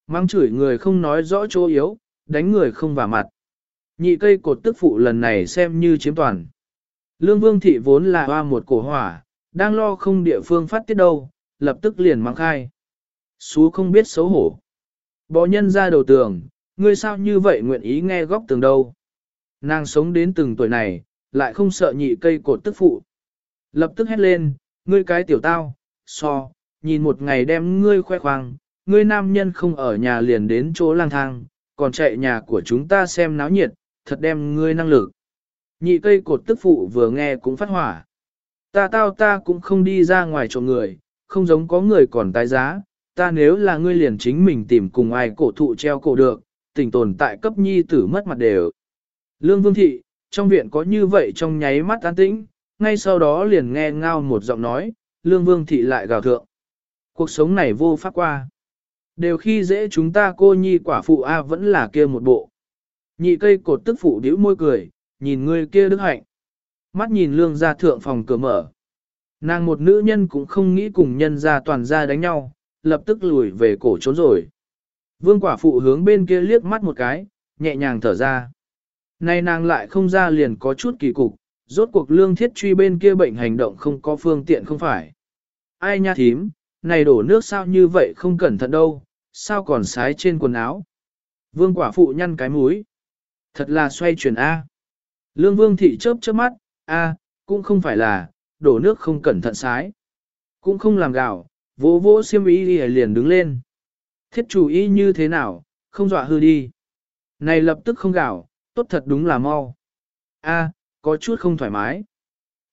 Mang chửi người không nói rõ chỗ yếu, đánh người không vào mặt. Nhị cây cột tức phụ lần này xem như chiếm toàn. Lương vương thị vốn là hoa một cổ hỏa, đang lo không địa phương phát tiết đâu, lập tức liền mang khai. Xú không biết xấu hổ. Bỏ nhân ra đầu tường, ngươi sao như vậy nguyện ý nghe góc tường đâu. Nàng sống đến từng tuổi này, lại không sợ nhị cây cột tức phụ. Lập tức hét lên, ngươi cái tiểu tao, so, nhìn một ngày đem ngươi khoe khoang, ngươi nam nhân không ở nhà liền đến chỗ lang thang, còn chạy nhà của chúng ta xem náo nhiệt, thật đem ngươi năng lực. Nhị cây cột tức phụ vừa nghe cũng phát hỏa. Ta tao ta cũng không đi ra ngoài trộm người, không giống có người còn tái giá, ta nếu là ngươi liền chính mình tìm cùng ai cổ thụ treo cổ được, tình tồn tại cấp nhi tử mất mặt đều. Lương Vương Thị, trong viện có như vậy trong nháy mắt an tĩnh, ngay sau đó liền nghe ngao một giọng nói, Lương Vương Thị lại gào thượng. Cuộc sống này vô pháp qua. Đều khi dễ chúng ta cô nhi quả phụ A vẫn là kia một bộ. Nhị cây cột tức phụ điếu môi cười, nhìn người kia đức hạnh. Mắt nhìn lương ra thượng phòng cửa mở. Nàng một nữ nhân cũng không nghĩ cùng nhân ra toàn ra đánh nhau, lập tức lùi về cổ trốn rồi. Vương quả phụ hướng bên kia liếc mắt một cái, nhẹ nhàng thở ra. Nay nàng lại không ra liền có chút kỳ cục, rốt cuộc lương thiết truy bên kia bệnh hành động không có phương tiện không phải. Ai nha thím, này đổ nước sao như vậy không cẩn thận đâu, sao còn sái trên quần áo. Vương quả phụ nhăn cái mũi. Thật là xoay chuyển A. Lương vương thị chớp chớp mắt, A, cũng không phải là, đổ nước không cẩn thận sái. Cũng không làm gạo, vỗ vỗ xiêm ý đi liền đứng lên. Thiết chủ ý như thế nào, không dọa hư đi. Này lập tức không gạo, tốt thật đúng là mau. A, có chút không thoải mái.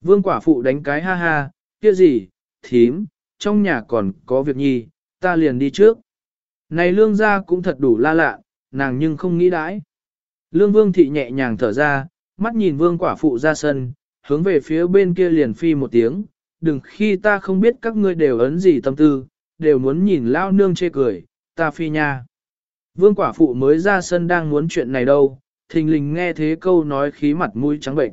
Vương quả phụ đánh cái ha ha, kia gì, thím, trong nhà còn có việc nhi, ta liền đi trước. Này lương gia cũng thật đủ la lạ, nàng nhưng không nghĩ đãi. Lương vương thị nhẹ nhàng thở ra, mắt nhìn vương quả phụ ra sân, hướng về phía bên kia liền phi một tiếng, đừng khi ta không biết các ngươi đều ấn gì tâm tư, đều muốn nhìn lao nương chê cười, ta phi nha. Vương quả phụ mới ra sân đang muốn chuyện này đâu, thình lình nghe thế câu nói khí mặt mũi trắng bệnh.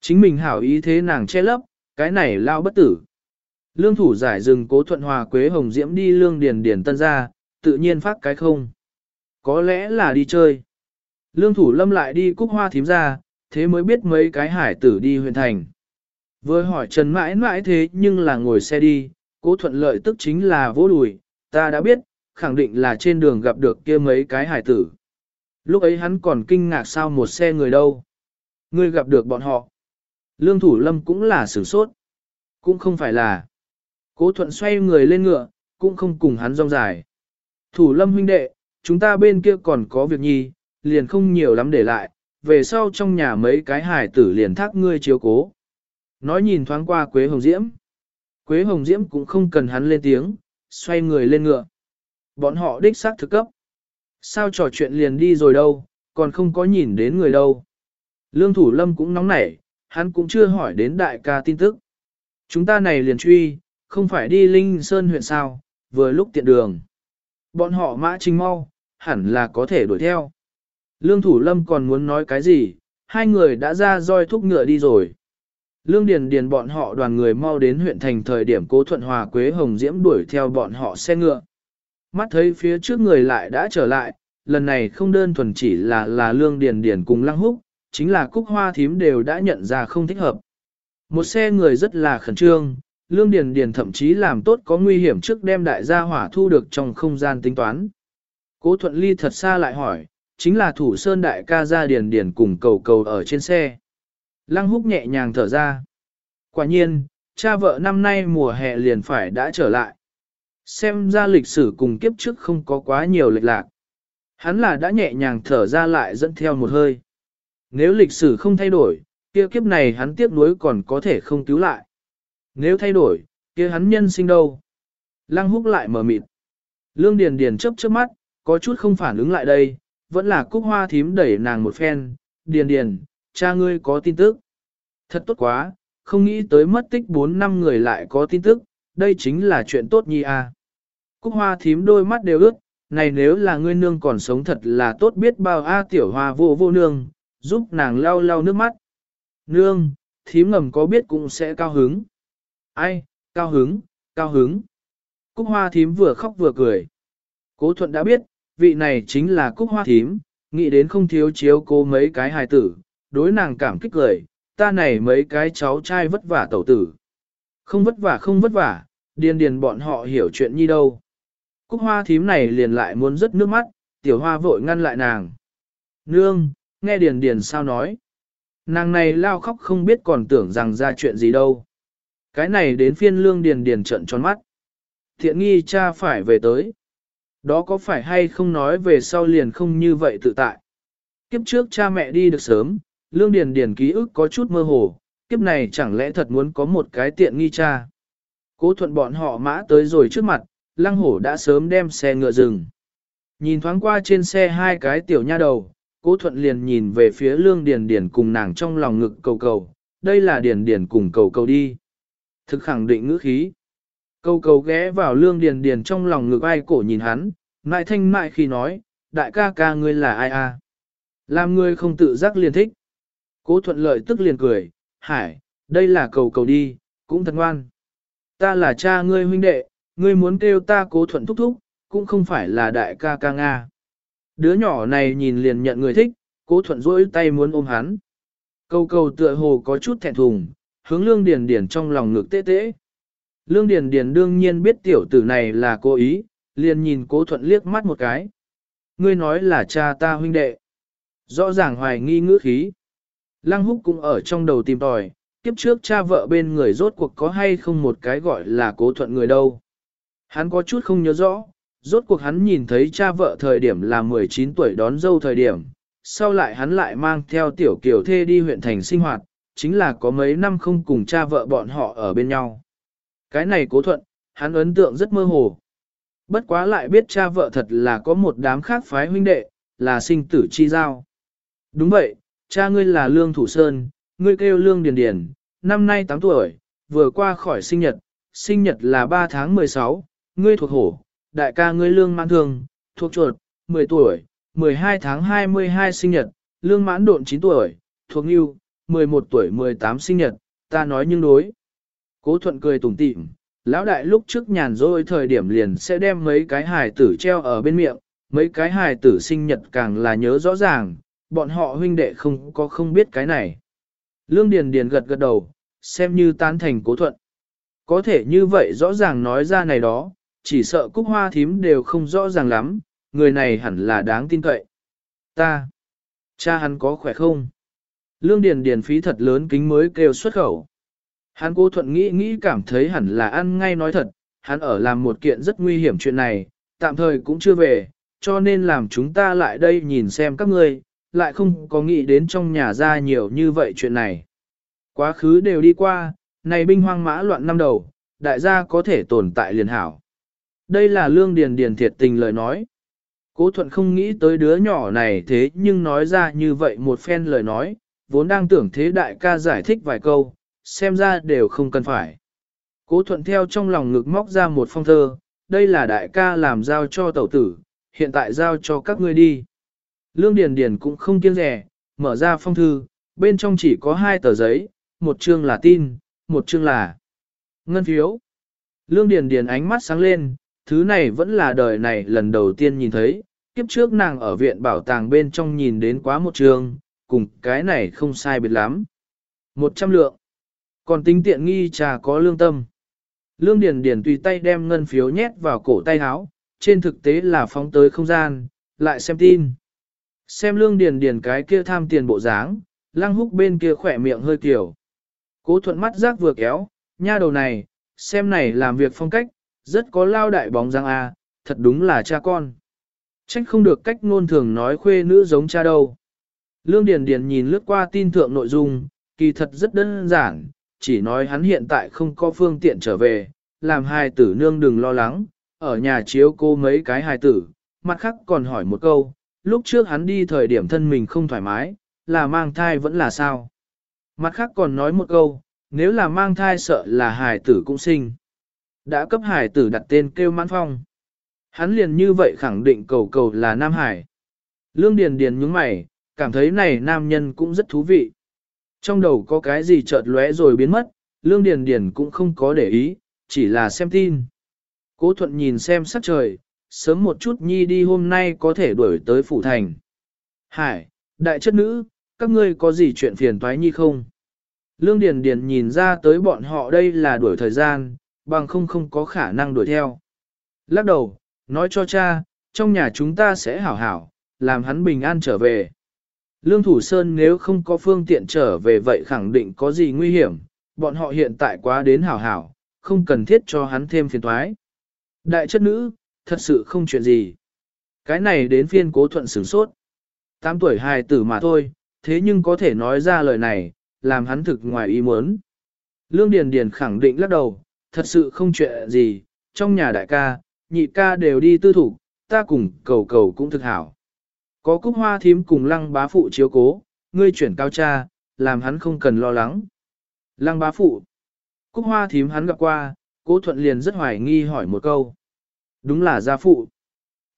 Chính mình hảo ý thế nàng che lấp, cái này lao bất tử. Lương thủ giải rừng cố thuận hòa quế hồng diễm đi lương điền điền tân ra, tự nhiên phát cái không. Có lẽ là đi chơi. Lương thủ lâm lại đi cúc hoa thím ra, thế mới biết mấy cái hải tử đi huyện thành. Vừa hỏi Trần mãi mãi thế nhưng là ngồi xe đi, cố thuận lợi tức chính là vô đùi, ta đã biết, khẳng định là trên đường gặp được kia mấy cái hải tử. Lúc ấy hắn còn kinh ngạc sao một xe người đâu. Ngươi gặp được bọn họ. Lương thủ lâm cũng là sửng sốt. Cũng không phải là. Cố thuận xoay người lên ngựa, cũng không cùng hắn rong dài. Thủ lâm huynh đệ, chúng ta bên kia còn có việc nhi, liền không nhiều lắm để lại, về sau trong nhà mấy cái hải tử liền thác ngươi chiếu cố. Nói nhìn thoáng qua Quế Hồng Diễm. Quế Hồng Diễm cũng không cần hắn lên tiếng, xoay người lên ngựa. Bọn họ đích xác thực cấp. Sao trò chuyện liền đi rồi đâu, còn không có nhìn đến người đâu. Lương Thủ Lâm cũng nóng nảy, hắn cũng chưa hỏi đến đại ca tin tức. Chúng ta này liền truy, không phải đi Linh Sơn huyện sao, vừa lúc tiện đường. Bọn họ mã trình mau, hẳn là có thể đuổi theo. Lương Thủ Lâm còn muốn nói cái gì, hai người đã ra roi thúc ngựa đi rồi. Lương Điền Điền bọn họ đoàn người mau đến huyện thành thời điểm cố thuận hòa Quế Hồng Diễm đuổi theo bọn họ xe ngựa. Mắt thấy phía trước người lại đã trở lại, lần này không đơn thuần chỉ là là Lương Điền Điền cùng Lăng Húc, chính là Cúc Hoa Thím đều đã nhận ra không thích hợp. Một xe người rất là khẩn trương, Lương Điền Điền thậm chí làm tốt có nguy hiểm trước đem đại gia hỏa thu được trong không gian tính toán. Cố Thuận Ly thật xa lại hỏi, chính là thủ sơn đại ca gia Điền Điền cùng cầu cầu ở trên xe. Lăng húc nhẹ nhàng thở ra. Quả nhiên, cha vợ năm nay mùa hè liền phải đã trở lại. Xem ra lịch sử cùng kiếp trước không có quá nhiều lệch lạc. Hắn là đã nhẹ nhàng thở ra lại dẫn theo một hơi. Nếu lịch sử không thay đổi, kia kiếp này hắn tiếc nuối còn có thể không cứu lại. Nếu thay đổi, kia hắn nhân sinh đâu? Lăng húc lại mở mịt. Lương Điền Điền chớp chớp mắt, có chút không phản ứng lại đây, vẫn là cúc hoa thím đẩy nàng một phen. Điền Điền, cha ngươi có tin tức. Thật tốt quá, không nghĩ tới mất tích 4 năm người lại có tin tức, đây chính là chuyện tốt nhi à. Cúc hoa thím đôi mắt đều ướt, này nếu là ngươi nương còn sống thật là tốt biết bao a tiểu hoa vô vô nương, giúp nàng lau lau nước mắt, Nương, thím ngầm có biết cũng sẽ cao hứng. Ai, cao hứng, cao hứng. Cúc hoa thím vừa khóc vừa cười. Cố thuận đã biết, vị này chính là cúc hoa thím, nghĩ đến không thiếu chiếu cô mấy cái hài tử, đối nàng cảm kích cười, ta này mấy cái cháu trai vất vả tẩu tử. Không vất vả không vất vả, điền điền bọn họ hiểu chuyện như đâu. Cúc hoa thím này liền lại muốn rớt nước mắt, tiểu hoa vội ngăn lại nàng. Nương, nghe điền điền sao nói. Nàng này lao khóc không biết còn tưởng rằng ra chuyện gì đâu. Cái này đến phiên lương điền điền trận tròn mắt. Thiện nghi cha phải về tới. Đó có phải hay không nói về sau liền không như vậy tự tại. Kiếp trước cha mẹ đi được sớm, lương điền điền ký ức có chút mơ hồ, kiếp này chẳng lẽ thật muốn có một cái tiện nghi cha. Cố thuận bọn họ mã tới rồi trước mặt, lăng hổ đã sớm đem xe ngựa dừng. Nhìn thoáng qua trên xe hai cái tiểu nha đầu, cố thuận liền nhìn về phía lương điền điền cùng nàng trong lòng ngực cầu cầu, đây là điền điền cùng cầu cầu đi. Thực khẳng định ngữ khí. Cầu cầu ghé vào lương điền điền trong lòng ngực ai cổ nhìn hắn, mại thanh mại khi nói, đại ca ca ngươi là ai a? Làm ngươi không tự giác liền thích. Cố thuận lợi tức liền cười, hải, đây là cầu cầu đi, cũng thật ngoan. Ta là cha ngươi huynh đệ, ngươi muốn kêu ta cố thuận thúc thúc, cũng không phải là đại ca ca Nga. Đứa nhỏ này nhìn liền nhận người thích, cố thuận rỗi tay muốn ôm hắn. Cầu cầu tựa hồ có chút thẹn thùng, hướng lương điền điền trong lòng ngực tê tê. Lương điền điền đương nhiên biết tiểu tử này là cố ý, liền nhìn cố thuận liếc mắt một cái. Ngươi nói là cha ta huynh đệ. Rõ ràng hoài nghi ngữ khí. Lăng húc cũng ở trong đầu tìm tòi, kiếp trước cha vợ bên người rốt cuộc có hay không một cái gọi là cố thuận người đâu. Hắn có chút không nhớ rõ, rốt cuộc hắn nhìn thấy cha vợ thời điểm là 19 tuổi đón dâu thời điểm, sau lại hắn lại mang theo tiểu kiều thê đi huyện thành sinh hoạt, chính là có mấy năm không cùng cha vợ bọn họ ở bên nhau. Cái này cố thuận, hắn ấn tượng rất mơ hồ. Bất quá lại biết cha vợ thật là có một đám khác phái huynh đệ, là sinh tử chi giao. Đúng vậy, cha ngươi là Lương Thủ Sơn, ngươi kêu Lương Điền Điền, năm nay 8 tuổi, vừa qua khỏi sinh nhật, sinh nhật là 3 tháng 16, ngươi thuộc hổ, đại ca ngươi Lương Mãn Thường, thuộc chuột, 10 tuổi, 12 tháng 22 sinh nhật, Lương Mãn Độn 9 tuổi, thuộc Ngưu, 11 tuổi 18 sinh nhật, ta nói nhưng đối. Cố thuận cười tủm tỉm, lão đại lúc trước nhàn rỗi thời điểm liền sẽ đem mấy cái hài tử treo ở bên miệng, mấy cái hài tử sinh nhật càng là nhớ rõ ràng, bọn họ huynh đệ không có không biết cái này. Lương Điền Điền gật gật đầu, xem như tán thành cố thuận. Có thể như vậy rõ ràng nói ra này đó, chỉ sợ cúc hoa thím đều không rõ ràng lắm, người này hẳn là đáng tin cậy. Ta, cha hắn có khỏe không? Lương Điền Điền phí thật lớn kính mới kêu xuất khẩu. Hắn cố thuận nghĩ nghĩ cảm thấy hẳn là ăn ngay nói thật, hắn ở làm một kiện rất nguy hiểm chuyện này, tạm thời cũng chưa về, cho nên làm chúng ta lại đây nhìn xem các ngươi, lại không có nghĩ đến trong nhà ra nhiều như vậy chuyện này. Quá khứ đều đi qua, này binh hoang mã loạn năm đầu, đại gia có thể tồn tại liền hảo. Đây là lương điền điền thiệt tình lời nói. Cố thuận không nghĩ tới đứa nhỏ này thế nhưng nói ra như vậy một phen lời nói, vốn đang tưởng thế đại ca giải thích vài câu, xem ra đều không cần phải. Cố thuận theo trong lòng ngực móc ra một phong thơ, đây là đại ca làm giao cho tẩu tử, hiện tại giao cho các ngươi đi. Lương Điền Điền cũng không kiêng rẻ, mở ra phong thư, bên trong chỉ có hai tờ giấy, một chương là tin, một chương là ngân phiếu. Lương Điền Điền ánh mắt sáng lên, thứ này vẫn là đời này lần đầu tiên nhìn thấy, kiếp trước nàng ở viện bảo tàng bên trong nhìn đến quá một chương, cùng cái này không sai biệt lắm. Một trăm lượng. Còn tính tiện nghi trà có lương tâm. Lương Điền Điền tùy tay đem ngân phiếu nhét vào cổ tay áo, trên thực tế là phóng tới không gian, lại xem tin. Xem lương điền điền cái kia tham tiền bộ dáng, lăng húc bên kia khỏe miệng hơi kiểu. Cố thuận mắt giác vừa kéo, nha đầu này, xem này làm việc phong cách, rất có lao đại bóng dáng a, thật đúng là cha con. Trách không được cách ngôn thường nói khuê nữ giống cha đâu. Lương Điền Điền nhìn lướt qua tin thượng nội dung, kỳ thật rất đơn giản, chỉ nói hắn hiện tại không có phương tiện trở về, làm hai tử nương đừng lo lắng, ở nhà chiếu cô mấy cái hài tử, mặt khác còn hỏi một câu, lúc trước hắn đi thời điểm thân mình không thoải mái, là mang thai vẫn là sao. Mặt khác còn nói một câu, nếu là mang thai sợ là hài tử cũng sinh. Đã cấp hài tử đặt tên kêu mãn phong. Hắn liền như vậy khẳng định cầu cầu là Nam Hải. Lương Điền Điền nhướng mày, cảm thấy này nam nhân cũng rất thú vị. Trong đầu có cái gì chợt lóe rồi biến mất, Lương Điền Điền cũng không có để ý, chỉ là xem tin. Cố thuận nhìn xem sắc trời, sớm một chút nhi đi hôm nay có thể đuổi tới phủ thành. Hải, đại chất nữ, các ngươi có gì chuyện phiền toái nhi không? Lương Điền Điền nhìn ra tới bọn họ đây là đuổi thời gian, bằng không không có khả năng đuổi theo. Lắc đầu, nói cho cha, trong nhà chúng ta sẽ hảo hảo, làm hắn bình an trở về. Lương Thủ Sơn nếu không có phương tiện trở về vậy khẳng định có gì nguy hiểm, bọn họ hiện tại quá đến hảo hảo, không cần thiết cho hắn thêm phiền toái. Đại chất nữ, thật sự không chuyện gì. Cái này đến phiên cố thuận sửng sốt. Tám tuổi hài tử mà thôi, thế nhưng có thể nói ra lời này, làm hắn thực ngoài ý muốn. Lương Điền Điền khẳng định lắc đầu, thật sự không chuyện gì, trong nhà đại ca, nhị ca đều đi tư thủ, ta cùng cầu cầu cũng thực hảo. Có cúc hoa thím cùng lăng bá phụ chiếu cố, ngươi chuyển cao cha, làm hắn không cần lo lắng. Lăng bá phụ, cúc hoa thím hắn gặp qua, cố thuận liền rất hoài nghi hỏi một câu. Đúng là gia phụ.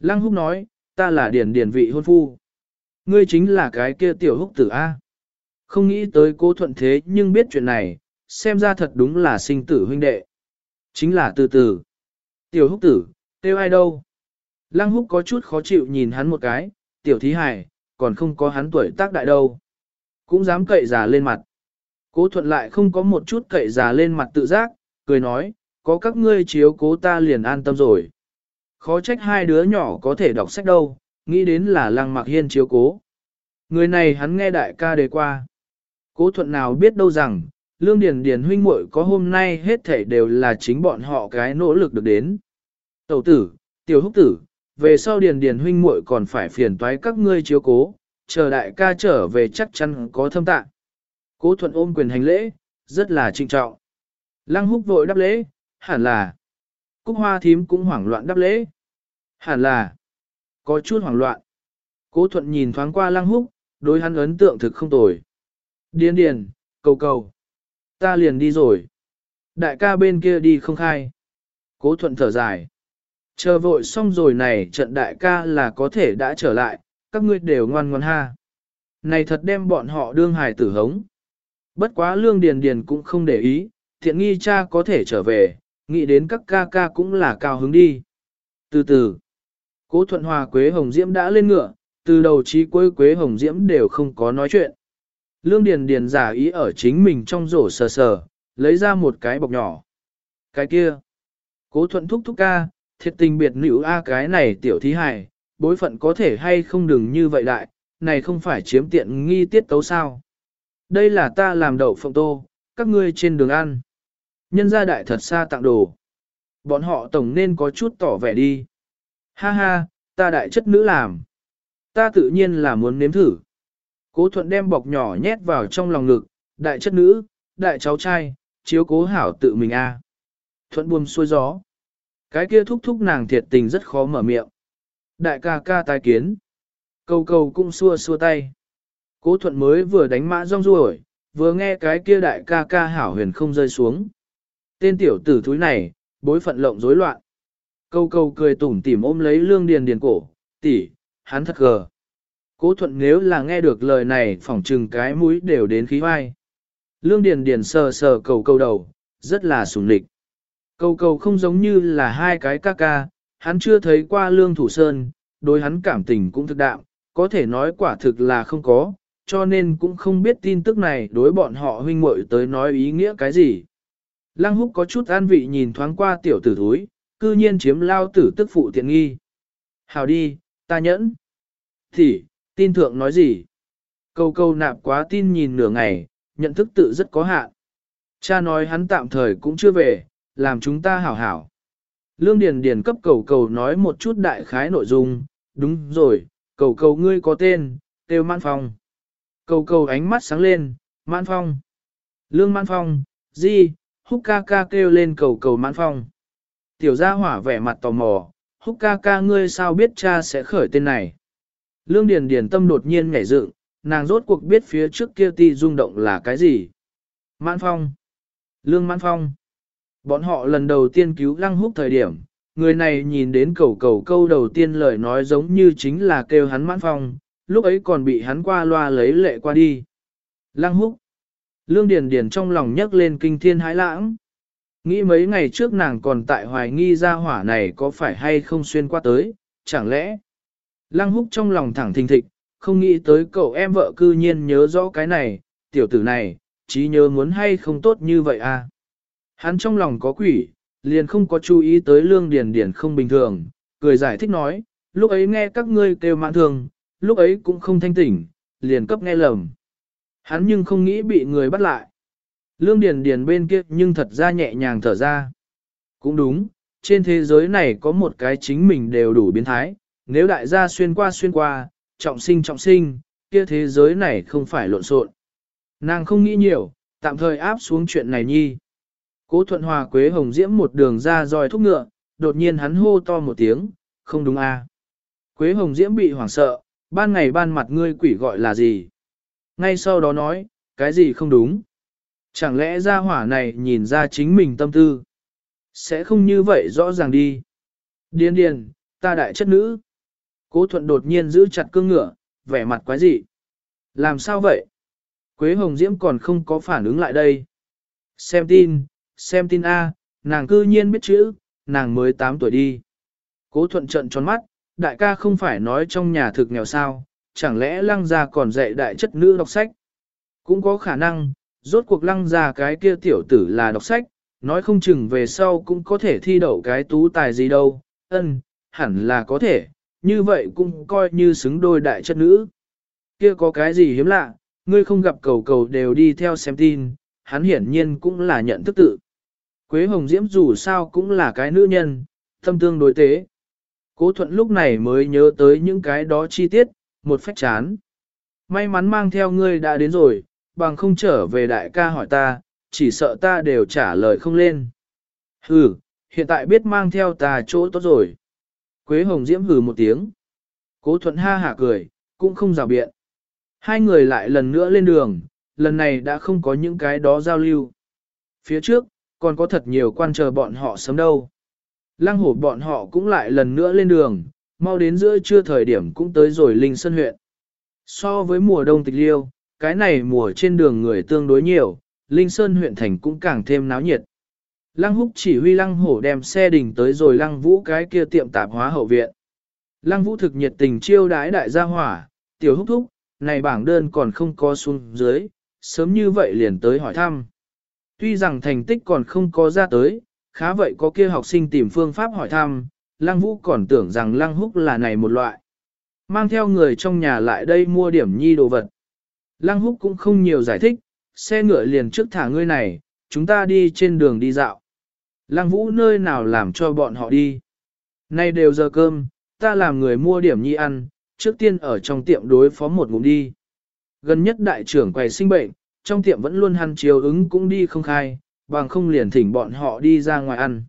Lăng húc nói, ta là điển điển vị hôn phu. Ngươi chính là cái kia tiểu húc tử A. Không nghĩ tới cố thuận thế nhưng biết chuyện này, xem ra thật đúng là sinh tử huynh đệ. Chính là từ từ. Tiểu húc tử, tiêu ai đâu? Lăng húc có chút khó chịu nhìn hắn một cái, tiểu thí Hải còn không có hắn tuổi tác đại đâu. Cũng dám cậy già lên mặt. Cố thuận lại không có một chút cậy già lên mặt tự giác, cười nói, có các ngươi chiếu cố ta liền an tâm rồi. Khó trách hai đứa nhỏ có thể đọc sách đâu, nghĩ đến là lăng mặc hiên chiếu cố. Người này hắn nghe đại ca đề qua. Cố thuận nào biết đâu rằng, lương điền điền huynh muội có hôm nay hết thảy đều là chính bọn họ cái nỗ lực được đến. Tẩu tử, tiểu húc tử, về sau điền điền huynh muội còn phải phiền toái các ngươi chiếu cố, chờ đại ca trở về chắc chắn có thâm tạ. Cố thuận ôm quyền hành lễ, rất là trinh trọng. Lăng húc vội đáp lễ, hẳn là. Cúc hoa thím cũng hoảng loạn đáp lễ. Hẳn là. Có chút hoảng loạn. Cố thuận nhìn thoáng qua lăng húc, đối hắn ấn tượng thực không tồi. Điền điền, cầu cầu. Ta liền đi rồi. Đại ca bên kia đi không khai. Cố thuận thở dài. Chờ vội xong rồi này trận đại ca là có thể đã trở lại, các ngươi đều ngoan ngoan ha. Này thật đem bọn họ đương hài tử hống. Bất quá lương điền điền cũng không để ý, thiện nghi cha có thể trở về, nghĩ đến các ca ca cũng là cao hứng đi. Từ từ, cố thuận hòa Quế Hồng Diễm đã lên ngựa, từ đầu chí cuối Quế Hồng Diễm đều không có nói chuyện. Lương Điền Điền giả ý ở chính mình trong rổ sờ sờ, lấy ra một cái bọc nhỏ. Cái kia, cố thuận thúc thúc ca, thiệt tình biệt nữ a cái này tiểu thí hài, bối phận có thể hay không đừng như vậy đại, này không phải chiếm tiện nghi tiết tấu sao. Đây là ta làm đậu phộng tô, các ngươi trên đường ăn. Nhân gia đại thật xa tặng đồ. Bọn họ tổng nên có chút tỏ vẻ đi. Ha ha, ta đại chất nữ làm. Ta tự nhiên là muốn nếm thử. Cố thuận đem bọc nhỏ nhét vào trong lòng ngực, đại chất nữ, đại cháu trai, chiếu cố hảo tự mình a. Thuận buồm xuôi gió. Cái kia thúc thúc nàng thiệt tình rất khó mở miệng. Đại ca ca tai kiến. Cầu cầu cũng xua xua tay. Cố thuận mới vừa đánh mã rong ruổi, vừa nghe cái kia đại ca ca hảo huyền không rơi xuống. Tên tiểu tử thúi này, bối phận lộng rối loạn. Câu câu cười tủm tỉm ôm lấy lương điền điền cổ, tỷ, hắn thật gờ. Cố thuận nếu là nghe được lời này phỏng trừng cái mũi đều đến khí vai. Lương điền điền sờ sờ cầu câu đầu, rất là sùng lịch. Câu Câu không giống như là hai cái ca ca, hắn chưa thấy qua lương thủ sơn, đối hắn cảm tình cũng thực đạm, có thể nói quả thực là không có, cho nên cũng không biết tin tức này đối bọn họ huynh muội tới nói ý nghĩa cái gì. Lăng húc có chút an vị nhìn thoáng qua tiểu tử thúi, cư nhiên chiếm lao tử tức phụ tiện nghi. Hào đi, ta nhẫn. Thì, tin thượng nói gì? Câu câu nạp quá tin nhìn nửa ngày, nhận thức tự rất có hạn. Cha nói hắn tạm thời cũng chưa về, làm chúng ta hảo hảo. Lương Điền Điền cấp cầu cầu nói một chút đại khái nội dung, đúng rồi, cầu cầu ngươi có tên, têu Mãn Phong. Cầu cầu ánh mắt sáng lên, Mãn Phong. Lương Mãn Phong, gì, húc ca ca kêu lên cầu cầu Mãn Phong. Tiểu gia hỏa vẻ mặt tò mò, húc ca ca ngươi sao biết cha sẽ khởi tên này. Lương Điền Điền tâm đột nhiên nhảy dựng, nàng rốt cuộc biết phía trước kia ti rung động là cái gì. Mãn Phong. Lương Mãn Phong. Bọn họ lần đầu tiên cứu lăng húc thời điểm, người này nhìn đến cầu cầu câu đầu tiên lời nói giống như chính là kêu hắn mãn phong, lúc ấy còn bị hắn qua loa lấy lệ qua đi. Lăng húc. Lương Điền Điền trong lòng nhấc lên kinh thiên hãi lãng. Nghĩ mấy ngày trước nàng còn tại hoài nghi ra hỏa này có phải hay không xuyên qua tới, chẳng lẽ. Lăng húc trong lòng thẳng thình thịch, không nghĩ tới cậu em vợ cư nhiên nhớ rõ cái này, tiểu tử này, trí nhớ muốn hay không tốt như vậy à. Hắn trong lòng có quỷ, liền không có chú ý tới lương điền điền không bình thường, cười giải thích nói, lúc ấy nghe các ngươi kêu mạng thường, lúc ấy cũng không thanh tỉnh, liền cấp nghe lầm. Hắn nhưng không nghĩ bị người bắt lại. Lương Điền Điền bên kia nhưng thật ra nhẹ nhàng thở ra. Cũng đúng, trên thế giới này có một cái chính mình đều đủ biến thái, nếu đại gia xuyên qua xuyên qua, trọng sinh trọng sinh, kia thế giới này không phải lộn xộn. Nàng không nghĩ nhiều, tạm thời áp xuống chuyện này nhi. Cố thuận hòa quế hồng diễm một đường ra roi thúc ngựa, đột nhiên hắn hô to một tiếng, không đúng a à. Quế hồng diễm bị hoảng sợ, ban ngày ban mặt ngươi quỷ gọi là gì? Ngay sau đó nói, cái gì không đúng? Chẳng lẽ ra hỏa này nhìn ra chính mình tâm tư? Sẽ không như vậy rõ ràng đi. Điên điền, ta đại chất nữ. Cố thuận đột nhiên giữ chặt cương ngựa, vẻ mặt quái dị. Làm sao vậy? Quế Hồng Diễm còn không có phản ứng lại đây. Xem tin, xem tin A, nàng cư nhiên biết chữ, nàng mới 8 tuổi đi. Cố thuận trận tròn mắt, đại ca không phải nói trong nhà thực nghèo sao, chẳng lẽ lăng gia còn dạy đại chất nữ đọc sách? Cũng có khả năng, rốt cuộc lăng gia cái kia tiểu tử là đọc sách, nói không chừng về sau cũng có thể thi đậu cái tú tài gì đâu, ân, hẳn là có thể, như vậy cũng coi như xứng đôi đại chất nữ. Kia có cái gì hiếm lạ, ngươi không gặp cầu cầu đều đi theo xem tin, hắn hiển nhiên cũng là nhận thức tự. Quế Hồng Diễm dù sao cũng là cái nữ nhân, tâm tương đối tế. Cố thuận lúc này mới nhớ tới những cái đó chi tiết, một phách chán. May mắn mang theo ngươi đã đến rồi, bằng không trở về đại ca hỏi ta, chỉ sợ ta đều trả lời không lên. Hừ, hiện tại biết mang theo ta chỗ tốt rồi. Quế Hồng Diễm hừ một tiếng. Cố thuận ha hả cười, cũng không rào biện. Hai người lại lần nữa lên đường, lần này đã không có những cái đó giao lưu. Phía trước, còn có thật nhiều quan chờ bọn họ sớm đâu. Lăng hổ bọn họ cũng lại lần nữa lên đường, mau đến giữa trưa thời điểm cũng tới rồi Linh Sơn huyện. So với mùa đông tịch liêu, cái này mùa trên đường người tương đối nhiều, Linh Sơn huyện thành cũng càng thêm náo nhiệt. Lăng húc chỉ huy lăng hổ đem xe đình tới rồi lăng vũ cái kia tiệm tạp hóa hậu viện. Lăng vũ thực nhiệt tình chiêu đái đại gia hỏa, tiểu húc thúc, này bảng đơn còn không có xuống dưới, sớm như vậy liền tới hỏi thăm. Tuy rằng thành tích còn không có ra tới, khá vậy có kia học sinh tìm phương pháp hỏi thăm, Lăng Vũ còn tưởng rằng Lăng Húc là này một loại. Mang theo người trong nhà lại đây mua điểm nhi đồ vật. Lăng Húc cũng không nhiều giải thích, xe ngựa liền trước thả ngươi này, chúng ta đi trên đường đi dạo. Lăng Vũ nơi nào làm cho bọn họ đi. Nay đều giờ cơm, ta làm người mua điểm nhi ăn, trước tiên ở trong tiệm đối phó một ngụm đi. Gần nhất đại trưởng quầy sinh bệnh, trong tiệm vẫn luôn hăn chiều ứng cũng đi không khai, bằng không liền thỉnh bọn họ đi ra ngoài ăn.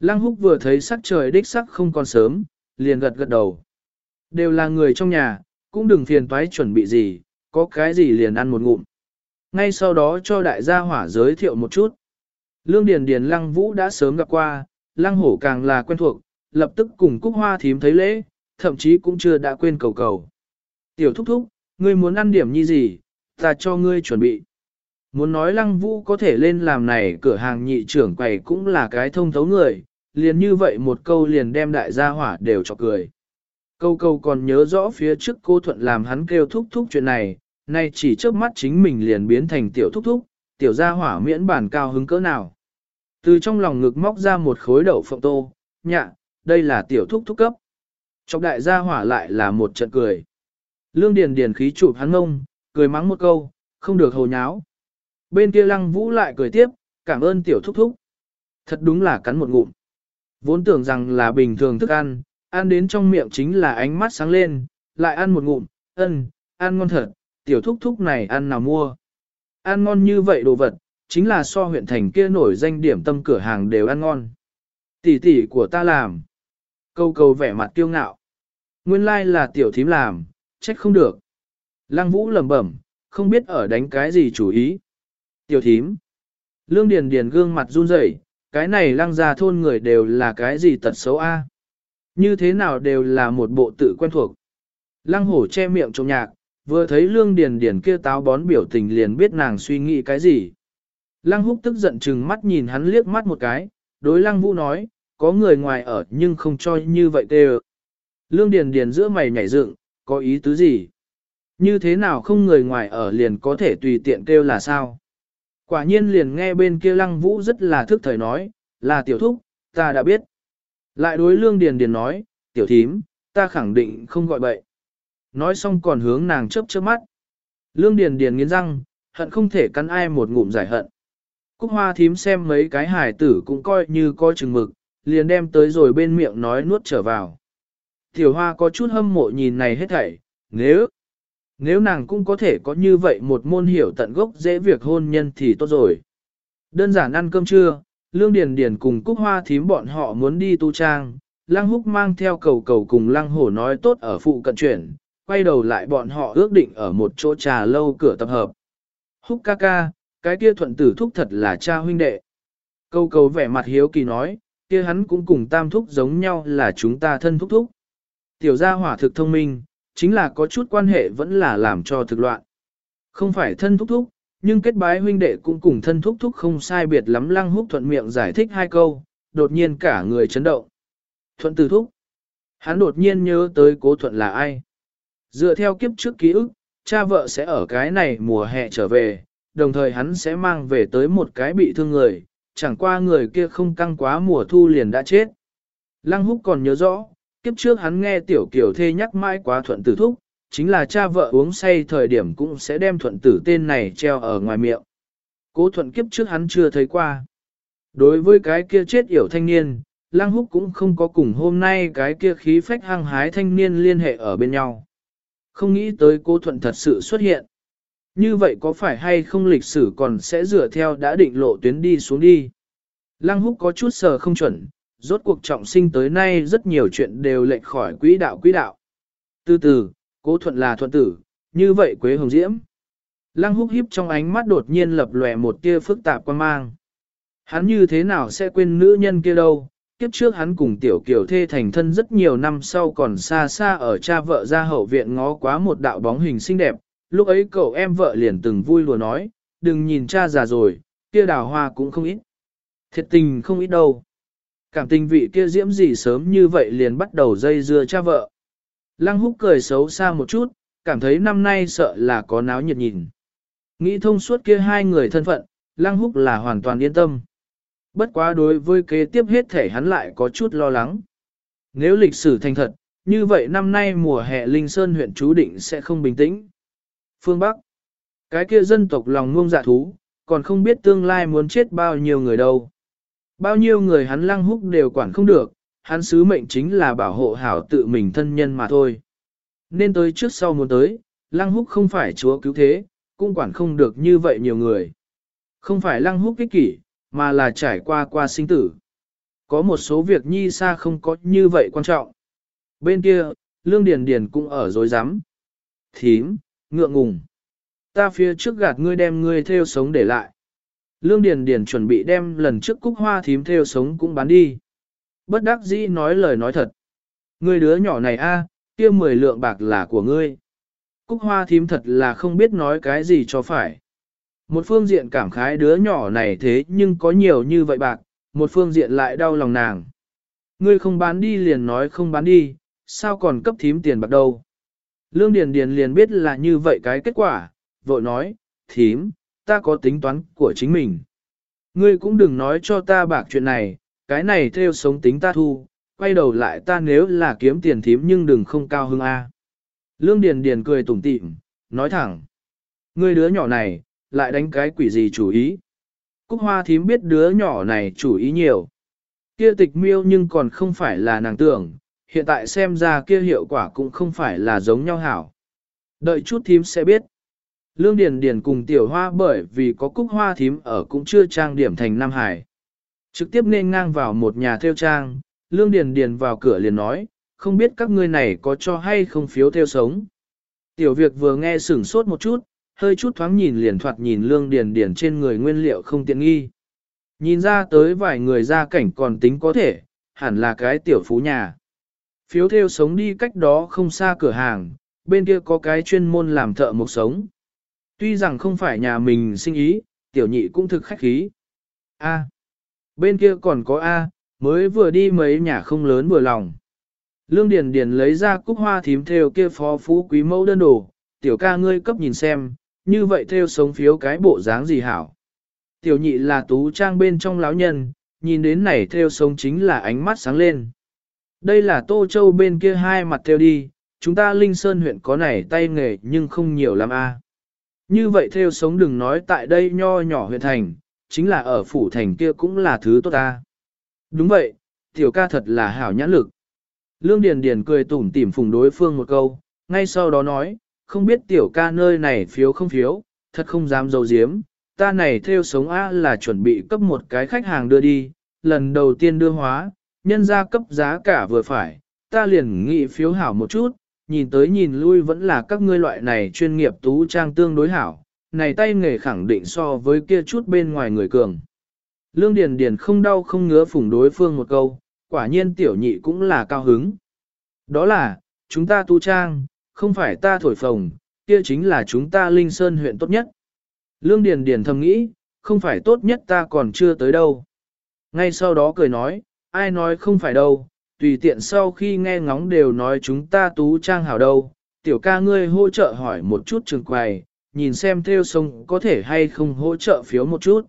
Lăng húc vừa thấy sắc trời đích sắc không còn sớm, liền gật gật đầu. Đều là người trong nhà, cũng đừng phiền toái chuẩn bị gì, có cái gì liền ăn một ngụm. Ngay sau đó cho đại gia hỏa giới thiệu một chút. Lương Điền Điền Lăng Vũ đã sớm gặp qua, Lăng Hổ càng là quen thuộc, lập tức cùng Cúc Hoa thím thấy lễ, thậm chí cũng chưa đã quên cầu cầu. Tiểu thúc thúc, ngươi muốn ăn điểm như gì, ta cho ngươi chuẩn bị. Muốn nói Lăng Vũ có thể lên làm này cửa hàng nhị trưởng quầy cũng là cái thông thấu người, liền như vậy một câu liền đem đại gia hỏa đều cho cười. Câu câu còn nhớ rõ phía trước cô Thuận làm hắn kêu thúc thúc chuyện này, nay chỉ trước mắt chính mình liền biến thành tiểu thúc thúc, tiểu gia hỏa miễn bản cao hứng cỡ nào. Từ trong lòng ngực móc ra một khối đậu phộng tô, nhạ, đây là tiểu thúc thúc cấp. Trong đại gia hỏa lại là một trận cười. Lương Điền Điền khí chụp hắn ngông, cười mắng một câu, không được hồ nháo. Bên kia lăng vũ lại cười tiếp, cảm ơn tiểu thúc thúc. Thật đúng là cắn một ngụm. Vốn tưởng rằng là bình thường thức ăn, ăn đến trong miệng chính là ánh mắt sáng lên, lại ăn một ngụm, ân, ăn ngon thật, tiểu thúc thúc này ăn nào mua. Ăn ngon như vậy đồ vật, chính là so huyện thành kia nổi danh điểm tâm cửa hàng đều ăn ngon. Tỷ tỷ của ta làm. Câu câu vẻ mặt kiêu ngạo. Nguyên lai like là tiểu thím làm, trách không được. Lăng vũ lẩm bẩm, không biết ở đánh cái gì chủ ý. Tiểu thím. Lương Điền Điền gương mặt run rẩy, cái này lăng ra thôn người đều là cái gì tật xấu a? Như thế nào đều là một bộ tự quen thuộc. Lăng hổ che miệng trong nhạc, Vừa thấy lương điền điền kia táo bón biểu tình liền biết nàng suy nghĩ cái gì. Lăng húc tức giận chừng mắt nhìn hắn liếc mắt một cái, đối lăng vũ nói, có người ngoài ở nhưng không cho như vậy tê Lương điền điền giữa mày nhảy dựng, có ý tứ gì? Như thế nào không người ngoài ở liền có thể tùy tiện kêu là sao? Quả nhiên liền nghe bên kia lăng vũ rất là thức thời nói, là tiểu thúc, ta đã biết. Lại đối lương điền điền nói, tiểu thím, ta khẳng định không gọi bậy. Nói xong còn hướng nàng chớp chớp mắt. Lương điền điền nghiến răng, hận không thể cắn ai một ngụm giải hận. Cúc hoa thím xem mấy cái hải tử cũng coi như coi chừng mực, liền đem tới rồi bên miệng nói nuốt trở vào. Tiểu hoa có chút hâm mộ nhìn này hết thảy, nếu, nếu nàng cũng có thể có như vậy một môn hiểu tận gốc dễ việc hôn nhân thì tốt rồi. Đơn giản ăn cơm trưa, Lương Điền Điền cùng Cúc Hoa thím bọn họ muốn đi tu trang, Lăng Húc mang theo cầu cầu cùng Lăng Hổ nói tốt ở phụ cận chuyển, quay đầu lại bọn họ ước định ở một chỗ trà lâu cửa tập hợp. Húc ca ca, cái kia thuận tử thúc thật là cha huynh đệ. Cầu cầu vẻ mặt hiếu kỳ nói, kia hắn cũng cùng tam thúc giống nhau là chúng ta thân thúc thúc. Tiểu gia hỏa thực thông minh, chính là có chút quan hệ vẫn là làm cho thực loạn. Không phải thân thúc thúc, nhưng kết bái huynh đệ cũng cùng thân thúc thúc không sai biệt lắm lăng húc thuận miệng giải thích hai câu, đột nhiên cả người chấn động. Thuận từ thúc. Hắn đột nhiên nhớ tới cố thuận là ai. Dựa theo kiếp trước ký ức, cha vợ sẽ ở cái này mùa hè trở về, đồng thời hắn sẽ mang về tới một cái bị thương người, chẳng qua người kia không căng quá mùa thu liền đã chết. Lăng húc còn nhớ rõ, kiếp trước hắn nghe tiểu kiểu thê nhắc mãi quá thuận tử thúc, chính là cha vợ uống say thời điểm cũng sẽ đem thuận tử tên này treo ở ngoài miệng. Cố thuận kiếp trước hắn chưa thấy qua. Đối với cái kia chết yểu thanh niên, Lăng Húc cũng không có cùng hôm nay cái kia khí phách hăng hái thanh niên liên hệ ở bên nhau. Không nghĩ tới cố thuận thật sự xuất hiện. Như vậy có phải hay không lịch sử còn sẽ dựa theo đã định lộ tuyến đi xuống đi. Lăng Húc có chút sờ không chuẩn, rốt cuộc trọng sinh tới nay rất nhiều chuyện đều lệch khỏi quỹ đạo quỹ đạo. Từ từ, cố thuận là thuận tử, như vậy Quế Hồng Diễm. Lăng húc híp trong ánh mắt đột nhiên lập lòe một tia phức tạp quan mang. Hắn như thế nào sẽ quên nữ nhân kia đâu, kiếp trước hắn cùng tiểu kiều thê thành thân rất nhiều năm sau còn xa xa ở cha vợ ra hậu viện ngó quá một đạo bóng hình xinh đẹp, lúc ấy cậu em vợ liền từng vui lùa nói, đừng nhìn cha già rồi, kia đào hoa cũng không ít. Thiệt tình không ít đâu. Cảm tình vị kia diễm gì sớm như vậy liền bắt đầu dây dưa cha vợ. Lăng húc cười xấu xa một chút, cảm thấy năm nay sợ là có náo nhiệt nhìn. Nghĩ thông suốt kia hai người thân phận, Lăng húc là hoàn toàn yên tâm. Bất quá đối với kế tiếp hết thể hắn lại có chút lo lắng. Nếu lịch sử thành thật, như vậy năm nay mùa hè Linh Sơn huyện chú định sẽ không bình tĩnh. Phương Bắc, cái kia dân tộc lòng ngông dạ thú, còn không biết tương lai muốn chết bao nhiêu người đâu. Bao nhiêu người hắn lăng húc đều quản không được, hắn sứ mệnh chính là bảo hộ hảo tự mình thân nhân mà thôi. Nên tới trước sau muốn tới, lăng húc không phải chúa cứu thế, cũng quản không được như vậy nhiều người. Không phải lăng húc kích kỷ, mà là trải qua qua sinh tử. Có một số việc nhi xa không có như vậy quan trọng. Bên kia, Lương Điền Điền cũng ở dối rắm Thím, ngượng ngùng. Ta phía trước gạt ngươi đem ngươi theo sống để lại. Lương Điền Điền chuẩn bị đem lần trước cúc hoa thím theo sống cũng bán đi. Bất đắc dĩ nói lời nói thật. Ngươi đứa nhỏ này a, kia mười lượng bạc là của ngươi. Cúc hoa thím thật là không biết nói cái gì cho phải. Một phương diện cảm khái đứa nhỏ này thế nhưng có nhiều như vậy bạc, một phương diện lại đau lòng nàng. Ngươi không bán đi liền nói không bán đi, sao còn cấp thím tiền bạc đâu. Lương Điền Điền liền biết là như vậy cái kết quả, vội nói, thím, ta có tính toán của chính mình. Ngươi cũng đừng nói cho ta bạc chuyện này, cái này theo sống tính ta thu, quay đầu lại ta nếu là kiếm tiền thím nhưng đừng không cao hưng A. Lương Điền Điền cười tủm tỉm, nói thẳng. Ngươi đứa nhỏ này, lại đánh cái quỷ gì chủ ý. Cúc hoa thím biết đứa nhỏ này chủ ý nhiều. Kia tịch miêu nhưng còn không phải là nàng tưởng, hiện tại xem ra kia hiệu quả cũng không phải là giống nhau hảo. Đợi chút thím sẽ biết. Lương Điền Điền cùng tiểu hoa bởi vì có cúc hoa thím ở cũng chưa trang điểm thành Nam Hải. Trực tiếp nên ngang vào một nhà theo trang, Lương Điền Điền vào cửa liền nói, không biết các ngươi này có cho hay không phiếu theo sống. Tiểu việc vừa nghe sửng sốt một chút, hơi chút thoáng nhìn liền thoạt nhìn Lương Điền Điền trên người nguyên liệu không tiện nghi. Nhìn ra tới vài người ra cảnh còn tính có thể, hẳn là cái tiểu phú nhà. Phiếu theo sống đi cách đó không xa cửa hàng, bên kia có cái chuyên môn làm thợ mộc sống. Tuy rằng không phải nhà mình sinh ý, tiểu nhị cũng thực khách khí. A. Bên kia còn có A, mới vừa đi mấy nhà không lớn vừa lòng. Lương Điền Điền lấy ra cúc hoa thím theo kia phó phú quý mẫu đơn đồ, tiểu ca ngươi cấp nhìn xem, như vậy theo sống phiếu cái bộ dáng gì hảo. Tiểu nhị là tú trang bên trong lão nhân, nhìn đến này theo sống chính là ánh mắt sáng lên. Đây là Tô Châu bên kia hai mặt theo đi, chúng ta Linh Sơn huyện có này tay nghề nhưng không nhiều lắm a. Như vậy theo sống đừng nói tại đây nho nhỏ huyện thành, chính là ở phủ thành kia cũng là thứ tốt ta. Đúng vậy, tiểu ca thật là hảo nhãn lực. Lương Điền Điền cười tủm tỉm phùng đối phương một câu, ngay sau đó nói, không biết tiểu ca nơi này phiếu không phiếu, thật không dám dầu diếm, ta này theo sống A là chuẩn bị cấp một cái khách hàng đưa đi, lần đầu tiên đưa hóa, nhân ra cấp giá cả vừa phải, ta liền nghị phiếu hảo một chút, nhìn tới nhìn lui vẫn là các ngươi loại này chuyên nghiệp tú trang tương đối hảo, này tay nghề khẳng định so với kia chút bên ngoài người cường. Lương Điền Điền không đau không ngứa phủng đối phương một câu, quả nhiên tiểu nhị cũng là cao hứng. Đó là, chúng ta tu trang, không phải ta thổi phồng, kia chính là chúng ta Linh Sơn huyện tốt nhất. Lương Điền Điền thầm nghĩ, không phải tốt nhất ta còn chưa tới đâu. Ngay sau đó cười nói, ai nói không phải đâu, tùy tiện sau khi nghe ngóng đều nói chúng ta tú trang hảo đâu, tiểu ca ngươi hỗ trợ hỏi một chút trường quầy, nhìn xem theo sông có thể hay không hỗ trợ phiếu một chút.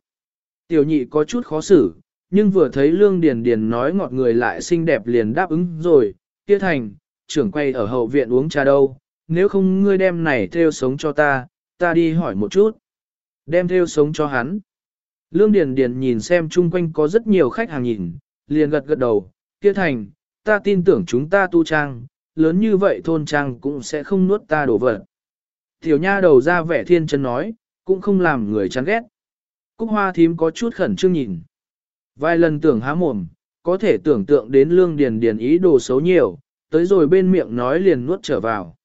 Tiểu nhị có chút khó xử, nhưng vừa thấy Lương Điền Điền nói ngọt người lại xinh đẹp liền đáp ứng rồi, kia thành, trưởng quay ở hậu viện uống trà đâu, nếu không ngươi đem này theo sống cho ta, ta đi hỏi một chút. Đem theo sống cho hắn. Lương Điền Điền nhìn xem chung quanh có rất nhiều khách hàng nhìn, liền gật gật đầu, kia thành, ta tin tưởng chúng ta tu trang, lớn như vậy thôn trang cũng sẽ không nuốt ta đổ vật. Tiểu nha đầu ra vẻ thiên chân nói, cũng không làm người chán ghét. Cúc hoa thím có chút khẩn trương nhìn. Vài lần tưởng há mồm, có thể tưởng tượng đến lương điền điền ý đồ xấu nhiều, tới rồi bên miệng nói liền nuốt trở vào.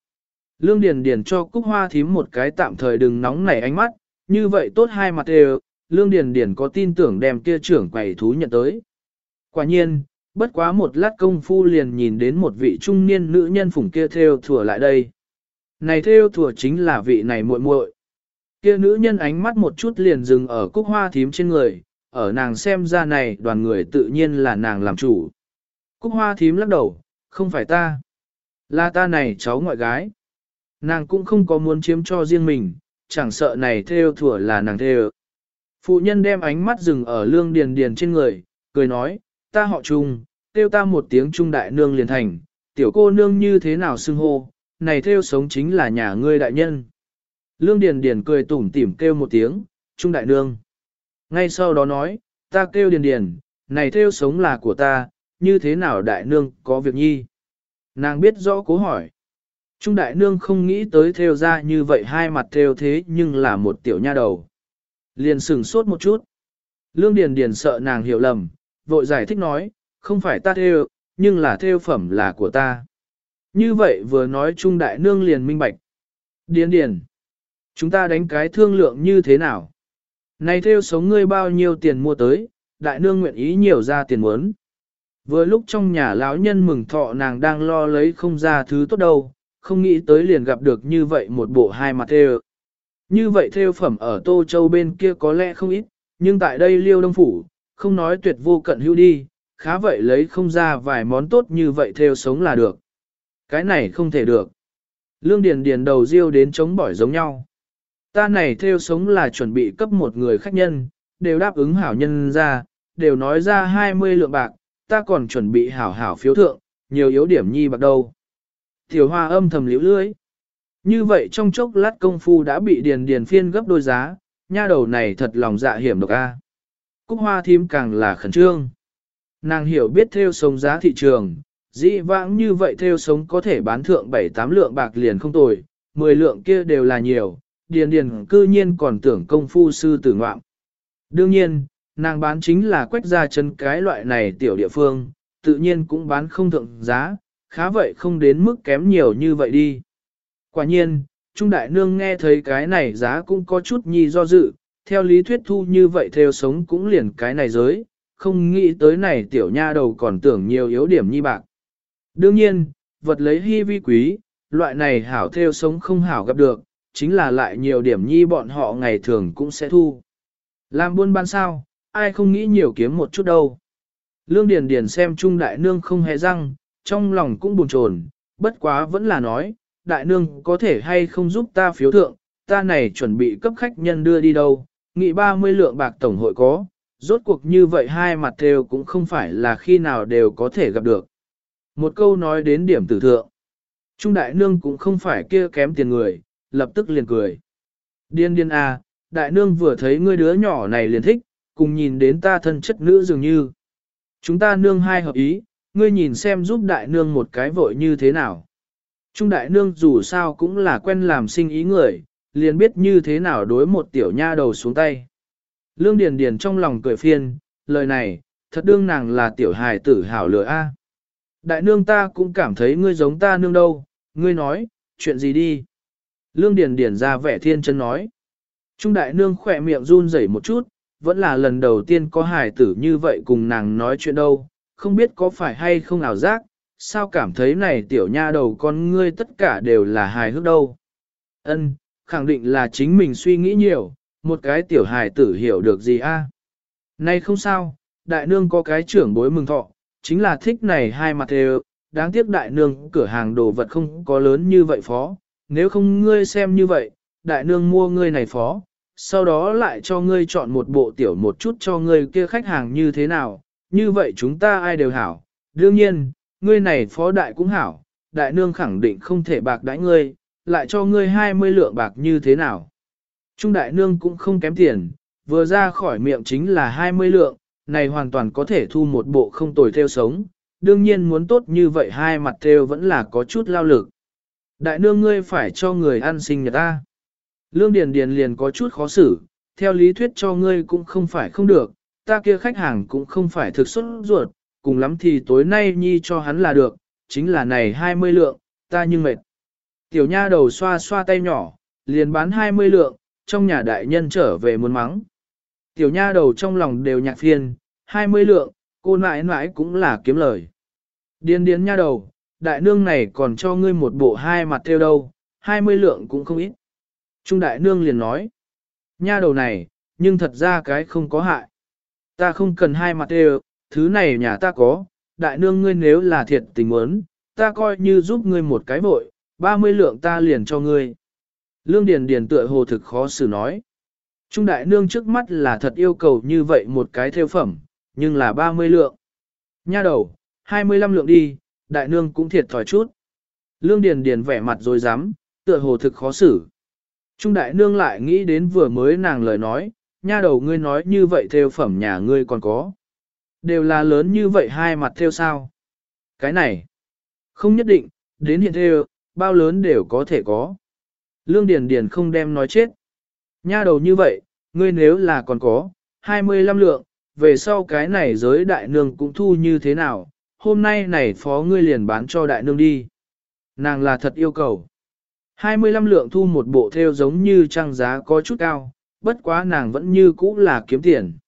Lương điền điền cho cúc hoa thím một cái tạm thời đừng nóng nảy ánh mắt, như vậy tốt hai mặt đều, lương điền điền có tin tưởng đem kia trưởng quầy thú nhận tới. Quả nhiên, bất quá một lát công phu liền nhìn đến một vị trung niên nữ nhân phủng kia theo thủa lại đây. Này theo thủa chính là vị này muội muội. Kia nữ nhân ánh mắt một chút liền dừng ở cúc hoa thím trên người, ở nàng xem ra này đoàn người tự nhiên là nàng làm chủ. Cúc hoa thím lắc đầu, không phải ta. Là ta này cháu ngoại gái. Nàng cũng không có muốn chiếm cho riêng mình, chẳng sợ này theo thủa là nàng theo. Phụ nhân đem ánh mắt dừng ở lương điền điền trên người, cười nói, ta họ trung, kêu ta một tiếng trung đại nương liền thành, tiểu cô nương như thế nào xưng hô, này theo sống chính là nhà ngươi đại nhân. Lương Điền Điền cười tủm tỉm kêu một tiếng, trung đại nương. Ngay sau đó nói, ta kêu Điền Điền, này theo sống là của ta, như thế nào đại nương có việc nhi. Nàng biết rõ cố hỏi. Trung đại nương không nghĩ tới theo ra như vậy hai mặt theo thế nhưng là một tiểu nha đầu. Liền sừng sốt một chút. Lương Điền Điền sợ nàng hiểu lầm, vội giải thích nói, không phải ta theo, nhưng là theo phẩm là của ta. Như vậy vừa nói Trung đại nương liền minh bạch. Điền Điền. Chúng ta đánh cái thương lượng như thế nào? Này theo sống ngươi bao nhiêu tiền mua tới, đại nương nguyện ý nhiều ra tiền muốn. Vừa lúc trong nhà lão nhân mừng thọ nàng đang lo lấy không ra thứ tốt đâu, không nghĩ tới liền gặp được như vậy một bộ hai mặt theo. Như vậy theo phẩm ở Tô Châu bên kia có lẽ không ít, nhưng tại đây liêu đông phủ, không nói tuyệt vô cận hữu đi, khá vậy lấy không ra vài món tốt như vậy theo sống là được. Cái này không thể được. Lương Điền Điền đầu riêu đến chống bỏi giống nhau. Ta này theo sống là chuẩn bị cấp một người khách nhân, đều đáp ứng hảo nhân ra, đều nói ra 20 lượng bạc, ta còn chuẩn bị hảo hảo phiếu thượng, nhiều yếu điểm nhi bạc đâu. Tiểu hoa âm thầm liễu lưới. Như vậy trong chốc lát công phu đã bị điền điền phiên gấp đôi giá, nha đầu này thật lòng dạ hiểm độc a. Cúc hoa thím càng là khẩn trương. Nàng hiểu biết theo sống giá thị trường, dĩ vãng như vậy theo sống có thể bán thượng 7-8 lượng bạc liền không tồi, 10 lượng kia đều là nhiều, điền điền cư nhiên còn tưởng công phu sư tử ngoạm. Đương nhiên, nàng bán chính là quách ra chân cái loại này tiểu địa phương, tự nhiên cũng bán không thượng giá, khá vậy không đến mức kém nhiều như vậy đi. Quả nhiên, Trung Đại Nương nghe thấy cái này giá cũng có chút nhi do dự, theo lý thuyết thu như vậy theo sống cũng liền cái này giới, không nghĩ tới này tiểu nha đầu còn tưởng nhiều yếu điểm nhi bạc. Đương nhiên, vật lấy hy vi quý, loại này hảo theo sống không hảo gặp được, chính là lại nhiều điểm nhi bọn họ ngày thường cũng sẽ thu. Làm buôn bán sao, ai không nghĩ nhiều kiếm một chút đâu. Lương Điền Điền xem Trung Đại Nương không hề răng, trong lòng cũng buồn chồn, bất quá vẫn là nói, Đại Nương có thể hay không giúp ta phiếu thượng, ta này chuẩn bị cấp khách nhân đưa đi đâu, nghị 30 lượng bạc tổng hội có, rốt cuộc như vậy hai mặt theo cũng không phải là khi nào đều có thể gặp được. Một câu nói đến điểm tử thượng. Trung Đại Nương cũng không phải kia kém tiền người, lập tức liền cười. Điên điên à, Đại Nương vừa thấy ngươi đứa nhỏ này liền thích, cùng nhìn đến ta thân chất nữ dường như. Chúng ta nương hai hợp ý, ngươi nhìn xem giúp đại nương một cái vội như thế nào. Trung đại nương dù sao cũng là quen làm sinh ý người, liền biết như thế nào đối một tiểu nha đầu xuống tay. Lương Điền Điền trong lòng cười phiền, lời này, thật đương nàng là tiểu hài tử hảo lửa a. Đại nương ta cũng cảm thấy ngươi giống ta nương đâu, ngươi nói, chuyện gì đi. Lương Điền Điền ra vẻ thiên chân nói. Trung đại nương khỏe miệng run rẩy một chút, vẫn là lần đầu tiên có hài tử như vậy cùng nàng nói chuyện đâu, không biết có phải hay không ảo giác, sao cảm thấy này tiểu nha đầu con ngươi tất cả đều là hài hước đâu. Ân, khẳng định là chính mình suy nghĩ nhiều, một cái tiểu hài tử hiểu được gì a? nay không sao, đại nương có cái trưởng bối mừng thọ, chính là thích này hai mặt đều, đáng tiếc đại nương cửa hàng đồ vật không có lớn như vậy phó, nếu không ngươi xem như vậy, đại nương mua ngươi này phó, sau đó lại cho ngươi chọn một bộ tiểu một chút cho ngươi kia khách hàng như thế nào, như vậy chúng ta ai đều hảo. Đương nhiên, ngươi này phó đại cũng hảo, đại nương khẳng định không thể bạc đãi ngươi, lại cho ngươi 20 lượng bạc như thế nào. Trung đại nương cũng không kém tiền, vừa ra khỏi miệng chính là 20 lượng, này hoàn toàn có thể thu một bộ không tồi theo sống, đương nhiên muốn tốt như vậy hai mặt theo vẫn là có chút lao lực. Đại nương ngươi phải cho người ăn sinh nhật ta. Lương Điền Điền liền có chút khó xử, theo lý thuyết cho ngươi cũng không phải không được, ta kia khách hàng cũng không phải thực xuất ruột, cùng lắm thì tối nay nhi cho hắn là được, chính là này 20 lượng, ta nhưng mệt. Tiểu nha đầu xoa xoa tay nhỏ, liền bán 20 lượng, trong nhà đại nhân trở về muốn mắng. Tiểu nha đầu trong lòng đều nhạc phiền, 20 lượng, cô nãi nãi cũng là kiếm lời. Điên điên nha đầu, đại nương này còn cho ngươi một bộ hai mặt theo đâu, 20 lượng cũng không ít. Trung đại nương liền nói, nha đầu này, nhưng thật ra cái không có hại. Ta không cần hai mặt đều, thứ này nhà ta có, đại nương ngươi nếu là thiệt tình muốn, ta coi như giúp ngươi một cái vội, 30 lượng ta liền cho ngươi. Lương Điền Điền tựa hồ thực khó xử nói. Trung đại nương trước mắt là thật yêu cầu như vậy một cái theo phẩm, nhưng là 30 lượng. Nha đầu, 25 lượng đi, đại nương cũng thiệt thòi chút. Lương Điền Điền vẻ mặt rồi dám, tựa hồ thực khó xử. Trung đại nương lại nghĩ đến vừa mới nàng lời nói, nha đầu ngươi nói như vậy theo phẩm nhà ngươi còn có. Đều là lớn như vậy hai mặt theo sao. Cái này, không nhất định, đến hiện theo, bao lớn đều có thể có. Lương Điền Điền không đem nói chết. Nha đầu như vậy, ngươi nếu là còn có, 25 lượng, về sau cái này giới đại nương cũng thu như thế nào, hôm nay này phó ngươi liền bán cho đại nương đi. Nàng là thật yêu cầu. 25 lượng thu một bộ theo giống như trang giá có chút cao, bất quá nàng vẫn như cũ là kiếm tiền.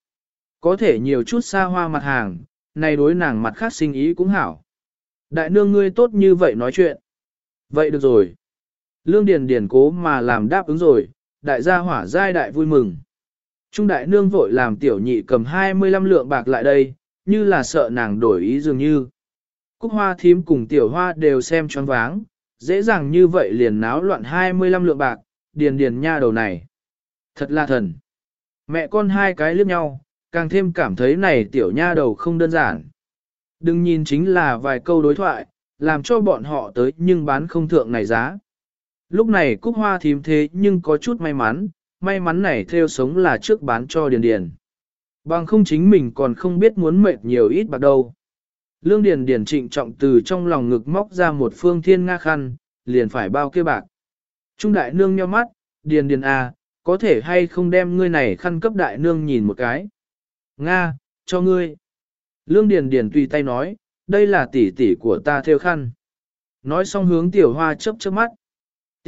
Có thể nhiều chút xa hoa mặt hàng, này đối nàng mặt khác sinh ý cũng hảo. Đại nương ngươi tốt như vậy nói chuyện. Vậy được rồi. Lương Điền Điền cố mà làm đáp ứng rồi, đại gia hỏa giai đại vui mừng. Trung đại nương vội làm tiểu nhị cầm 25 lượng bạc lại đây, như là sợ nàng đổi ý dường như. Cúc hoa thím cùng tiểu hoa đều xem choáng váng, dễ dàng như vậy liền náo loạn 25 lượng bạc, điền điền nha đầu này. Thật là thần. Mẹ con hai cái liếc nhau, càng thêm cảm thấy này tiểu nha đầu không đơn giản. Đừng nhìn chính là vài câu đối thoại, làm cho bọn họ tới nhưng bán không thượng này giá. Lúc này cúc hoa thím thế nhưng có chút may mắn, may mắn này theo sống là trước bán cho điền điền. Bằng không chính mình còn không biết muốn mệt nhiều ít bạc đâu. Lương Điền Điền trịnh trọng từ trong lòng ngực móc ra một phương thiên nga khăn, liền phải bao kia bạc. Trung đại nương nheo mắt, Điền Điền à, có thể hay không đem ngươi này khăn cấp đại nương nhìn một cái. Nga, cho ngươi. Lương Điền Điền tùy tay nói, đây là tỷ tỷ của ta theo khăn. Nói xong hướng tiểu hoa chớp chớp mắt.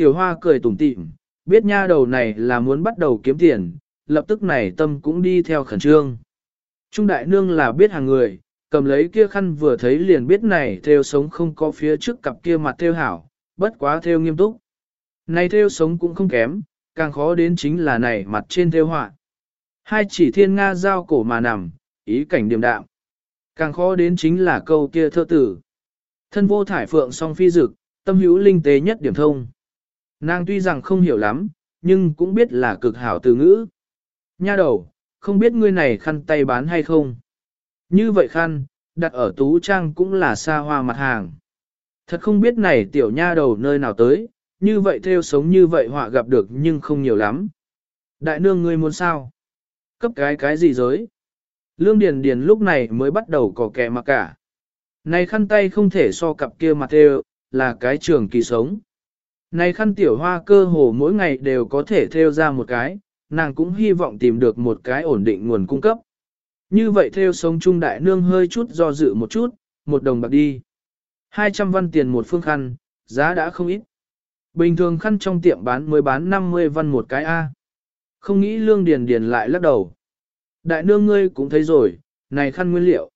Tiểu hoa cười tủm tỉm, biết nha đầu này là muốn bắt đầu kiếm tiền, lập tức này tâm cũng đi theo khẩn trương. Trung đại nương là biết hàng người, cầm lấy kia khăn vừa thấy liền biết này theo sống không có phía trước cặp kia mặt theo hảo, bất quá theo nghiêm túc. Này theo sống cũng không kém, càng khó đến chính là này mặt trên theo họa. Hai chỉ thiên nga giao cổ mà nằm, ý cảnh điềm đạm. Càng khó đến chính là câu kia thơ tử. Thân vô thải phượng song phi dực, tâm hữu linh tế nhất điểm thông. Nàng tuy rằng không hiểu lắm, nhưng cũng biết là cực hảo từ ngữ. Nha đầu, không biết ngươi này khăn tay bán hay không. Như vậy khăn, đặt ở tú trang cũng là xa hoa mặt hàng. Thật không biết này tiểu nha đầu nơi nào tới, như vậy theo sống như vậy họa gặp được nhưng không nhiều lắm. Đại nương ngươi muốn sao? Cấp cái cái gì giới? Lương Điền Điền lúc này mới bắt đầu có kẻ mà cả. Này khăn tay không thể so cặp kia mặt theo, là cái trường kỳ sống. Này khăn tiểu hoa cơ hồ mỗi ngày đều có thể theo ra một cái, nàng cũng hy vọng tìm được một cái ổn định nguồn cung cấp. Như vậy theo sống trung đại nương hơi chút do dự một chút, một đồng bạc đi. 200 văn tiền một phương khăn, giá đã không ít. Bình thường khăn trong tiệm bán mới bán 50 văn một cái A. Không nghĩ lương điền điền lại lắc đầu. Đại nương ngươi cũng thấy rồi, này khăn nguyên liệu.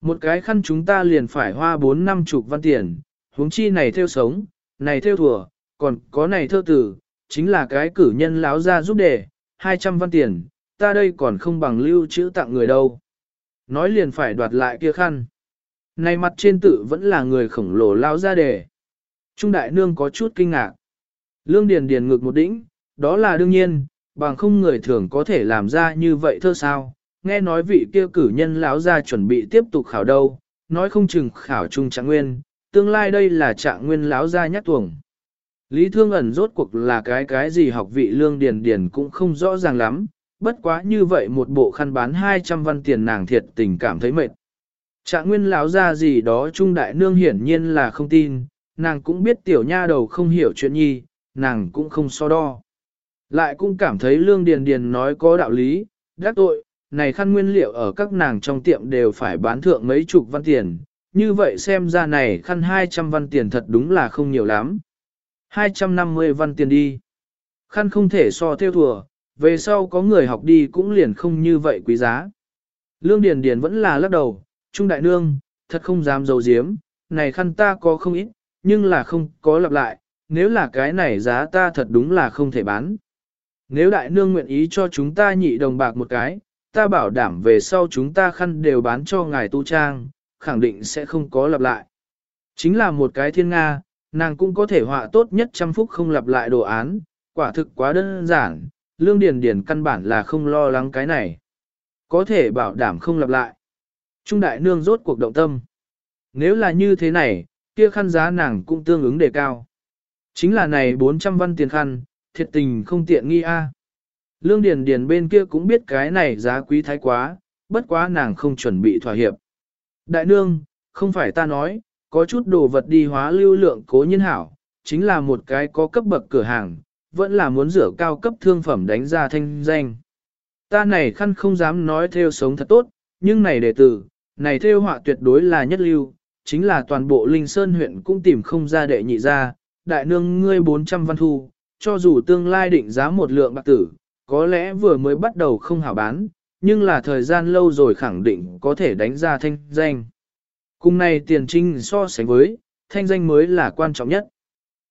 Một cái khăn chúng ta liền phải hoa 4 năm chục văn tiền, huống chi này theo sống, này theo thừa, còn có này thơ tử, chính là cái cử nhân láo ra giúp đề, 200 văn tiền, ta đây còn không bằng lưu chữ tặng người đâu. Nói liền phải đoạt lại kia khăn. Này mặt trên tự vẫn là người khổng lồ lao ra đề. Trung đại nương có chút kinh ngạc. Lương điền điền ngực một đỉnh, đó là đương nhiên, bằng không người thường có thể làm ra như vậy thơ sao. Nghe nói vị kia cử nhân lão ra chuẩn bị tiếp tục khảo đâu, nói không chừng khảo trung trạng nguyên, tương lai đây là trạng nguyên lão ra nhắc tuồng. Lý Thương ẩn rốt cuộc là cái cái gì học vị lương điền điền cũng không rõ ràng lắm, bất quá như vậy một bộ khăn bán 200 văn tiền nàng thiệt tình cảm thấy mệt. Trạng nguyên lão ra gì đó trung đại nương hiển nhiên là không tin, nàng cũng biết tiểu nha đầu không hiểu chuyện nhi, nàng cũng không so đo. Lại cũng cảm thấy lương điền điền nói có đạo lý, đắc tội, này khăn nguyên liệu ở các nàng trong tiệm đều phải bán thượng mấy chục văn tiền, như vậy xem ra này khăn 200 văn tiền thật đúng là không nhiều lắm. 250 văn tiền đi. Khăn không thể so theo thùa, về sau có người học đi cũng liền không như vậy quý giá. Lương Điền Điền vẫn là lắc đầu, Trung Đại Nương, thật không dám dầu diếm, này khăn ta có không ít, nhưng là không có lặp lại, nếu là cái này giá ta thật đúng là không thể bán. Nếu Đại Nương nguyện ý cho chúng ta nhị đồng bạc một cái, ta bảo đảm về sau chúng ta khăn đều bán cho ngài tu trang, khẳng định sẽ không có lặp lại. Chính là một cái thiên Nga, nàng cũng có thể họa tốt nhất trăm phúc không lặp lại đồ án, quả thực quá đơn giản, lương điền điền căn bản là không lo lắng cái này. Có thể bảo đảm không lặp lại. Trung đại nương rốt cuộc động tâm. Nếu là như thế này, kia khăn giá nàng cũng tương ứng đề cao. Chính là này 400 văn tiền khăn, thiệt tình không tiện nghi a. À. Lương Điền Điền bên kia cũng biết cái này giá quý thái quá, bất quá nàng không chuẩn bị thỏa hiệp. Đại nương, không phải ta nói, có chút đồ vật đi hóa lưu lượng cố nhiên hảo, chính là một cái có cấp bậc cửa hàng, vẫn là muốn rửa cao cấp thương phẩm đánh ra thanh danh. Ta này khăn không dám nói theo sống thật tốt, nhưng này đệ tử, này theo họa tuyệt đối là nhất lưu, chính là toàn bộ Linh Sơn huyện cũng tìm không ra đệ nhị ra, đại nương ngươi 400 văn thu, cho dù tương lai định giá một lượng bạc tử, có lẽ vừa mới bắt đầu không hảo bán, nhưng là thời gian lâu rồi khẳng định có thể đánh ra thanh danh. Cùng này tiền trinh so sánh với, thanh danh mới là quan trọng nhất.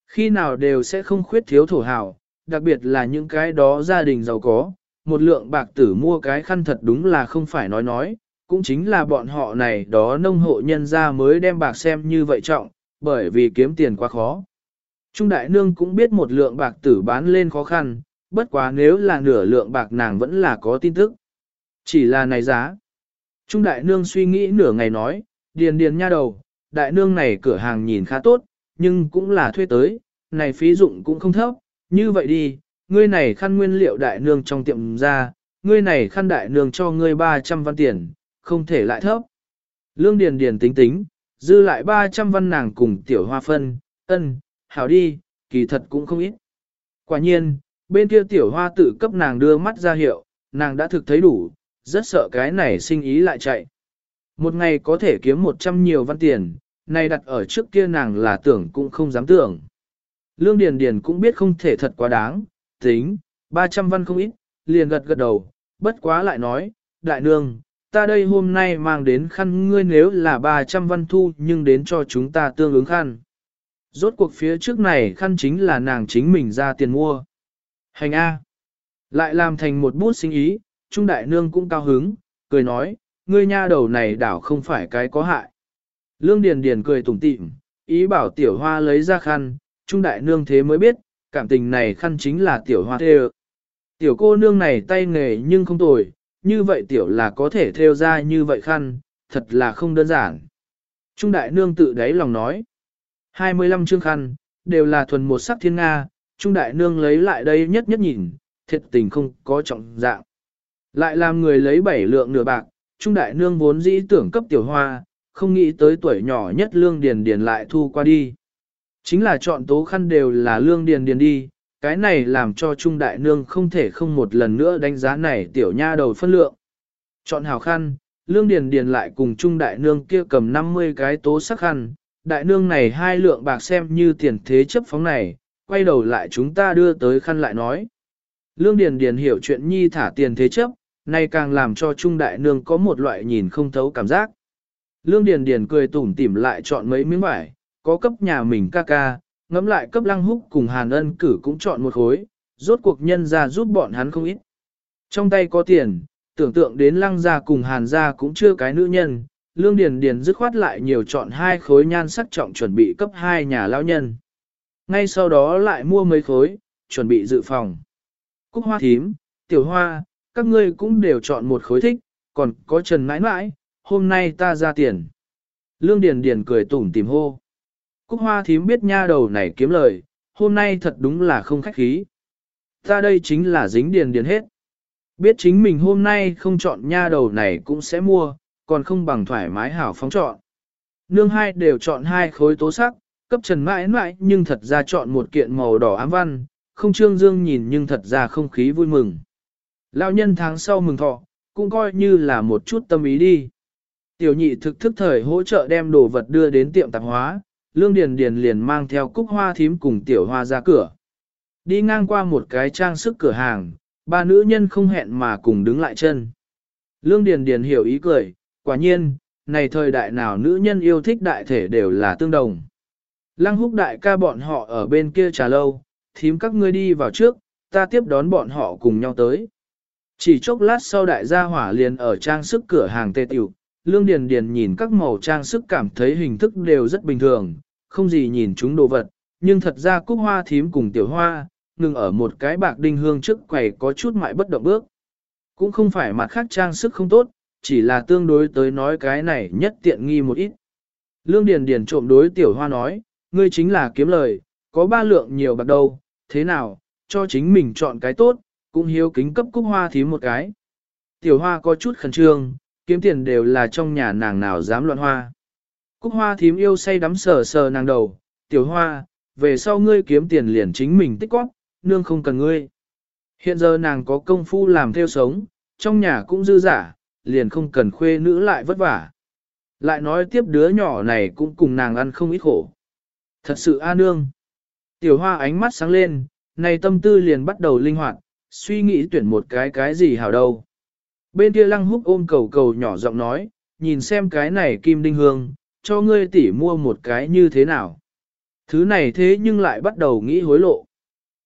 Khi nào đều sẽ không khuyết thiếu thổ hào, đặc biệt là những cái đó gia đình giàu có, một lượng bạc tử mua cái khăn thật đúng là không phải nói nói, cũng chính là bọn họ này đó nông hộ nhân ra mới đem bạc xem như vậy trọng, bởi vì kiếm tiền quá khó. Trung đại nương cũng biết một lượng bạc tử bán lên khó khăn, bất quá nếu là nửa lượng bạc nàng vẫn là có tin tức. Chỉ là này giá. Trung đại nương suy nghĩ nửa ngày nói, điền điền nha đầu, đại nương này cửa hàng nhìn khá tốt, nhưng cũng là thuê tới, này phí dụng cũng không thấp, như vậy đi, ngươi này khăn nguyên liệu đại nương trong tiệm ra, ngươi này khăn đại nương cho ngươi 300 văn tiền, không thể lại thấp. Lương điền điền tính tính, dư lại 300 văn nàng cùng tiểu hoa phân, ân, hảo đi, kỳ thật cũng không ít. Quả nhiên, bên kia tiểu hoa tự cấp nàng đưa mắt ra hiệu, nàng đã thực thấy đủ, rất sợ cái này sinh ý lại chạy. Một ngày có thể kiếm 100 nhiều văn tiền, này đặt ở trước kia nàng là tưởng cũng không dám tưởng. Lương Điền Điền cũng biết không thể thật quá đáng, tính, 300 văn không ít, liền gật gật đầu, bất quá lại nói, đại nương, ta đây hôm nay mang đến khăn ngươi nếu là 300 văn thu nhưng đến cho chúng ta tương ứng khăn. Rốt cuộc phía trước này khăn chính là nàng chính mình ra tiền mua. Hành A. Lại làm thành một bút sinh ý, Trung Đại Nương cũng cao hứng, cười nói, ngươi nha đầu này đảo không phải cái có hại. Lương Điền Điền cười tủm tỉm, ý bảo tiểu hoa lấy ra khăn, Trung Đại Nương thế mới biết, cảm tình này khăn chính là tiểu hoa thêu. Tiểu cô nương này tay nghề nhưng không tồi, như vậy tiểu là có thể thêu ra như vậy khăn, thật là không đơn giản. Trung Đại Nương tự đáy lòng nói, 25 chương khăn, đều là thuần một sắc thiên Nga, Trung Đại Nương lấy lại đây nhất nhất nhìn, thiệt tình không có trọng dạng. Lại làm người lấy bảy lượng nửa bạc, Trung Đại Nương vốn dĩ tưởng cấp tiểu hoa, không nghĩ tới tuổi nhỏ nhất lương điền điền lại thu qua đi. Chính là chọn tố khăn đều là lương điền điền đi, cái này làm cho Trung Đại Nương không thể không một lần nữa đánh giá này tiểu nha đầu phân lượng. Chọn hào khăn, lương điền điền lại cùng Trung Đại Nương kia cầm 50 cái tố sắc khăn, Đại Nương này hai lượng bạc xem như tiền thế chấp phóng này, quay đầu lại chúng ta đưa tới khăn lại nói. Lương Điền Điền hiểu chuyện nhi thả tiền thế chấp, nay càng làm cho Trung Đại Nương có một loại nhìn không thấu cảm giác. Lương Điền Điền cười tủm tỉm lại chọn mấy miếng vải, có cấp nhà mình ca ca, ngắm lại cấp lăng húc cùng Hàn ân cử cũng chọn một khối, rốt cuộc nhân gia giúp bọn hắn không ít. Trong tay có tiền, tưởng tượng đến lăng gia cùng Hàn gia cũng chưa cái nữ nhân, Lương Điền Điền dứt khoát lại nhiều chọn hai khối nhan sắc trọng chuẩn bị cấp hai nhà lão nhân. Ngay sau đó lại mua mấy khối, chuẩn bị dự phòng. Cúc hoa thím, tiểu hoa, các ngươi cũng đều chọn một khối thích, còn có trần mãi mãi, hôm nay ta ra tiền. Lương Điền Điền cười tủm tỉm hô. Cúc hoa thím biết nha đầu này kiếm lời, hôm nay thật đúng là không khách khí. Ta đây chính là dính điền điền hết. Biết chính mình hôm nay không chọn nha đầu này cũng sẽ mua, còn không bằng thoải mái hảo phóng chọn. Nương hai đều chọn hai khối tố sắc, cấp trần mãi mãi nhưng thật ra chọn một kiện màu đỏ ám văn, không trương dương nhìn nhưng thật ra không khí vui mừng. Lão nhân tháng sau mừng thọ, cũng coi như là một chút tâm ý đi. Tiểu nhị thực thức thời hỗ trợ đem đồ vật đưa đến tiệm tạp hóa, Lương Điền Điền liền mang theo cúc hoa thím cùng tiểu hoa ra cửa. Đi ngang qua một cái trang sức cửa hàng, ba nữ nhân không hẹn mà cùng đứng lại chân. Lương Điền Điền hiểu ý cười, quả nhiên, này thời đại nào nữ nhân yêu thích đại thể đều là tương đồng. Lăng húc đại ca bọn họ ở bên kia trà lâu, thím các ngươi đi vào trước, ta tiếp đón bọn họ cùng nhau tới. Chỉ chốc lát sau đại gia hỏa liền ở trang sức cửa hàng tê tiểu, Lương Điền Điền nhìn các màu trang sức cảm thấy hình thức đều rất bình thường, không gì nhìn chúng đồ vật, nhưng thật ra cúc hoa thím cùng tiểu hoa, ngừng ở một cái bạc đinh hương trước quầy có chút mại bất động bước. Cũng không phải mặt khác trang sức không tốt, chỉ là tương đối tới nói cái này nhất tiện nghi một ít. Lương Điền Điền trộm đối tiểu hoa nói, ngươi chính là kiếm lời, có ba lượng nhiều bạc đâu, thế nào, cho chính mình chọn cái tốt, cũng hiếu kính cấp cúc hoa thím một cái. Tiểu hoa có chút khẩn trương, kiếm tiền đều là trong nhà nàng nào dám loạn hoa. Cúc hoa thím yêu say đắm sờ sờ nàng đầu, tiểu hoa, về sau ngươi kiếm tiền liền chính mình tích góp, nương không cần ngươi. Hiện giờ nàng có công phu làm theo sống, trong nhà cũng dư giả, liền không cần khuê nữ lại vất vả. Lại nói tiếp đứa nhỏ này cũng cùng nàng ăn không ít khổ. Thật sự a nương. Tiểu hoa ánh mắt sáng lên, này tâm tư liền bắt đầu linh hoạt, suy nghĩ tuyển một cái cái gì hảo đâu. Bên kia lăng húc ôm cầu cầu nhỏ giọng nói, nhìn xem cái này kim đinh hương, cho ngươi tỷ mua một cái như thế nào. Thứ này thế nhưng lại bắt đầu nghĩ hối lộ.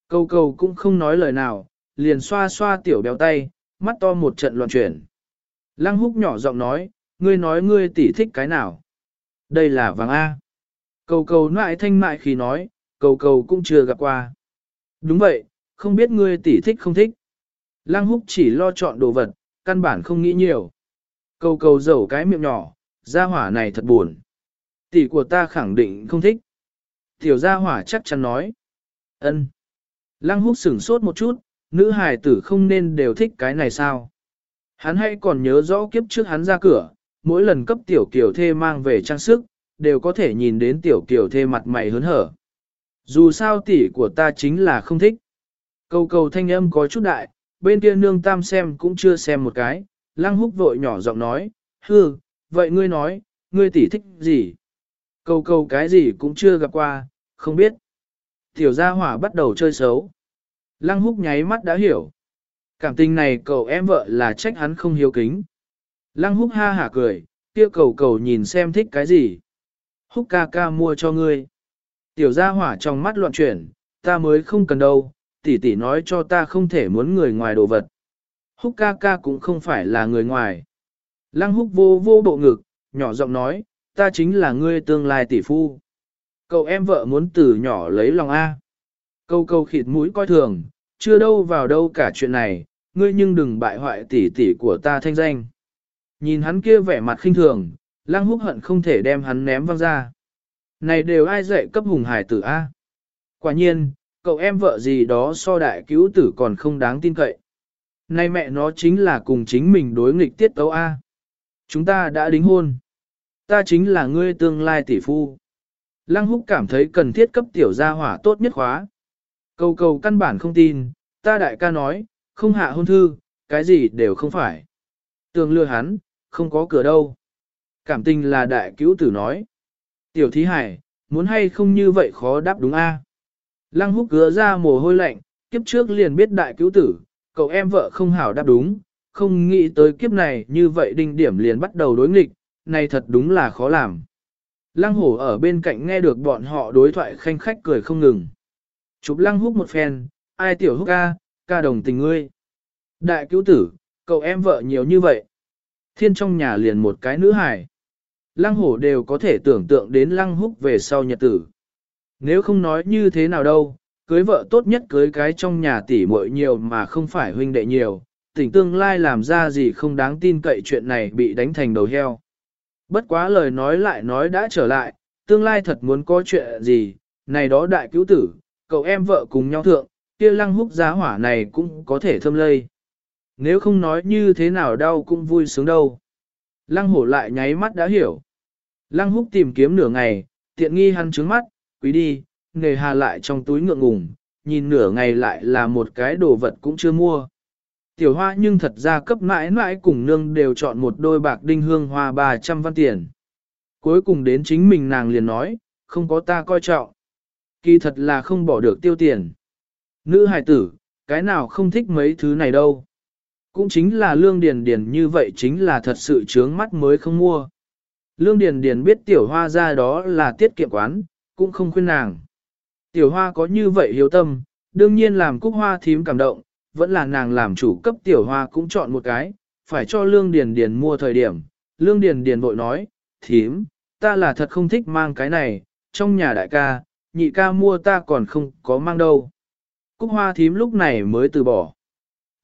Cầu cầu cũng không nói lời nào, liền xoa xoa tiểu béo tay, mắt to một trận loạn chuyển. Lăng húc nhỏ giọng nói, ngươi nói ngươi tỷ thích cái nào. Đây là vàng A. Cầu cầu nại thanh mại khi nói, cầu cầu cũng chưa gặp qua. Đúng vậy, không biết ngươi tỷ thích không thích. Lăng húc chỉ lo chọn đồ vật, căn bản không nghĩ nhiều. Cầu cầu dầu cái miệng nhỏ, gia hỏa này thật buồn. Tỷ của ta khẳng định không thích. Tiểu gia hỏa chắc chắn nói. ân. Lăng húc sửng sốt một chút, nữ hài tử không nên đều thích cái này sao. Hắn hay còn nhớ rõ kiếp trước hắn ra cửa, mỗi lần cấp tiểu kiều thê mang về trang sức, đều có thể nhìn đến tiểu kiều thê mặt mày hớn hở. Dù sao tỷ của ta chính là không thích. Cầu cầu thanh âm có chút đại, bên kia nương tam xem cũng chưa xem một cái, lăng húc vội nhỏ giọng nói, hư, vậy ngươi nói, ngươi tỷ thích gì? Cầu cầu cái gì cũng chưa gặp qua, không biết. Tiểu gia hỏa bắt đầu chơi xấu. Lăng húc nháy mắt đã hiểu. Cảm tình này cậu em vợ là trách hắn không hiếu kính. Lăng húc ha hả cười, kia cầu cầu nhìn xem thích cái gì. Húc ca ca mua cho ngươi. Tiểu gia hỏa trong mắt loạn chuyển, ta mới không cần đâu, tỷ tỷ nói cho ta không thể muốn người ngoài đồ vật. Húc ca ca cũng không phải là người ngoài. Lăng húc vô vô bộ ngực, nhỏ giọng nói, ta chính là ngươi tương lai tỷ phu. Cậu em vợ muốn từ nhỏ lấy lòng A. Câu câu khịt mũi coi thường, chưa đâu vào đâu cả chuyện này, ngươi nhưng đừng bại hoại tỷ tỷ của ta thanh danh. Nhìn hắn kia vẻ mặt khinh thường, lăng húc hận không thể đem hắn ném văng ra. Này đều ai dạy cấp hùng hải tử A. Quả nhiên, cậu em vợ gì đó so đại cứu tử còn không đáng tin cậy. Nay mẹ nó chính là cùng chính mình đối nghịch tiết tấu A. Chúng ta đã đính hôn. Ta chính là ngươi tương lai tỷ phu. Lăng húc cảm thấy cần thiết cấp tiểu gia hỏa tốt nhất khóa. Cầu cầu căn bản không tin, ta đại ca nói, không hạ hôn thư, cái gì đều không phải. Tường lừa hắn, không có cửa đâu. Cảm tình là đại cứu tử nói. Tiểu thí hải, muốn hay không như vậy khó đáp đúng a? Lăng húc gỡ ra mồ hôi lạnh, kiếp trước liền biết đại cứu tử, cậu em vợ không hảo đáp đúng, không nghĩ tới kiếp này như vậy đinh điểm liền bắt đầu đối nghịch, này thật đúng là khó làm. Lăng hổ ở bên cạnh nghe được bọn họ đối thoại khanh khách cười không ngừng. Chụp lăng húc một phen, ai tiểu húc ca, ca đồng tình ngươi. Đại cứu tử, cậu em vợ nhiều như vậy. Thiên trong nhà liền một cái nữ hải. Lăng hổ đều có thể tưởng tượng đến lăng húc về sau nhật tử. Nếu không nói như thế nào đâu, cưới vợ tốt nhất cưới cái trong nhà tỷ muội nhiều mà không phải huynh đệ nhiều, tỉnh tương lai làm ra gì không đáng tin cậy chuyện này bị đánh thành đầu heo. Bất quá lời nói lại nói đã trở lại, tương lai thật muốn có chuyện gì, này đó đại cứu tử, cậu em vợ cùng nhau thượng, kia lăng húc giá hỏa này cũng có thể thâm lây. Nếu không nói như thế nào đau cũng vui sướng đâu. Lăng hổ lại nháy mắt đã hiểu. Lăng húc tìm kiếm nửa ngày, tiện nghi hắn trứng mắt, quý đi, nề hà lại trong túi ngượng ngùng, nhìn nửa ngày lại là một cái đồ vật cũng chưa mua. Tiểu hoa nhưng thật ra cấp mãi mãi cùng nương đều chọn một đôi bạc đinh hương hoa 300 văn tiền. Cuối cùng đến chính mình nàng liền nói, không có ta coi trọng. Kỳ thật là không bỏ được tiêu tiền. Nữ hài tử, cái nào không thích mấy thứ này đâu. Cũng chính là lương điền điền như vậy chính là thật sự trướng mắt mới không mua. Lương điền điền biết tiểu hoa ra đó là tiết kiệm quán, cũng không khuyên nàng. Tiểu hoa có như vậy hiếu tâm, đương nhiên làm cúc hoa thím cảm động, vẫn là nàng làm chủ cấp tiểu hoa cũng chọn một cái, phải cho lương điền điền mua thời điểm. Lương điền điền vội nói, thím, ta là thật không thích mang cái này, trong nhà đại ca, nhị ca mua ta còn không có mang đâu. Cúc hoa thím lúc này mới từ bỏ.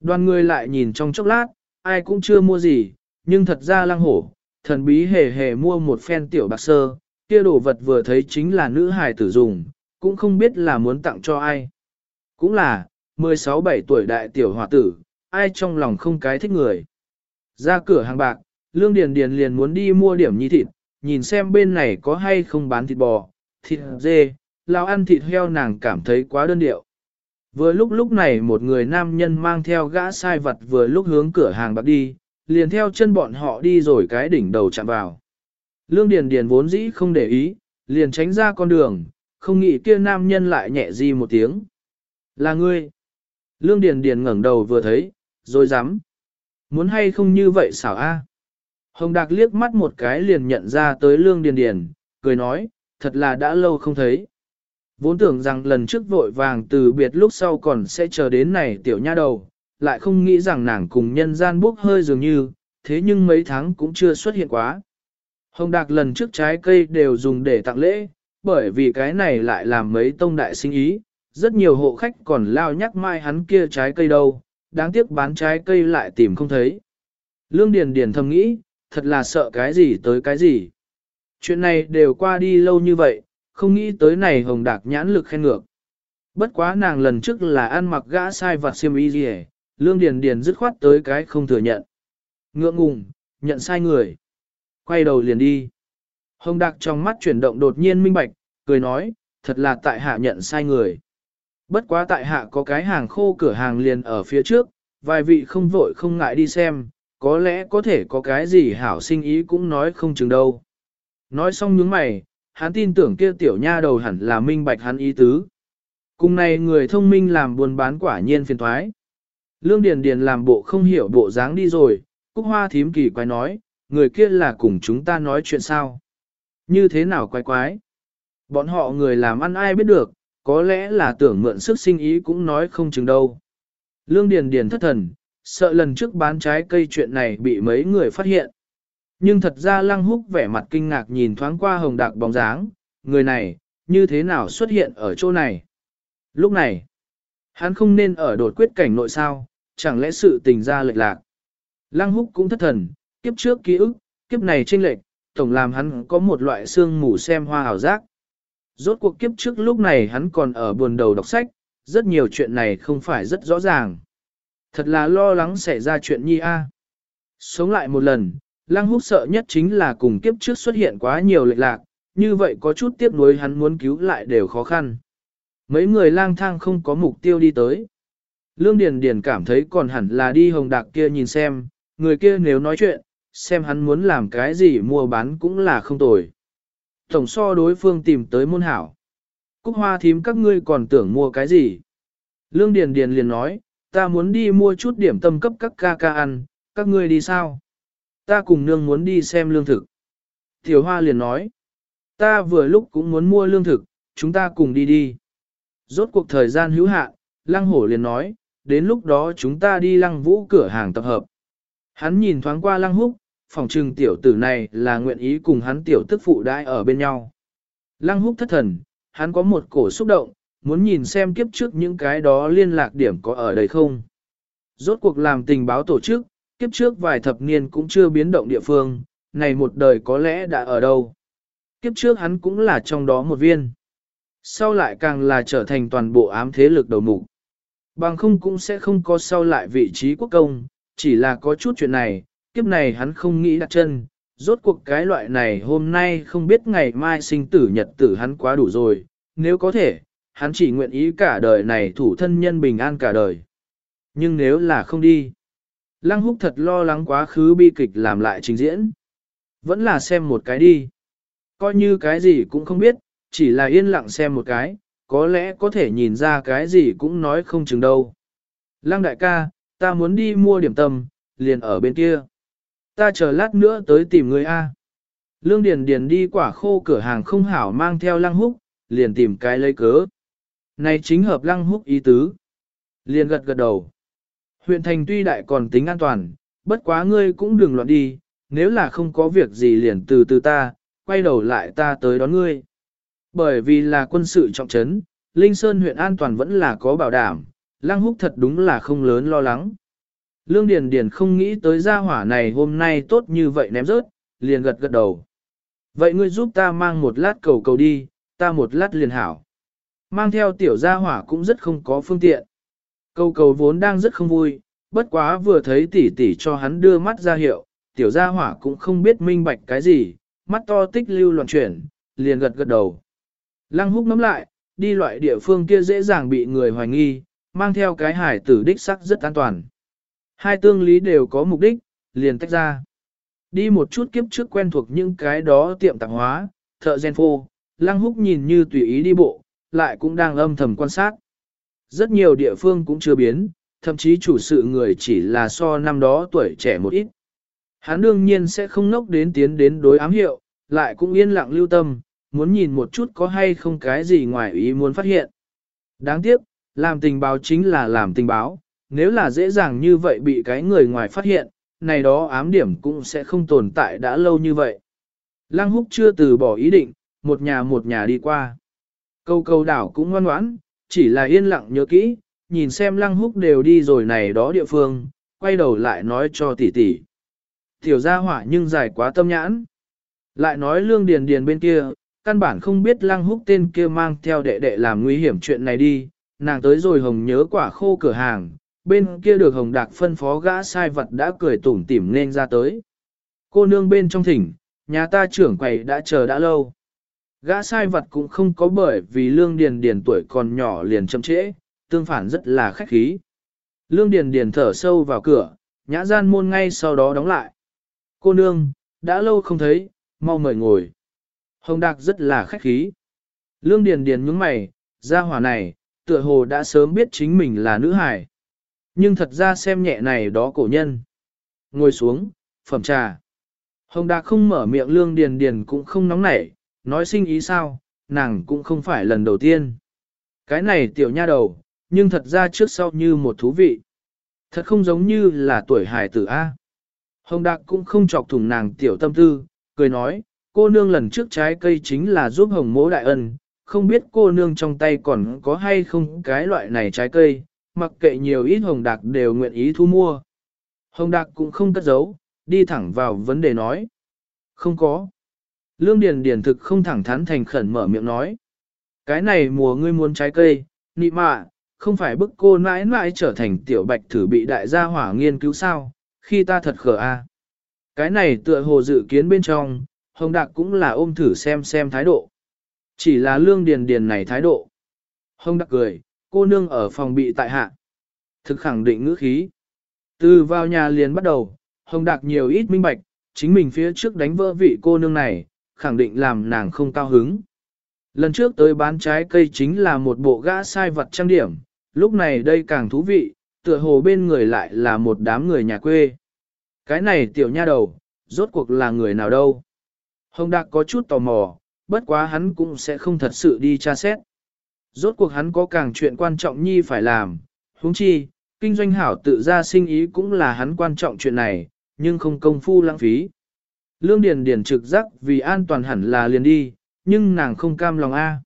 Đoàn người lại nhìn trong chốc lát, ai cũng chưa mua gì, nhưng thật ra lăng hổ, thần bí hề hề mua một phen tiểu bạc sơ, kia đồ vật vừa thấy chính là nữ hài tử dùng, cũng không biết là muốn tặng cho ai. Cũng là, 16-17 tuổi đại tiểu hòa tử, ai trong lòng không cái thích người. Ra cửa hàng bạc, Lương Điền Điền liền muốn đi mua điểm nhi thịt, nhìn xem bên này có hay không bán thịt bò, thịt dê, lao ăn thịt heo nàng cảm thấy quá đơn điệu. Vừa lúc lúc này một người nam nhân mang theo gã sai vật vừa lúc hướng cửa hàng bạc đi, liền theo chân bọn họ đi rồi cái đỉnh đầu chạm vào. Lương Điền Điền vốn dĩ không để ý, liền tránh ra con đường, không nghĩ kia nam nhân lại nhẹ di một tiếng. Là ngươi. Lương Điền Điền ngẩng đầu vừa thấy, rồi dám. Muốn hay không như vậy xảo a? Hồng Đạc liếc mắt một cái liền nhận ra tới Lương Điền Điền, cười nói, thật là đã lâu không thấy. Vốn tưởng rằng lần trước vội vàng từ biệt lúc sau còn sẽ chờ đến này tiểu nha đầu, lại không nghĩ rằng nàng cùng nhân gian bốc hơi dường như, thế nhưng mấy tháng cũng chưa xuất hiện quá. Hồng Đạc lần trước trái cây đều dùng để tặng lễ, bởi vì cái này lại làm mấy tông đại sinh ý, rất nhiều hộ khách còn lao nhắc mai hắn kia trái cây đâu, đáng tiếc bán trái cây lại tìm không thấy. Lương Điền Điền thầm nghĩ, thật là sợ cái gì tới cái gì. Chuyện này đều qua đi lâu như vậy, không nghĩ tới này hồng đạc nhãn lực khen ngược. Bất quá nàng lần trước là ăn mặc gã sai vặt xiêm y gì Lương Điền Điền dứt khoát tới cái không thừa nhận. Ngượng ngùng, nhận sai người. Quay đầu liền đi. Hồng Đạc trong mắt chuyển động đột nhiên minh bạch, cười nói, thật là tại hạ nhận sai người. Bất quá tại hạ có cái hàng khô cửa hàng liền ở phía trước, vài vị không vội không ngại đi xem, có lẽ có thể có cái gì hảo sinh ý cũng nói không chừng đâu. Nói xong nhướng mày, hắn tin tưởng kia tiểu nha đầu hẳn là minh bạch hắn ý tứ. Cùng này người thông minh làm buôn bán quả nhiên phiền thoái. Lương Điền Điền làm bộ không hiểu bộ dáng đi rồi, Cúc Hoa thím kỳ quái nói, người kia là cùng chúng ta nói chuyện sao? Như thế nào quái quái? Bọn họ người làm ăn ai biết được, có lẽ là tưởng mượn sức sinh ý cũng nói không chừng đâu. Lương Điền Điền thất thần, sợ lần trước bán trái cây chuyện này bị mấy người phát hiện. Nhưng thật ra Lăng Húc vẻ mặt kinh ngạc nhìn thoáng qua hồng đạc bóng dáng, người này, như thế nào xuất hiện ở chỗ này. Lúc này, hắn không nên ở đột quyết cảnh nội sao, chẳng lẽ sự tình ra lệch lạc. Lăng Húc cũng thất thần, kiếp trước ký ức, kiếp này chênh lệch, tổng làm hắn có một loại xương mù xem hoa ảo giác. Rốt cuộc kiếp trước lúc này hắn còn ở buồn đầu đọc sách, rất nhiều chuyện này không phải rất rõ ràng. Thật là lo lắng xảy ra chuyện nhi a. Sống lại một lần, Lăng Húc sợ nhất chính là cùng kiếp trước xuất hiện quá nhiều lệch lạc, như vậy có chút tiếc nuối hắn muốn cứu lại đều khó khăn. Mấy người lang thang không có mục tiêu đi tới. Lương Điền Điền cảm thấy còn hẳn là đi hồng đạc kia nhìn xem, người kia nếu nói chuyện, xem hắn muốn làm cái gì mua bán cũng là không tồi. Tổng so đối phương tìm tới môn hảo. Cúc hoa thím các ngươi còn tưởng mua cái gì? Lương Điền Điền liền nói, ta muốn đi mua chút điểm tâm cấp các ca ca ăn, các ngươi đi sao? Ta cùng nương muốn đi xem lương thực. Tiểu Hoa liền nói, ta vừa lúc cũng muốn mua lương thực, chúng ta cùng đi đi. Rốt cuộc thời gian hữu hạn, Lăng Hổ liền nói, đến lúc đó chúng ta đi Lăng Vũ cửa hàng tập hợp. Hắn nhìn thoáng qua Lăng Húc, phòng trừng tiểu tử này là nguyện ý cùng hắn tiểu tức phụ đãi ở bên nhau. Lăng Húc thất thần, hắn có một cổ xúc động, muốn nhìn xem kiếp trước những cái đó liên lạc điểm có ở đây không. Rốt cuộc làm tình báo tổ chức, kiếp trước vài thập niên cũng chưa biến động địa phương, này một đời có lẽ đã ở đâu. Kiếp trước hắn cũng là trong đó một viên. Sau lại càng là trở thành toàn bộ ám thế lực đầu mục. Bằng không cũng sẽ không có sau lại vị trí quốc công, chỉ là có chút chuyện này, kiếp này hắn không nghĩ đặt chân. Rốt cuộc cái loại này hôm nay không biết ngày mai sinh tử nhật tử hắn quá đủ rồi, nếu có thể, hắn chỉ nguyện ý cả đời này thủ thân nhân bình an cả đời. Nhưng nếu là không đi, Lăng húc thật lo lắng quá khứ bi kịch làm lại trình diễn. Vẫn là xem một cái đi. Coi như cái gì cũng không biết, chỉ là yên lặng xem một cái, có lẽ có thể nhìn ra cái gì cũng nói không chừng đâu. Lăng đại ca, ta muốn đi mua điểm tâm, liền ở bên kia. Ta chờ lát nữa tới tìm người A. Lương Điền Điền đi quả khô cửa hàng không hảo mang theo lăng húc, liền tìm cái lấy cớ. Này chính hợp lăng húc ý tứ. Liền gật gật đầu. Huyện thành tuy đại còn tính an toàn, bất quá ngươi cũng đừng loạn đi, nếu là không có việc gì liền từ từ ta, quay đầu lại ta tới đón ngươi. Bởi vì là quân sự trọng trấn, Linh Sơn huyện an toàn vẫn là có bảo đảm, Lăng Húc thật đúng là không lớn lo lắng. Lương Điền Điền không nghĩ tới gia hỏa này hôm nay tốt như vậy ném rớt, liền gật gật đầu. Vậy ngươi giúp ta mang một lát cầu cầu đi, ta một lát liền hảo. Mang theo tiểu gia hỏa cũng rất không có phương tiện. Cầu cầu vốn đang rất không vui, bất quá vừa thấy tỷ tỷ cho hắn đưa mắt ra hiệu, tiểu gia hỏa cũng không biết minh bạch cái gì, mắt to tích lưu loạn chuyển, liền gật gật đầu. Lăng húc nắm lại, đi loại địa phương kia dễ dàng bị người hoài nghi, mang theo cái hải tử đích sắc rất an toàn. Hai tương lý đều có mục đích, liền tách ra. Đi một chút kiếp trước quen thuộc những cái đó tiệm tạp hóa, thợ gen phô, lăng húc nhìn như tùy ý đi bộ, lại cũng đang âm thầm quan sát. Rất nhiều địa phương cũng chưa biến, thậm chí chủ sự người chỉ là so năm đó tuổi trẻ một ít. Hắn đương nhiên sẽ không nốc đến tiến đến đối ám hiệu, lại cũng yên lặng lưu tâm, muốn nhìn một chút có hay không cái gì ngoài ý muốn phát hiện. Đáng tiếc, làm tình báo chính là làm tình báo, nếu là dễ dàng như vậy bị cái người ngoài phát hiện, này đó ám điểm cũng sẽ không tồn tại đã lâu như vậy. Lăng húc chưa từ bỏ ý định, một nhà một nhà đi qua. Câu câu đảo cũng ngoan ngoãn, chỉ là yên lặng nhớ kỹ, nhìn xem lăng húc đều đi rồi này đó địa phương, quay đầu lại nói cho tỷ tỷ. Tiểu gia hỏa nhưng dài quá tâm nhãn. Lại nói lương điền điền bên kia, căn bản không biết lăng húc tên kia mang theo đệ đệ làm nguy hiểm chuyện này đi, nàng tới rồi hồng nhớ quả khô cửa hàng, bên kia được hồng đạc phân phó gã sai vật đã cười tủm tỉm nên ra tới. Cô nương bên trong thỉnh, nhà ta trưởng quầy đã chờ đã lâu. Gã sai vật cũng không có bởi vì lương điền điền tuổi còn nhỏ liền chậm trễ, tương phản rất là khách khí. Lương điền điền thở sâu vào cửa, nhã gian môn ngay sau đó đóng lại. Cô nương, đã lâu không thấy, mau mời ngồi. Hồng Đạc rất là khách khí. Lương điền điền nhướng mày, gia hỏa này, tựa hồ đã sớm biết chính mình là nữ hài. Nhưng thật ra xem nhẹ này đó cổ nhân. Ngồi xuống, phẩm trà. Hồng Đạc không mở miệng lương điền điền cũng không nóng nảy, nói sinh ý sao, nàng cũng không phải lần đầu tiên. Cái này tiểu nha đầu, nhưng thật ra trước sau như một thú vị. Thật không giống như là tuổi hải tử A. Hồng Đạc cũng không chọc thủng nàng tiểu tâm tư, cười nói, cô nương lần trước trái cây chính là giúp hồng mỗ đại ân, không biết cô nương trong tay còn có hay không cái loại này trái cây, mặc kệ nhiều ít hồng đạc đều nguyện ý thu mua. Hồng đạc cũng không cất giấu, đi thẳng vào vấn đề nói. Không có. Lương Điền Điền thực không thẳng thắn thành khẩn mở miệng nói. Cái này mùa ngươi muốn trái cây, nị mạ, không phải bức cô mãi mãi trở thành tiểu bạch thử bị đại gia hỏa nghiên cứu sao, khi ta thật khờ a. Cái này tựa hồ dự kiến bên trong, Hồng Đạc cũng là ôm thử xem xem thái độ. Chỉ là lương điền điền này thái độ. Hồng Đạc cười, cô nương ở phòng bị tại hạ. Thực khẳng định ngữ khí. Từ vào nhà liền bắt đầu, Hồng Đạc nhiều ít minh bạch, chính mình phía trước đánh vỡ vị cô nương này, khẳng định làm nàng không cao hứng. Lần trước tới bán trái cây chính là một bộ gã sai vật trang điểm, lúc này đây càng thú vị, tựa hồ bên người lại là một đám người nhà quê. Cái này tiểu nha đầu, rốt cuộc là người nào đâu? Hồng Đạc có chút tò mò, bất quá hắn cũng sẽ không thật sự đi tra xét. Rốt cuộc hắn có càng chuyện quan trọng nhi phải làm, huống chi, kinh doanh hảo tự ra sinh ý cũng là hắn quan trọng chuyện này, nhưng không công phu lãng phí. Lương Điền Điền trực giác vì an toàn hẳn là liền đi, nhưng nàng không cam lòng a.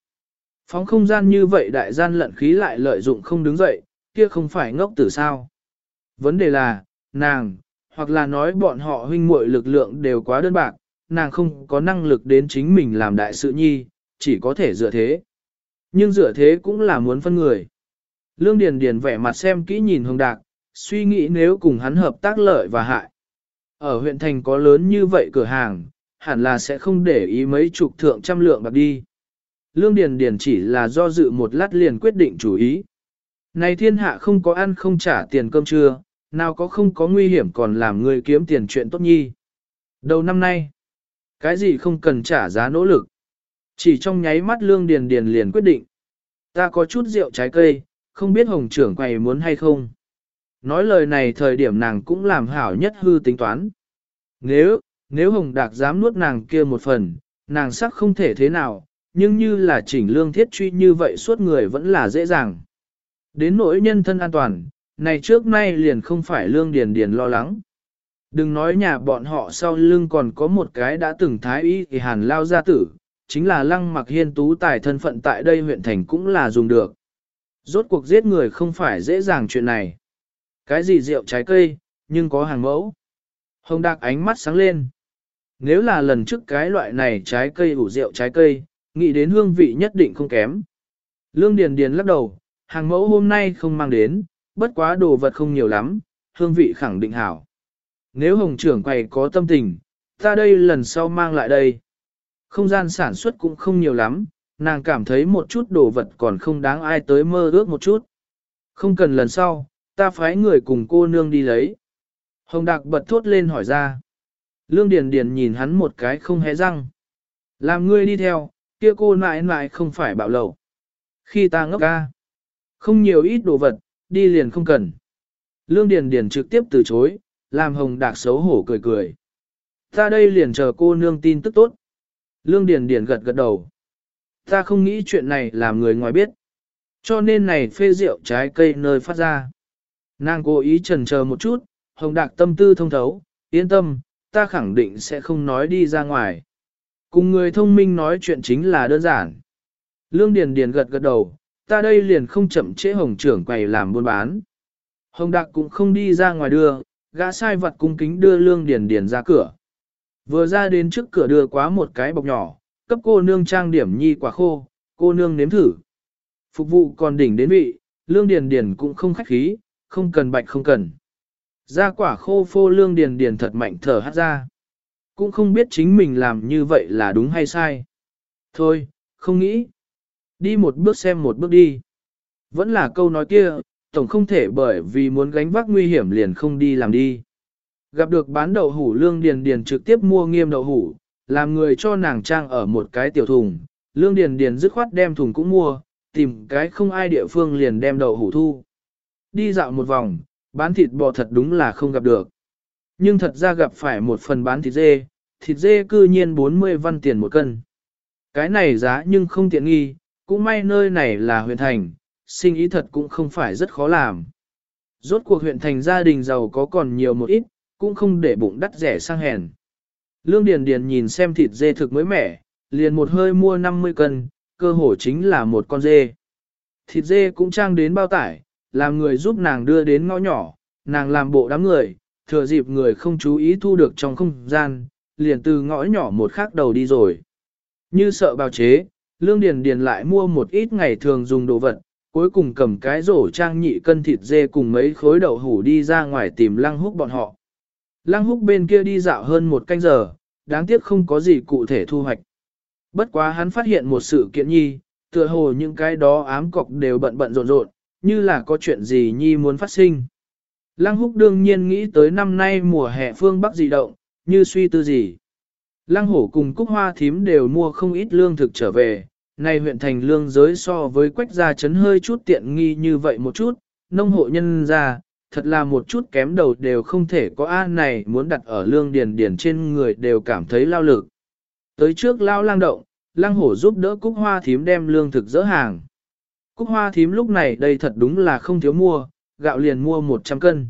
Phóng không gian như vậy đại gian lận khí lại lợi dụng không đứng dậy, kia không phải ngốc tử sao. Vấn đề là, nàng, hoặc là nói bọn họ huynh muội lực lượng đều quá đơn bạc, nàng không có năng lực đến chính mình làm đại sự nhi, chỉ có thể dựa thế. Nhưng dựa thế cũng là muốn phân người. Lương Điền Điền vẻ mặt xem kỹ nhìn Hồng Đạc, suy nghĩ nếu cùng hắn hợp tác lợi và hại. Ở huyện thành có lớn như vậy cửa hàng, hẳn là sẽ không để ý mấy chục thượng trăm lượng bạc đi. Lương Điền Điền chỉ là do dự một lát liền quyết định chủ ý. Này thiên hạ không có ăn không trả tiền cơm trưa, nào có không có nguy hiểm còn làm người kiếm tiền chuyện tốt nhi. Đầu năm nay, cái gì không cần trả giá nỗ lực. Chỉ trong nháy mắt Lương Điền Điền liền quyết định. Ta có chút rượu trái cây, không biết hồng trưởng quầy muốn hay không. Nói lời này thời điểm nàng cũng làm hảo nhất hư tính toán. Nếu, nếu hồng đạc dám nuốt nàng kia một phần, nàng sắc không thể thế nào, nhưng như là chỉnh lương thiết truy như vậy suốt người vẫn là dễ dàng. Đến nỗi nhân thân an toàn, này trước nay liền không phải lương điền điền lo lắng. Đừng nói nhà bọn họ sau lưng còn có một cái đã từng thái y thì hàn lao gia tử, chính là lăng mặc hiên tú tài thân phận tại đây huyện thành cũng là dùng được. Rốt cuộc giết người không phải dễ dàng chuyện này. Cái gì rượu trái cây, nhưng có hàng mẫu. Hồng Đạc ánh mắt sáng lên. Nếu là lần trước cái loại này trái cây ủ rượu trái cây, nghĩ đến hương vị nhất định không kém. Lương Điền Điền lắc đầu, hàng mẫu hôm nay không mang đến, bất quá đồ vật không nhiều lắm, hương vị khẳng định hảo. Nếu hồng trưởng quầy có tâm tình, ta đây lần sau mang lại đây. Không gian sản xuất cũng không nhiều lắm, nàng cảm thấy một chút đồ vật còn không đáng ai tới mơ ước một chút. Không cần lần sau, ta phái người cùng cô nương đi lấy. Hồng Đạc bật thốt lên hỏi ra. Lương Điền Điền nhìn hắn một cái không hé răng. Làm ngươi đi theo, kia cô mãi mãi không phải bạo lầu. Khi ta ngốc ca, không nhiều ít đồ vật, đi liền không cần. Lương Điền Điền trực tiếp từ chối, làm Hồng Đạc xấu hổ cười cười. Ta đây liền chờ cô nương tin tức tốt. Lương Điền Điền gật gật đầu. Ta không nghĩ chuyện này làm người ngoài biết. Cho nên này phê rượu trái cây nơi phát ra. Nàng cố ý chần chờ một chút, Hồng Đạc tâm tư thông thấu, yên tâm, ta khẳng định sẽ không nói đi ra ngoài. Cùng người thông minh nói chuyện chính là đơn giản. Lương Điền Điền gật gật đầu, ta đây liền không chậm trễ Hồng trưởng quầy làm buôn bán. Hồng Đạc cũng không đi ra ngoài đưa, gã sai vật cung kính đưa Lương Điền Điền ra cửa. Vừa ra đến trước cửa đưa quá một cái bọc nhỏ, cấp cô nương trang điểm nhi quả khô, cô nương nếm thử. Phục vụ còn đỉnh đến vị, Lương Điền Điền cũng không khách khí, không cần bạch không cần. Ra quả khô phô Lương Điền Điền thật mạnh thở hát ra. Cũng không biết chính mình làm như vậy là đúng hay sai. Thôi, không nghĩ. Đi một bước xem một bước đi. Vẫn là câu nói kia, tổng không thể bởi vì muốn gánh vác nguy hiểm liền không đi làm đi. Gặp được bán đậu hủ lương điền điền trực tiếp mua nghiêm đậu hủ, làm người cho nàng trang ở một cái tiểu thùng, lương điền điền dứt khoát đem thùng cũng mua, tìm cái không ai địa phương liền đem đậu hủ thu. Đi dạo một vòng, bán thịt bò thật đúng là không gặp được. Nhưng thật ra gặp phải một phần bán thịt dê, thịt dê cư nhiên 40 văn tiền một cân. Cái này giá nhưng không tiện nghi, cũng may nơi này là huyện thành, sinh ý thật cũng không phải rất khó làm. Rốt cuộc huyện thành gia đình giàu có còn nhiều một ít, cũng không để bụng đắt rẻ sang hèn. Lương Điền Điền nhìn xem thịt dê thực mới mẻ, liền một hơi mua 50 cân, cơ hồ chính là một con dê. Thịt dê cũng trang đến bao tải, làm người giúp nàng đưa đến ngõ nhỏ, nàng làm bộ đám người, thừa dịp người không chú ý thu được trong không gian, liền từ ngõ nhỏ một khắc đầu đi rồi. Như sợ bào chế, Lương Điền Điền lại mua một ít ngày thường dùng đồ vật, cuối cùng cầm cái rổ trang nhị cân thịt dê cùng mấy khối đậu hủ đi ra ngoài tìm lăng húc bọn họ. Lăng húc bên kia đi dạo hơn một canh giờ, đáng tiếc không có gì cụ thể thu hoạch. Bất quá hắn phát hiện một sự kiện nhi, tựa hồ những cái đó ám cọc đều bận bận rộn rộn, như là có chuyện gì nhi muốn phát sinh. Lăng húc đương nhiên nghĩ tới năm nay mùa hè phương Bắc dị động, như suy tư gì. Lăng hổ cùng cúc hoa thím đều mua không ít lương thực trở về, nay huyện thành lương giới so với quách gia chấn hơi chút tiện nghi như vậy một chút, nông hộ nhân gia thật là một chút kém đầu đều không thể có A này muốn đặt ở lương điền điền trên người đều cảm thấy lao lực. Tới trước lao lang động, lang hổ giúp đỡ cúc hoa thím đem lương thực dỡ hàng. Cúc hoa thím lúc này đây thật đúng là không thiếu mua, gạo liền mua 100 cân.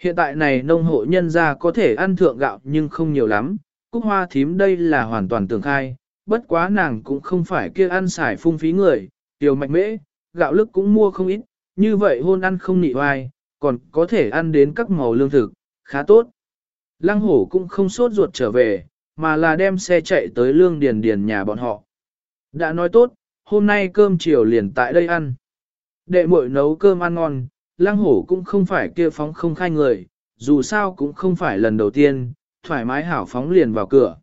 Hiện tại này nông hộ nhân gia có thể ăn thượng gạo nhưng không nhiều lắm, cúc hoa thím đây là hoàn toàn tưởng khai, bất quá nàng cũng không phải kia ăn xài phung phí người, tiểu mạnh mẽ gạo lức cũng mua không ít, như vậy hôn ăn không nị hoài, còn có thể ăn đến các màu lương thực, khá tốt. Lăng hổ cũng không sốt ruột trở về, mà là đem xe chạy tới lương điền điền nhà bọn họ. Đã nói tốt, hôm nay cơm chiều liền tại đây ăn. Đệ muội nấu cơm ăn ngon, lăng hổ cũng không phải kia phóng không khai người, dù sao cũng không phải lần đầu tiên, thoải mái hảo phóng liền vào cửa.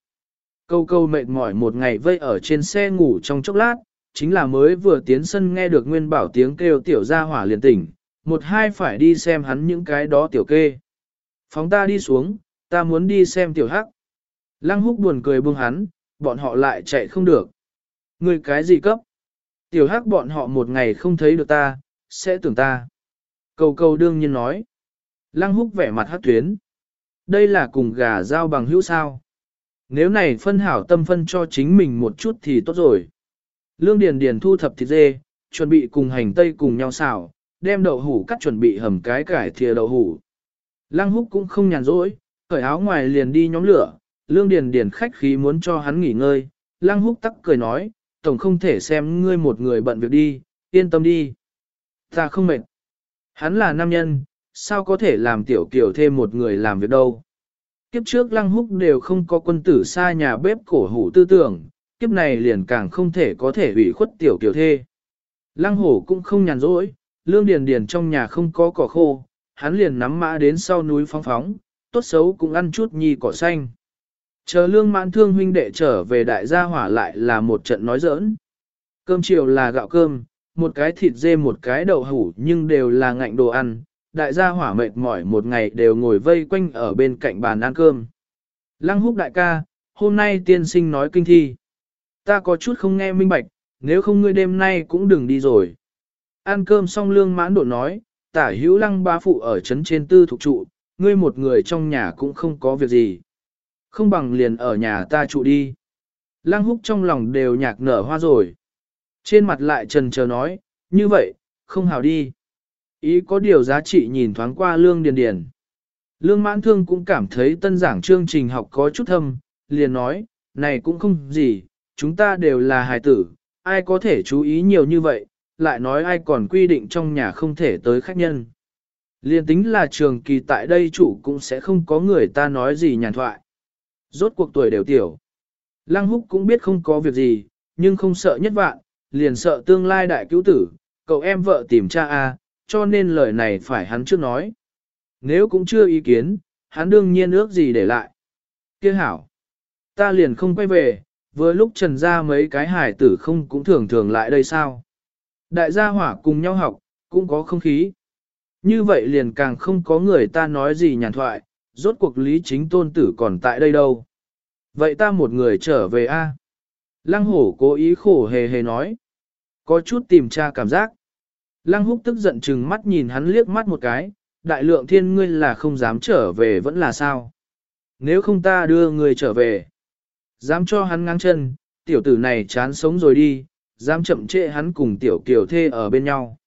Câu câu mệt mỏi một ngày vây ở trên xe ngủ trong chốc lát, chính là mới vừa tiến sân nghe được nguyên bảo tiếng kêu tiểu gia hỏa liền tỉnh, một hai phải đi xem hắn những cái đó tiểu kê. Phóng ta đi xuống, ta muốn đi xem tiểu hắc. Lăng húc buồn cười buông hắn, bọn họ lại chạy không được. Người cái gì cấp? Tiểu hắc bọn họ một ngày không thấy được ta, sẽ tưởng ta. Cầu cầu đương nhiên nói. Lăng húc vẻ mặt hát tuyến. Đây là cùng gà giao bằng hữu sao. Nếu này phân hảo tâm phân cho chính mình một chút thì tốt rồi. Lương Điền Điền thu thập thịt dê, chuẩn bị cùng hành tây cùng nhau xào, đem đậu hủ cắt chuẩn bị hầm cái cải thìa đậu hủ. Lăng húc cũng không nhàn rỗi, cởi áo ngoài liền đi nhóm lửa, lương điền điền khách khí muốn cho hắn nghỉ ngơi. Lăng húc tắc cười nói, tổng không thể xem ngươi một người bận việc đi, yên tâm đi. Ta không mệt. Hắn là nam nhân, sao có thể làm tiểu kiểu thêm một người làm việc đâu. Kiếp trước lăng húc đều không có quân tử xa nhà bếp cổ hủ tư tưởng, kiếp này liền càng không thể có thể ủy khuất tiểu kiểu thê. Lăng hổ cũng không nhàn rỗi, lương điền điền trong nhà không có cỏ khô, hắn liền nắm mã đến sau núi phóng phóng, tốt xấu cũng ăn chút nhi cỏ xanh. Chờ lương mãn thương huynh đệ trở về đại gia hỏa lại là một trận nói giỡn. Cơm chiều là gạo cơm, một cái thịt dê một cái đậu hủ nhưng đều là ngạnh đồ ăn, đại gia hỏa mệt mỏi một ngày đều ngồi vây quanh ở bên cạnh bàn ăn cơm. Lăng húc đại ca, hôm nay tiên sinh nói kinh thi. Ta có chút không nghe minh bạch, nếu không ngươi đêm nay cũng đừng đi rồi. Ăn cơm xong lương mãn độ nói, tả hữu lăng ba phụ ở trấn trên tư thuộc trụ, ngươi một người trong nhà cũng không có việc gì. Không bằng liền ở nhà ta trụ đi. Lăng húc trong lòng đều nhạc nở hoa rồi. Trên mặt lại trần chờ nói, như vậy, không hào đi. Ý có điều giá trị nhìn thoáng qua lương điền điền. Lương mãn thương cũng cảm thấy tân giảng chương trình học có chút thâm, liền nói, này cũng không gì, chúng ta đều là hài tử, ai có thể chú ý nhiều như vậy, lại nói ai còn quy định trong nhà không thể tới khách nhân. Liên tính là trường kỳ tại đây chủ cũng sẽ không có người ta nói gì nhàn thoại. Rốt cuộc tuổi đều tiểu. Lăng húc cũng biết không có việc gì, nhưng không sợ nhất vạn, liền sợ tương lai đại cứu tử, cậu em vợ tìm cha a, cho nên lời này phải hắn trước nói. Nếu cũng chưa ý kiến, hắn đương nhiên ước gì để lại. Kia hảo, ta liền không quay về, vừa lúc trần ra mấy cái hải tử không cũng thường thường lại đây sao. Đại gia hỏa cùng nhau học, cũng có không khí. Như vậy liền càng không có người ta nói gì nhàn thoại, rốt cuộc lý chính tôn tử còn tại đây đâu. Vậy ta một người trở về a Lăng hổ cố ý khổ hề hề nói. Có chút tìm tra cảm giác. Lăng húc tức giận chừng mắt nhìn hắn liếc mắt một cái, đại lượng thiên ngươi là không dám trở về vẫn là sao. Nếu không ta đưa người trở về. Dám cho hắn ngang chân, tiểu tử này chán sống rồi đi, dám chậm trễ hắn cùng tiểu kiều thê ở bên nhau.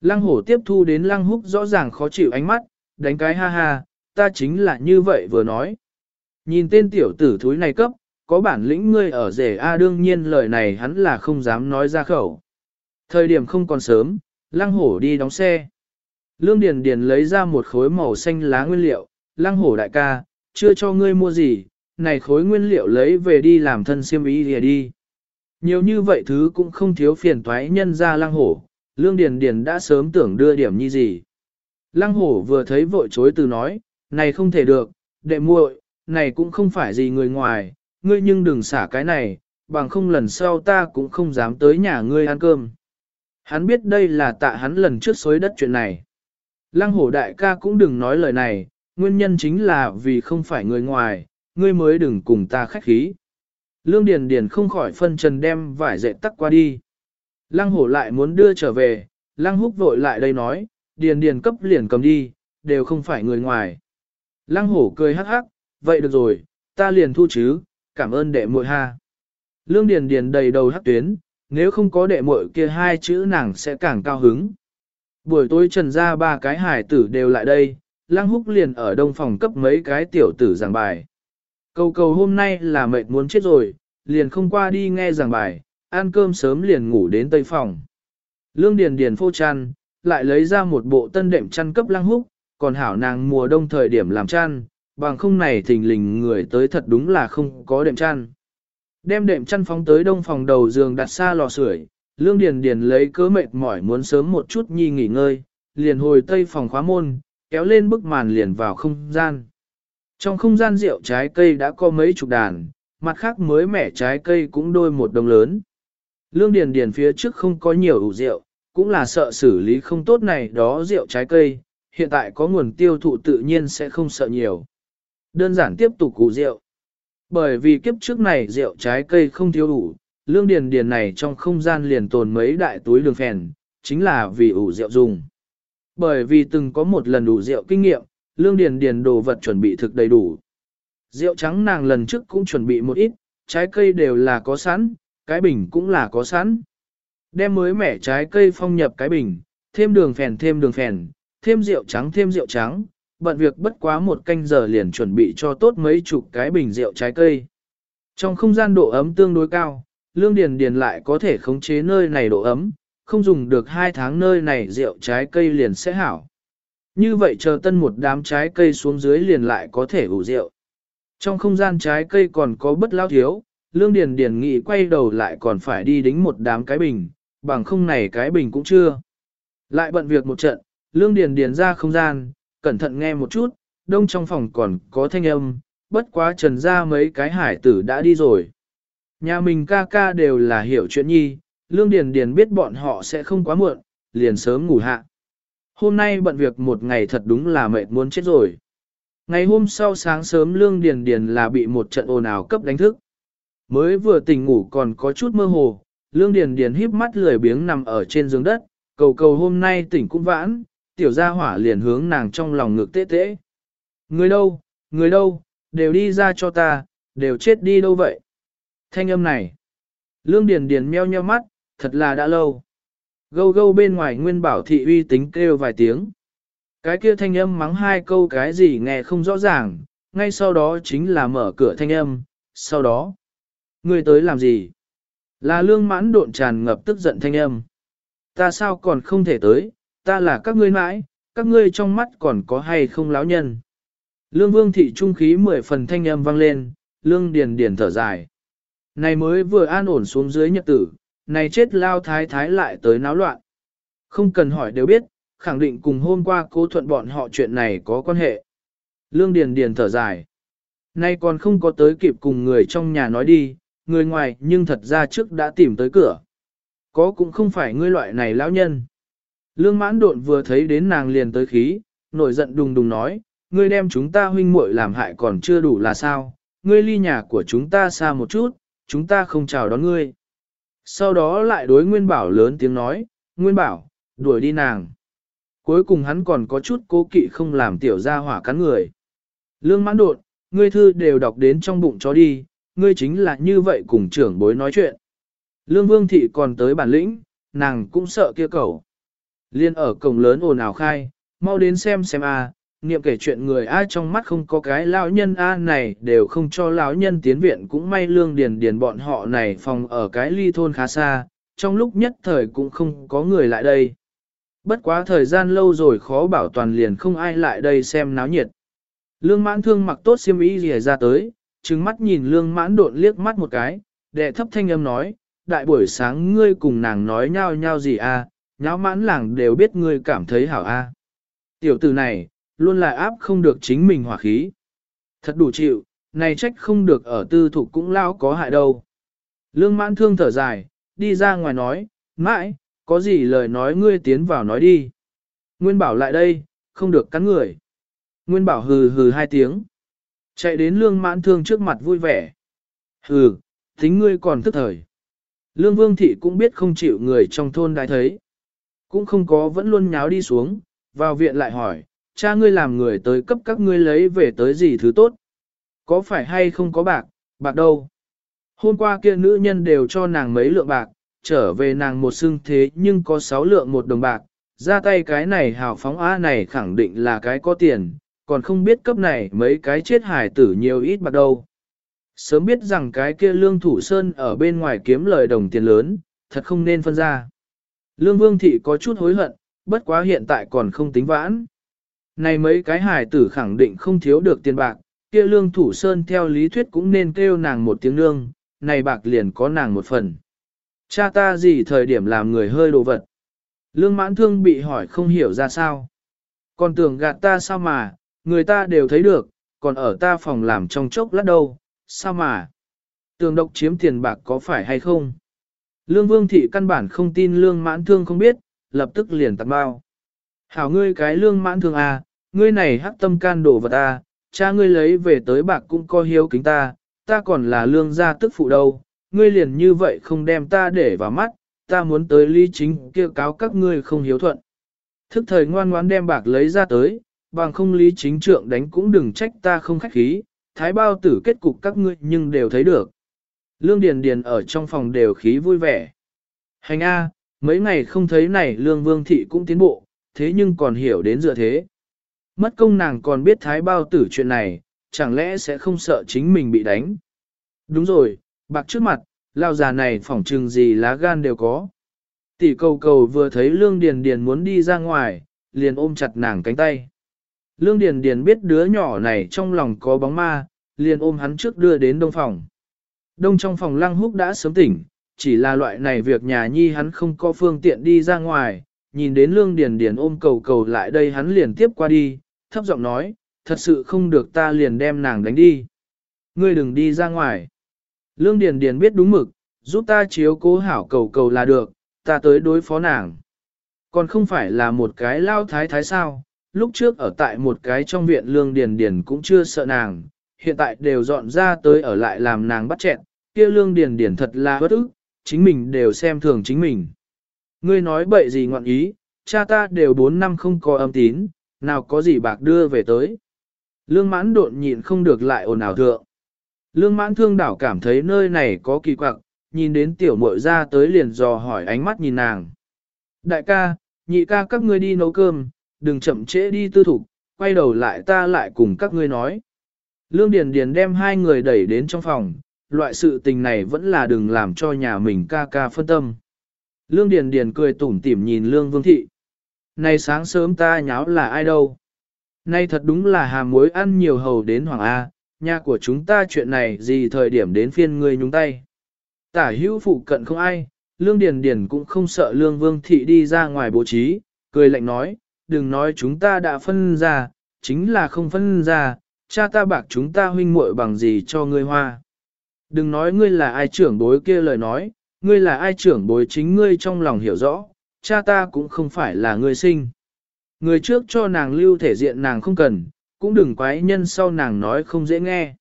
Lăng hổ tiếp thu đến lăng húc rõ ràng khó chịu ánh mắt, đánh cái ha ha, ta chính là như vậy vừa nói. Nhìn tên tiểu tử thúi này cấp, có bản lĩnh ngươi ở rể A đương nhiên lời này hắn là không dám nói ra khẩu. Thời điểm không còn sớm, lăng hổ đi đóng xe. Lương Điền Điền lấy ra một khối màu xanh lá nguyên liệu, lăng hổ đại ca, chưa cho ngươi mua gì, này khối nguyên liệu lấy về đi làm thân xiêm y lìa đi. Nhiều như vậy thứ cũng không thiếu phiền toái nhân ra lăng hổ, Lương Điền Điền đã sớm tưởng đưa điểm như gì. Lăng hổ vừa thấy vội chối từ nói, này không thể được, đệ muội, này cũng không phải gì người ngoài, ngươi nhưng đừng xả cái này, bằng không lần sau ta cũng không dám tới nhà ngươi ăn cơm. Hắn biết đây là tạ hắn lần trước xối đất chuyện này. Lăng hổ đại ca cũng đừng nói lời này, nguyên nhân chính là vì không phải người ngoài, ngươi mới đừng cùng ta khách khí. Lương Điền Điền không khỏi phân trần đem vải dệt tắc qua đi. Lăng hổ lại muốn đưa trở về, lăng húc vội lại đây nói, Điền Điền cấp liền cầm đi, đều không phải người ngoài. Lăng hổ cười hắc hắc, vậy được rồi, ta liền thu chứ, cảm ơn đệ muội ha. Lương Điền Điền đầy đầu hắc tuyến, nếu không có đệ muội kia hai chữ nàng sẽ càng cao hứng. Buổi tối trần ra ba cái hải tử đều lại đây, Lăng Húc liền ở đông phòng cấp mấy cái tiểu tử giảng bài. Cầu cầu hôm nay là mệt muốn chết rồi, liền không qua đi nghe giảng bài, ăn cơm sớm liền ngủ đến tây phòng. Lương Điền Điền phô chăn, lại lấy ra một bộ tân đệm chăn cấp Lăng Húc, còn hảo nàng mùa đông thời điểm làm chăn, bằng không này thình lình người tới thật đúng là không có đệm chăn. Đem đệm chăn phóng tới đông phòng đầu giường đặt xa lò sưởi, Lương Điền Điền lấy cớ mệt mỏi muốn sớm một chút nhi nghỉ ngơi, liền hồi tây phòng khóa môn, kéo lên bức màn liền vào không gian. Trong không gian rượu trái cây đã có mấy chục đàn, mặt khác mới mẻ trái cây cũng đôi một đồng lớn. Lương Điền Điền phía trước không có nhiều ủ rượu, cũng là sợ xử lý không tốt này đó rượu trái cây, hiện tại có nguồn tiêu thụ tự nhiên sẽ không sợ nhiều. Đơn giản tiếp tục ủ rượu. Bởi vì kiếp trước này rượu trái cây không thiếu đủ, lương điền điền này trong không gian liền tồn mấy đại túi đường phèn, chính là vì ủ rượu dùng. Bởi vì từng có một lần ủ rượu kinh nghiệm, lương điền điền đồ vật chuẩn bị thực đầy đủ. Rượu trắng nàng lần trước cũng chuẩn bị một ít, trái cây đều là có sẵn, cái bình cũng là có sẵn. Đem mới mẻ trái cây phong nhập cái bình, thêm đường phèn thêm đường phèn, thêm rượu trắng thêm rượu trắng, bận việc bất quá một canh giờ liền chuẩn bị cho tốt mấy chục cái bình rượu trái cây. Trong không gian độ ấm tương đối cao, Lương Điền Điền lại có thể khống chế nơi này độ ấm, không dùng được hai tháng nơi này rượu trái cây liền sẽ hảo. Như vậy chờ tân một đám trái cây xuống dưới liền lại có thể ủ rượu. Trong không gian trái cây còn có bất lao thiếu, Lương Điền Điền nghĩ quay đầu lại còn phải đi đính một đám cái bình, bằng không này cái bình cũng chưa. Lại bận việc một trận, Lương Điền Điền ra không gian, cẩn thận nghe một chút, đông trong phòng còn có thanh âm, bất quá trần ra mấy cái hải tử đã đi rồi. Nhà mình ca ca đều là hiểu chuyện nhi, Lương Điền Điền biết bọn họ sẽ không quá muộn, liền sớm ngủ hạ. Hôm nay bận việc một ngày thật đúng là mệt muốn chết rồi. Ngày hôm sau sáng sớm Lương Điền Điền là bị một trận ồn ào cấp đánh thức. Mới vừa tỉnh ngủ còn có chút mơ hồ, Lương Điền Điền híp mắt lười biếng nằm ở trên giường đất, cầu cầu hôm nay tỉnh cũng vãn, tiểu gia hỏa liền hướng nàng trong lòng ngực tê tê. Người đâu, người đâu, đều đi ra cho ta, đều chết đi đâu vậy? Thanh âm này. Lương Điền Điền meo nheo mắt, thật là đã lâu. Gâu gâu bên ngoài nguyên bảo thị uy tính kêu vài tiếng. Cái kia thanh âm mắng hai câu cái gì nghe không rõ ràng, ngay sau đó chính là mở cửa thanh âm, sau đó. Người tới làm gì? Là lương mãn độn tràn ngập tức giận thanh âm. Ta sao còn không thể tới, ta là các ngươi mãi, các ngươi trong mắt còn có hay không láo nhân. Lương vương thị trung khí mười phần thanh âm vang lên, lương điền điền thở dài. Này mới vừa an ổn xuống dưới nhật tử, này chết lao thái thái lại tới náo loạn. Không cần hỏi đều biết, khẳng định cùng hôm qua cố thuận bọn họ chuyện này có quan hệ. Lương Điền Điền thở dài. Nay còn không có tới kịp cùng người trong nhà nói đi, người ngoài nhưng thật ra trước đã tìm tới cửa. Có cũng không phải ngươi loại này lão nhân. Lương mãn độn vừa thấy đến nàng liền tới khí, nổi giận đùng đùng nói, ngươi đem chúng ta huynh muội làm hại còn chưa đủ là sao, ngươi ly nhà của chúng ta xa một chút, chúng ta không chào đón ngươi. Sau đó lại đối Nguyên Bảo lớn tiếng nói, Nguyên Bảo, đuổi đi nàng. Cuối cùng hắn còn có chút cố kỵ không làm tiểu gia hỏa cắn người. Lương mãn đột, ngươi thư đều đọc đến trong bụng chó đi, ngươi chính là như vậy cùng trưởng bối nói chuyện. Lương Vương Thị còn tới bản lĩnh, nàng cũng sợ kia cầu. Liên ở cổng lớn ồn ào khai, mau đến xem xem a, niệm kể chuyện người ai trong mắt không có cái lão nhân a này đều không cho lão nhân tiến viện cũng may lương điền điền bọn họ này phòng ở cái ly thôn khá xa, trong lúc nhất thời cũng không có người lại đây. Bất quá thời gian lâu rồi khó bảo toàn liền không ai lại đây xem náo nhiệt. Lương mãn thương mặc tốt xiêm y rìa ra tới, trừng mắt nhìn lương mãn độn liếc mắt một cái, đệ thấp thanh âm nói, đại buổi sáng ngươi cùng nàng nói nhau nhau gì a, nháo mãn làng đều biết ngươi cảm thấy hảo a. Tiểu tử này, luôn là áp không được chính mình hỏa khí. Thật đủ chịu, này trách không được ở tư thục cũng lao có hại đâu. Lương mãn thương thở dài, đi ra ngoài nói, mãi, có gì lời nói ngươi tiến vào nói đi. Nguyên bảo lại đây, không được cắn người. Nguyên bảo hừ hừ hai tiếng. Chạy đến lương mãn thương trước mặt vui vẻ. Hừ, tính ngươi còn thức thời. Lương vương thị cũng biết không chịu người trong thôn đái thấy. Cũng không có vẫn luôn nháo đi xuống, vào viện lại hỏi, cha ngươi làm người tới cấp các ngươi lấy về tới gì thứ tốt. Có phải hay không có bạc, bạc đâu. Hôm qua kia nữ nhân đều cho nàng mấy lượng bạc, trở về nàng một xưng thế nhưng có sáu lượng một đồng bạc, ra tay cái này hào phóng á này khẳng định là cái có tiền, còn không biết cấp này mấy cái chết hải tử nhiều ít bạc đâu. Sớm biết rằng cái kia lương thủ sơn ở bên ngoài kiếm lời đồng tiền lớn, thật không nên phân ra. Lương vương thị có chút hối hận, bất quá hiện tại còn không tính vãn. Này mấy cái hải tử khẳng định không thiếu được tiền bạc, kia lương thủ sơn theo lý thuyết cũng nên kêu nàng một tiếng lương, này bạc liền có nàng một phần. Cha ta gì thời điểm làm người hơi đồ vật. Lương mãn thương bị hỏi không hiểu ra sao. Còn tưởng gạt ta sao mà, người ta đều thấy được, còn ở ta phòng làm trong chốc lát đâu, sao mà. Tường độc chiếm tiền bạc có phải hay không? Lương vương thị căn bản không tin lương mãn thương không biết, lập tức liền tặng bao. Hảo ngươi cái lương mãn thương à, ngươi này hắc tâm can đổ vật ta, cha ngươi lấy về tới bạc cũng có hiếu kính ta, ta còn là lương gia tức phụ đâu, ngươi liền như vậy không đem ta để vào mắt, ta muốn tới lý chính kêu cáo các ngươi không hiếu thuận. Thức thời ngoan ngoãn đem bạc lấy ra tới, bằng không lý chính trượng đánh cũng đừng trách ta không khách khí, thái bao tử kết cục các ngươi nhưng đều thấy được. Lương Điền Điền ở trong phòng đều khí vui vẻ. Hành A, mấy ngày không thấy này Lương Vương Thị cũng tiến bộ, thế nhưng còn hiểu đến dựa thế. Mất công nàng còn biết thái bao tử chuyện này, chẳng lẽ sẽ không sợ chính mình bị đánh. Đúng rồi, bạc trước mặt, lao già này phỏng trừng gì lá gan đều có. Tỷ cầu cầu vừa thấy Lương Điền Điền muốn đi ra ngoài, liền ôm chặt nàng cánh tay. Lương Điền Điền biết đứa nhỏ này trong lòng có bóng ma, liền ôm hắn trước đưa đến đông phòng. Đông trong phòng lăng húc đã sớm tỉnh, chỉ là loại này việc nhà nhi hắn không có phương tiện đi ra ngoài, nhìn đến Lương Điền Điền ôm cầu cầu lại đây hắn liền tiếp qua đi, thấp giọng nói, thật sự không được ta liền đem nàng đánh đi. Ngươi đừng đi ra ngoài. Lương Điền Điền biết đúng mực, giúp ta chiếu cố hảo cầu cầu là được, ta tới đối phó nàng. Còn không phải là một cái lao thái thái sao, lúc trước ở tại một cái trong viện Lương Điền Điền cũng chưa sợ nàng, hiện tại đều dọn ra tới ở lại làm nàng bắt chẹn, kia Lương Điền Điền thật là bất ức, chính mình đều xem thường chính mình. Ngươi nói bậy gì ngọn ý, cha ta đều 4 năm không có âm tín, nào có gì bạc đưa về tới. Lương mãn độn nhịn không được lại ồn ào thượng. Lương mãn thương đảo cảm thấy nơi này có kỳ quặc, nhìn đến tiểu muội ra tới liền dò hỏi ánh mắt nhìn nàng. Đại ca, nhị ca các ngươi đi nấu cơm, đừng chậm trễ đi tư thục, quay đầu lại ta lại cùng các ngươi nói. Lương Điền Điền đem hai người đẩy đến trong phòng, loại sự tình này vẫn là đừng làm cho nhà mình ca ca phân tâm. Lương Điền Điền cười tủm tỉm nhìn Lương Vương Thị. Nay sáng sớm ta nháo là ai đâu? Nay thật đúng là hà muối ăn nhiều hầu đến Hoàng A, nhà của chúng ta chuyện này gì thời điểm đến phiên ngươi nhúng tay. Tả hữu phụ cận không ai, Lương Điền Điền cũng không sợ Lương Vương Thị đi ra ngoài bố trí, cười lạnh nói, đừng nói chúng ta đã phân ra, chính là không phân ra, cha ta bạc chúng ta huynh muội bằng gì cho ngươi hoa. Đừng nói ngươi là ai trưởng bối kia lời nói, ngươi là ai trưởng bối chính ngươi trong lòng hiểu rõ, cha ta cũng không phải là người sinh. Người trước cho nàng lưu thể diện nàng không cần, cũng đừng quái nhân sau nàng nói không dễ nghe.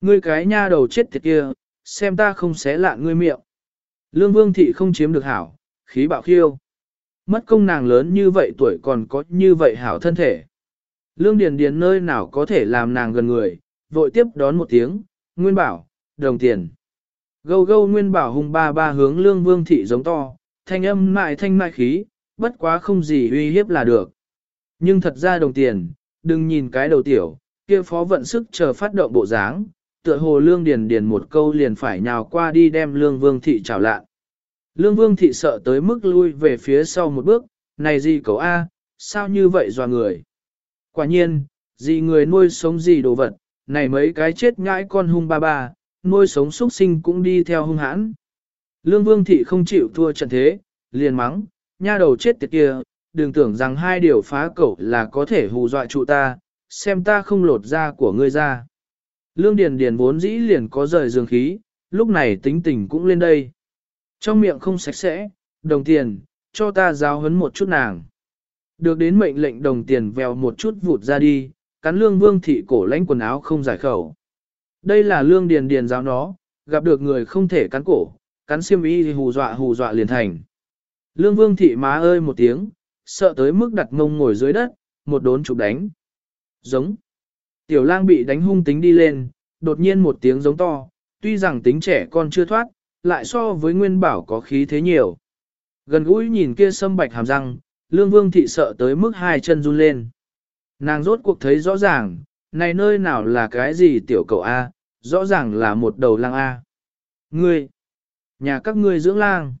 Ngươi cái nha đầu chết tiệt kia, xem ta không xé lạ ngươi miệng. Lương vương thị không chiếm được hảo, khí bạo khiêu. Mất công nàng lớn như vậy tuổi còn có như vậy hảo thân thể. Lương Điền Điền nơi nào có thể làm nàng gần người, vội tiếp đón một tiếng, Nguyên bảo, đồng tiền. Gâu gâu nguyên bảo hùng ba ba hướng lương vương thị giống to, thanh âm mại thanh mại khí, bất quá không gì uy hiếp là được. Nhưng thật ra đồng tiền, đừng nhìn cái đầu tiểu, kia phó vận sức chờ phát động bộ dáng, tựa hồ lương điền điền một câu liền phải nhào qua đi đem lương vương thị chào lạ. Lương vương thị sợ tới mức lui về phía sau một bước, này gì cậu A, sao như vậy dò người. Quả nhiên, gì người nuôi sống gì đồ vật, này mấy cái chết ngãi con hung ba ba, nuôi sống xuất sinh cũng đi theo hung hãn. Lương vương thị không chịu thua trận thế, liền mắng, nha đầu chết tiệt kia, đừng tưởng rằng hai điều phá cẩu là có thể hù dọa trụ ta, xem ta không lột da của ngươi ra. Lương Điền Điền vốn dĩ liền có rời dương khí, lúc này tính tình cũng lên đây. Trong miệng không sạch sẽ, đồng tiền, cho ta giáo huấn một chút nàng. Được đến mệnh lệnh đồng tiền vèo một chút vụt ra đi, cắn lương vương thị cổ lãnh quần áo không giải khẩu. Đây là lương điền điền giáo nó, gặp được người không thể cắn cổ, cắn xiêm y thì hù dọa hù dọa liền thành. Lương vương thị má ơi một tiếng, sợ tới mức đặt mông ngồi dưới đất, một đốn chụp đánh. Giống. Tiểu lang bị đánh hung tính đi lên, đột nhiên một tiếng giống to, tuy rằng tính trẻ con chưa thoát, lại so với nguyên bảo có khí thế nhiều. Gần gũi nhìn kia sâm bạch hàm răng, lương vương thị sợ tới mức hai chân run lên. Nàng rốt cuộc thấy rõ ràng, này nơi nào là cái gì tiểu cậu A, rõ ràng là một đầu lang A. Ngươi, nhà các ngươi dưỡng lang.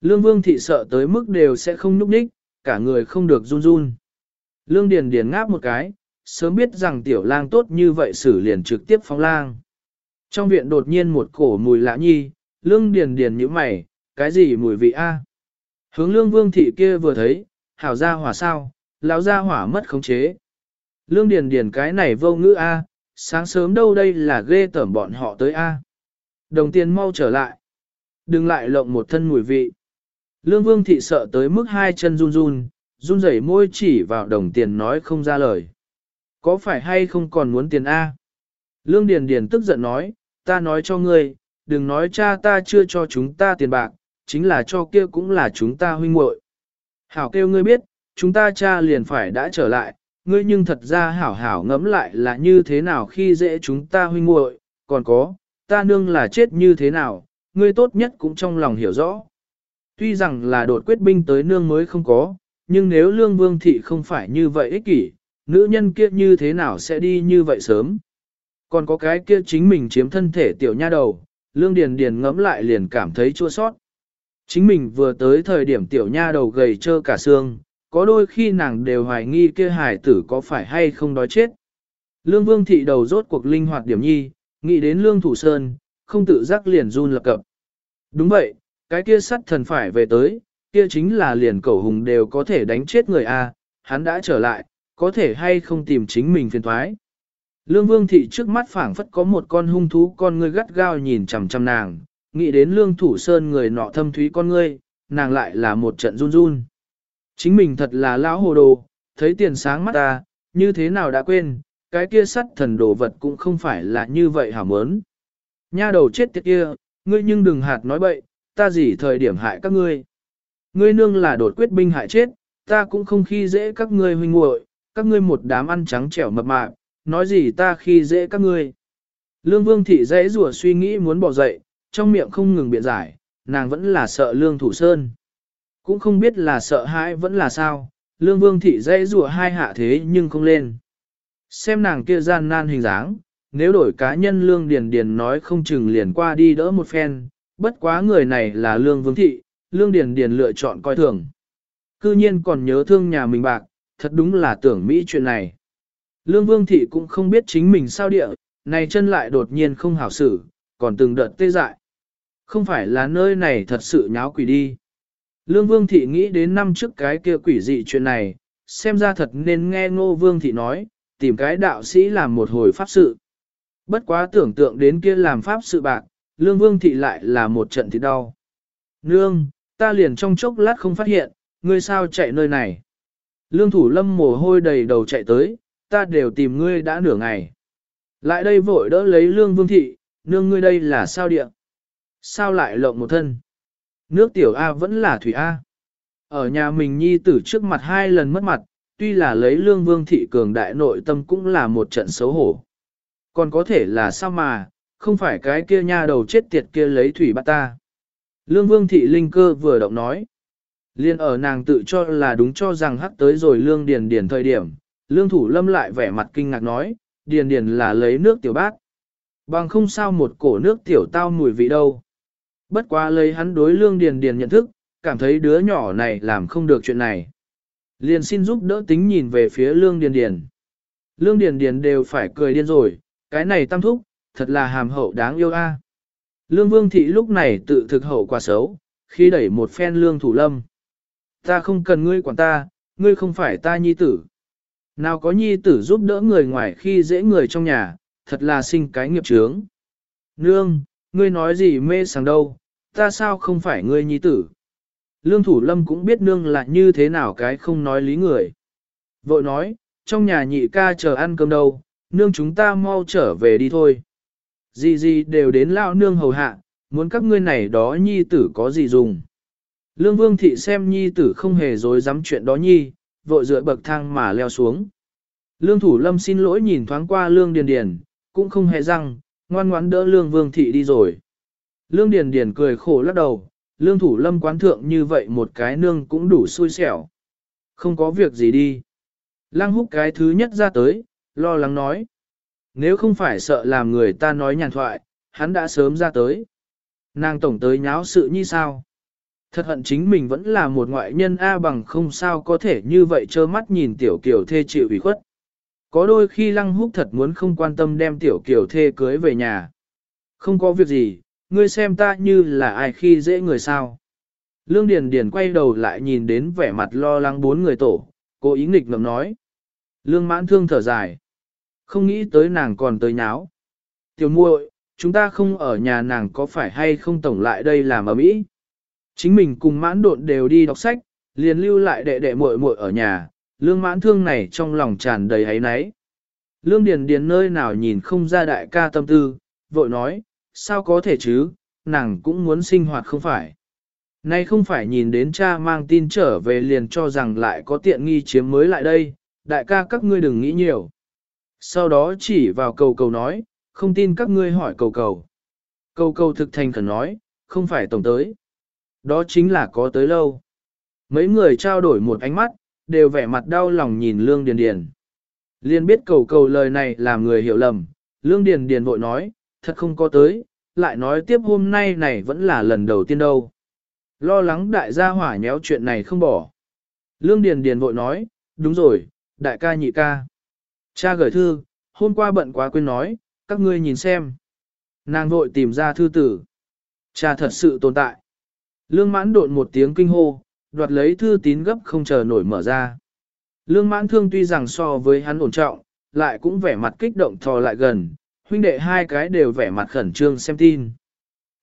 Lương vương thị sợ tới mức đều sẽ không nhúc nhích, cả người không được run run. Lương Điền Điền ngáp một cái, sớm biết rằng tiểu lang tốt như vậy xử liền trực tiếp phóng lang. Trong viện đột nhiên một cổ mùi lạ nhi, Lương Điền Điền nhíu mày, cái gì mùi vị a? Hướng Lương Vương thị kia vừa thấy, hảo gia hỏa sao, lão gia hỏa mất khống chế. Lương Điền Điền cái này vô ngữ a, sáng sớm đâu đây là ghê tởm bọn họ tới a. Đồng tiền mau trở lại. Đừng lại lộng một thân mùi vị. Lương Vương thị sợ tới mức hai chân run run, run rẩy môi chỉ vào đồng tiền nói không ra lời. Có phải hay không còn muốn tiền A? Lương Điền Điền tức giận nói, ta nói cho ngươi, đừng nói cha ta chưa cho chúng ta tiền bạc, chính là cho kia cũng là chúng ta huynh muội. Hảo kêu ngươi biết, chúng ta cha liền phải đã trở lại, ngươi nhưng thật ra hảo hảo ngẫm lại là như thế nào khi dễ chúng ta huynh muội, còn có, ta nương là chết như thế nào, ngươi tốt nhất cũng trong lòng hiểu rõ. Tuy rằng là đột quyết binh tới nương mới không có, nhưng nếu lương vương thị không phải như vậy ích kỷ, nữ nhân kia như thế nào sẽ đi như vậy sớm. Còn có cái kia chính mình chiếm thân thể tiểu nha đầu, lương điền điền ngẫm lại liền cảm thấy chua sót. Chính mình vừa tới thời điểm tiểu nha đầu gầy trơ cả xương, có đôi khi nàng đều hoài nghi kia hải tử có phải hay không đói chết. Lương vương thị đầu rốt cuộc linh hoạt điểm nhi, nghĩ đến lương thủ sơn, không tự giác liền run lập cập. Đúng vậy, cái kia sắt thần phải về tới, kia chính là liền cẩu hùng đều có thể đánh chết người a, hắn đã trở lại, có thể hay không tìm chính mình phiền thoái. Lương Vương Thị trước mắt phảng phất có một con hung thú con ngươi gắt gao nhìn chằm chằm nàng, nghĩ đến Lương Thủ Sơn người nọ thâm thúy con ngươi, nàng lại là một trận run run. Chính mình thật là lão hồ đồ, thấy tiền sáng mắt ta, như thế nào đã quên, cái kia sắt thần đồ vật cũng không phải là như vậy hả mớn. Nha đầu chết tiệt kia, ngươi nhưng đừng hạt nói bậy, ta gì thời điểm hại các ngươi. Ngươi nương là đột quyết binh hại chết, ta cũng không khi dễ các ngươi huynh muội, các ngươi một đám ăn trắng trẻo mập mạp, nói gì ta khi dễ các ngươi. Lương Vương Thị dãy rủa suy nghĩ muốn bỏ dậy, trong miệng không ngừng biện giải, nàng vẫn là sợ Lương Thủ Sơn. Cũng không biết là sợ hãi vẫn là sao, Lương Vương Thị dãy rủa hai hạ thế nhưng không lên. Xem nàng kia gian nan hình dáng, nếu đổi cá nhân Lương Điền Điền nói không chừng liền qua đi đỡ một phen, bất quá người này là Lương Vương Thị, Lương Điền Điền lựa chọn coi thường. Cư nhiên còn nhớ thương nhà mình bạc, thật đúng là tưởng Mỹ chuyện này. Lương Vương Thị cũng không biết chính mình sao địa, này chân lại đột nhiên không hảo xử, còn từng đợt tê dại. Không phải là nơi này thật sự nháo quỷ đi. Lương Vương Thị nghĩ đến năm trước cái kia quỷ dị chuyện này, xem ra thật nên nghe Ngô Vương Thị nói, tìm cái đạo sĩ làm một hồi pháp sự. Bất quá tưởng tượng đến kia làm pháp sự bạc, Lương Vương Thị lại là một trận thì đau. Nương, ta liền trong chốc lát không phát hiện, ngươi sao chạy nơi này. Lương thủ lâm mồ hôi đầy đầu chạy tới, ta đều tìm ngươi đã nửa ngày. Lại đây vội đỡ lấy lương vương thị, nương ngươi đây là sao địa? Sao lại lộng một thân? Nước tiểu A vẫn là thủy A. Ở nhà mình nhi tử trước mặt hai lần mất mặt, tuy là lấy lương vương thị cường đại nội tâm cũng là một trận xấu hổ. Còn có thể là sao mà, không phải cái kia nha đầu chết tiệt kia lấy thủy bắt ta. Lương Vương Thị Linh cơ vừa động nói. Liên ở nàng tự cho là đúng cho rằng hắc tới rồi Lương Điền Điền thời điểm, Lương Thủ Lâm lại vẻ mặt kinh ngạc nói, Điền Điền là lấy nước tiểu bát. Bằng không sao một cổ nước tiểu tao mùi vị đâu. Bất quá lấy hắn đối Lương Điền Điền nhận thức, cảm thấy đứa nhỏ này làm không được chuyện này. Liền xin giúp đỡ tính nhìn về phía Lương Điền Điền. Lương Điền Điền đều phải cười điên rồi, cái này tam thúc, thật là hàm hậu đáng yêu a. Lương Vương Thị lúc này tự thực hậu quả xấu, khi đẩy một phen Lương Thủ Lâm. Ta không cần ngươi quản ta, ngươi không phải ta nhi tử. Nào có nhi tử giúp đỡ người ngoài khi dễ người trong nhà, thật là sinh cái nghiệp chướng. Nương, ngươi nói gì mê sảng đâu, ta sao không phải ngươi nhi tử. Lương Thủ Lâm cũng biết nương là như thế nào cái không nói lý người. Vội nói, trong nhà nhị ca chờ ăn cơm đâu, nương chúng ta mau trở về đi thôi. Gì gì đều đến lao nương hầu hạ, muốn các ngươi này đó nhi tử có gì dùng. Lương Vương Thị xem nhi tử không hề dối dám chuyện đó nhi, vội dựa bậc thang mà leo xuống. Lương Thủ Lâm xin lỗi nhìn thoáng qua Lương Điền Điền, cũng không hề răng, ngoan ngoãn đỡ Lương Vương Thị đi rồi. Lương Điền Điền cười khổ lắc đầu, Lương Thủ Lâm quán thượng như vậy một cái nương cũng đủ xui xẻo. Không có việc gì đi. Lăng húc cái thứ nhất ra tới, lo lắng nói. Nếu không phải sợ làm người ta nói nhàn thoại, hắn đã sớm ra tới. Nàng tổng tới nháo sự như sao? Thật hận chính mình vẫn là một ngoại nhân A bằng không sao có thể như vậy trơ mắt nhìn tiểu kiểu thê chịu ủy khuất. Có đôi khi lăng húc thật muốn không quan tâm đem tiểu kiểu thê cưới về nhà. Không có việc gì, ngươi xem ta như là ai khi dễ người sao. Lương Điền Điền quay đầu lại nhìn đến vẻ mặt lo lắng bốn người tổ, cô ý nghịch ngầm nói. Lương mãn thương thở dài. Không nghĩ tới nàng còn tới nháo. Tiểu muội, chúng ta không ở nhà nàng có phải hay không tổng lại đây làm ở mỹ? Chính mình cùng mãn độn đều đi đọc sách, liền lưu lại đệ đệ muội muội ở nhà, lương mãn thương này trong lòng tràn đầy hấy náy. Lương Điền Điền nơi nào nhìn không ra đại ca tâm tư, vội nói, sao có thể chứ, nàng cũng muốn sinh hoạt không phải. Nay không phải nhìn đến cha mang tin trở về liền cho rằng lại có tiện nghi chiếm mới lại đây, đại ca các ngươi đừng nghĩ nhiều. Sau đó chỉ vào cầu cầu nói, không tin các ngươi hỏi cầu cầu. Cầu cầu thực thành khẩn nói, không phải tổng tới. Đó chính là có tới lâu. Mấy người trao đổi một ánh mắt, đều vẻ mặt đau lòng nhìn Lương Điền Điền. Liên biết cầu cầu lời này làm người hiểu lầm, Lương Điền Điền vội nói, thật không có tới, lại nói tiếp hôm nay này vẫn là lần đầu tiên đâu. Lo lắng đại gia hỏa nhéo chuyện này không bỏ. Lương Điền Điền vội nói, đúng rồi, đại ca nhị ca. Cha gửi thư, hôm qua bận quá quên nói, các ngươi nhìn xem. Nàng vội tìm ra thư tử. Cha thật sự tồn tại. Lương mãn đột một tiếng kinh hô, đoạt lấy thư tín gấp không chờ nổi mở ra. Lương mãn thương tuy rằng so với hắn ổn trọng, lại cũng vẻ mặt kích động thò lại gần, huynh đệ hai cái đều vẻ mặt khẩn trương xem tin.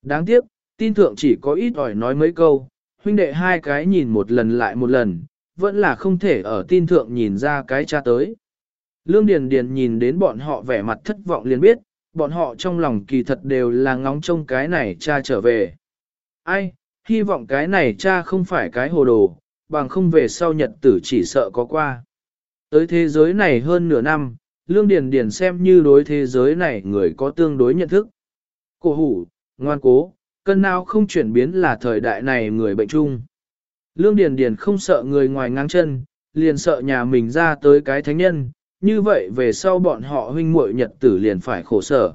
Đáng tiếc, tin thượng chỉ có ít ỏi nói mấy câu, huynh đệ hai cái nhìn một lần lại một lần, vẫn là không thể ở tin thượng nhìn ra cái cha tới. Lương Điền Điền nhìn đến bọn họ vẻ mặt thất vọng liền biết, bọn họ trong lòng kỳ thật đều là ngóng trông cái này cha trở về. Ai, hy vọng cái này cha không phải cái hồ đồ, bằng không về sau nhật tử chỉ sợ có qua. Tới thế giới này hơn nửa năm, Lương Điền Điền xem như đối thế giới này người có tương đối nhận thức. Cổ hủ, ngoan cố, cân nào không chuyển biến là thời đại này người bệnh chung. Lương Điền Điền không sợ người ngoài ngang chân, liền sợ nhà mình ra tới cái thánh nhân, như vậy về sau bọn họ huynh muội nhật tử liền phải khổ sở.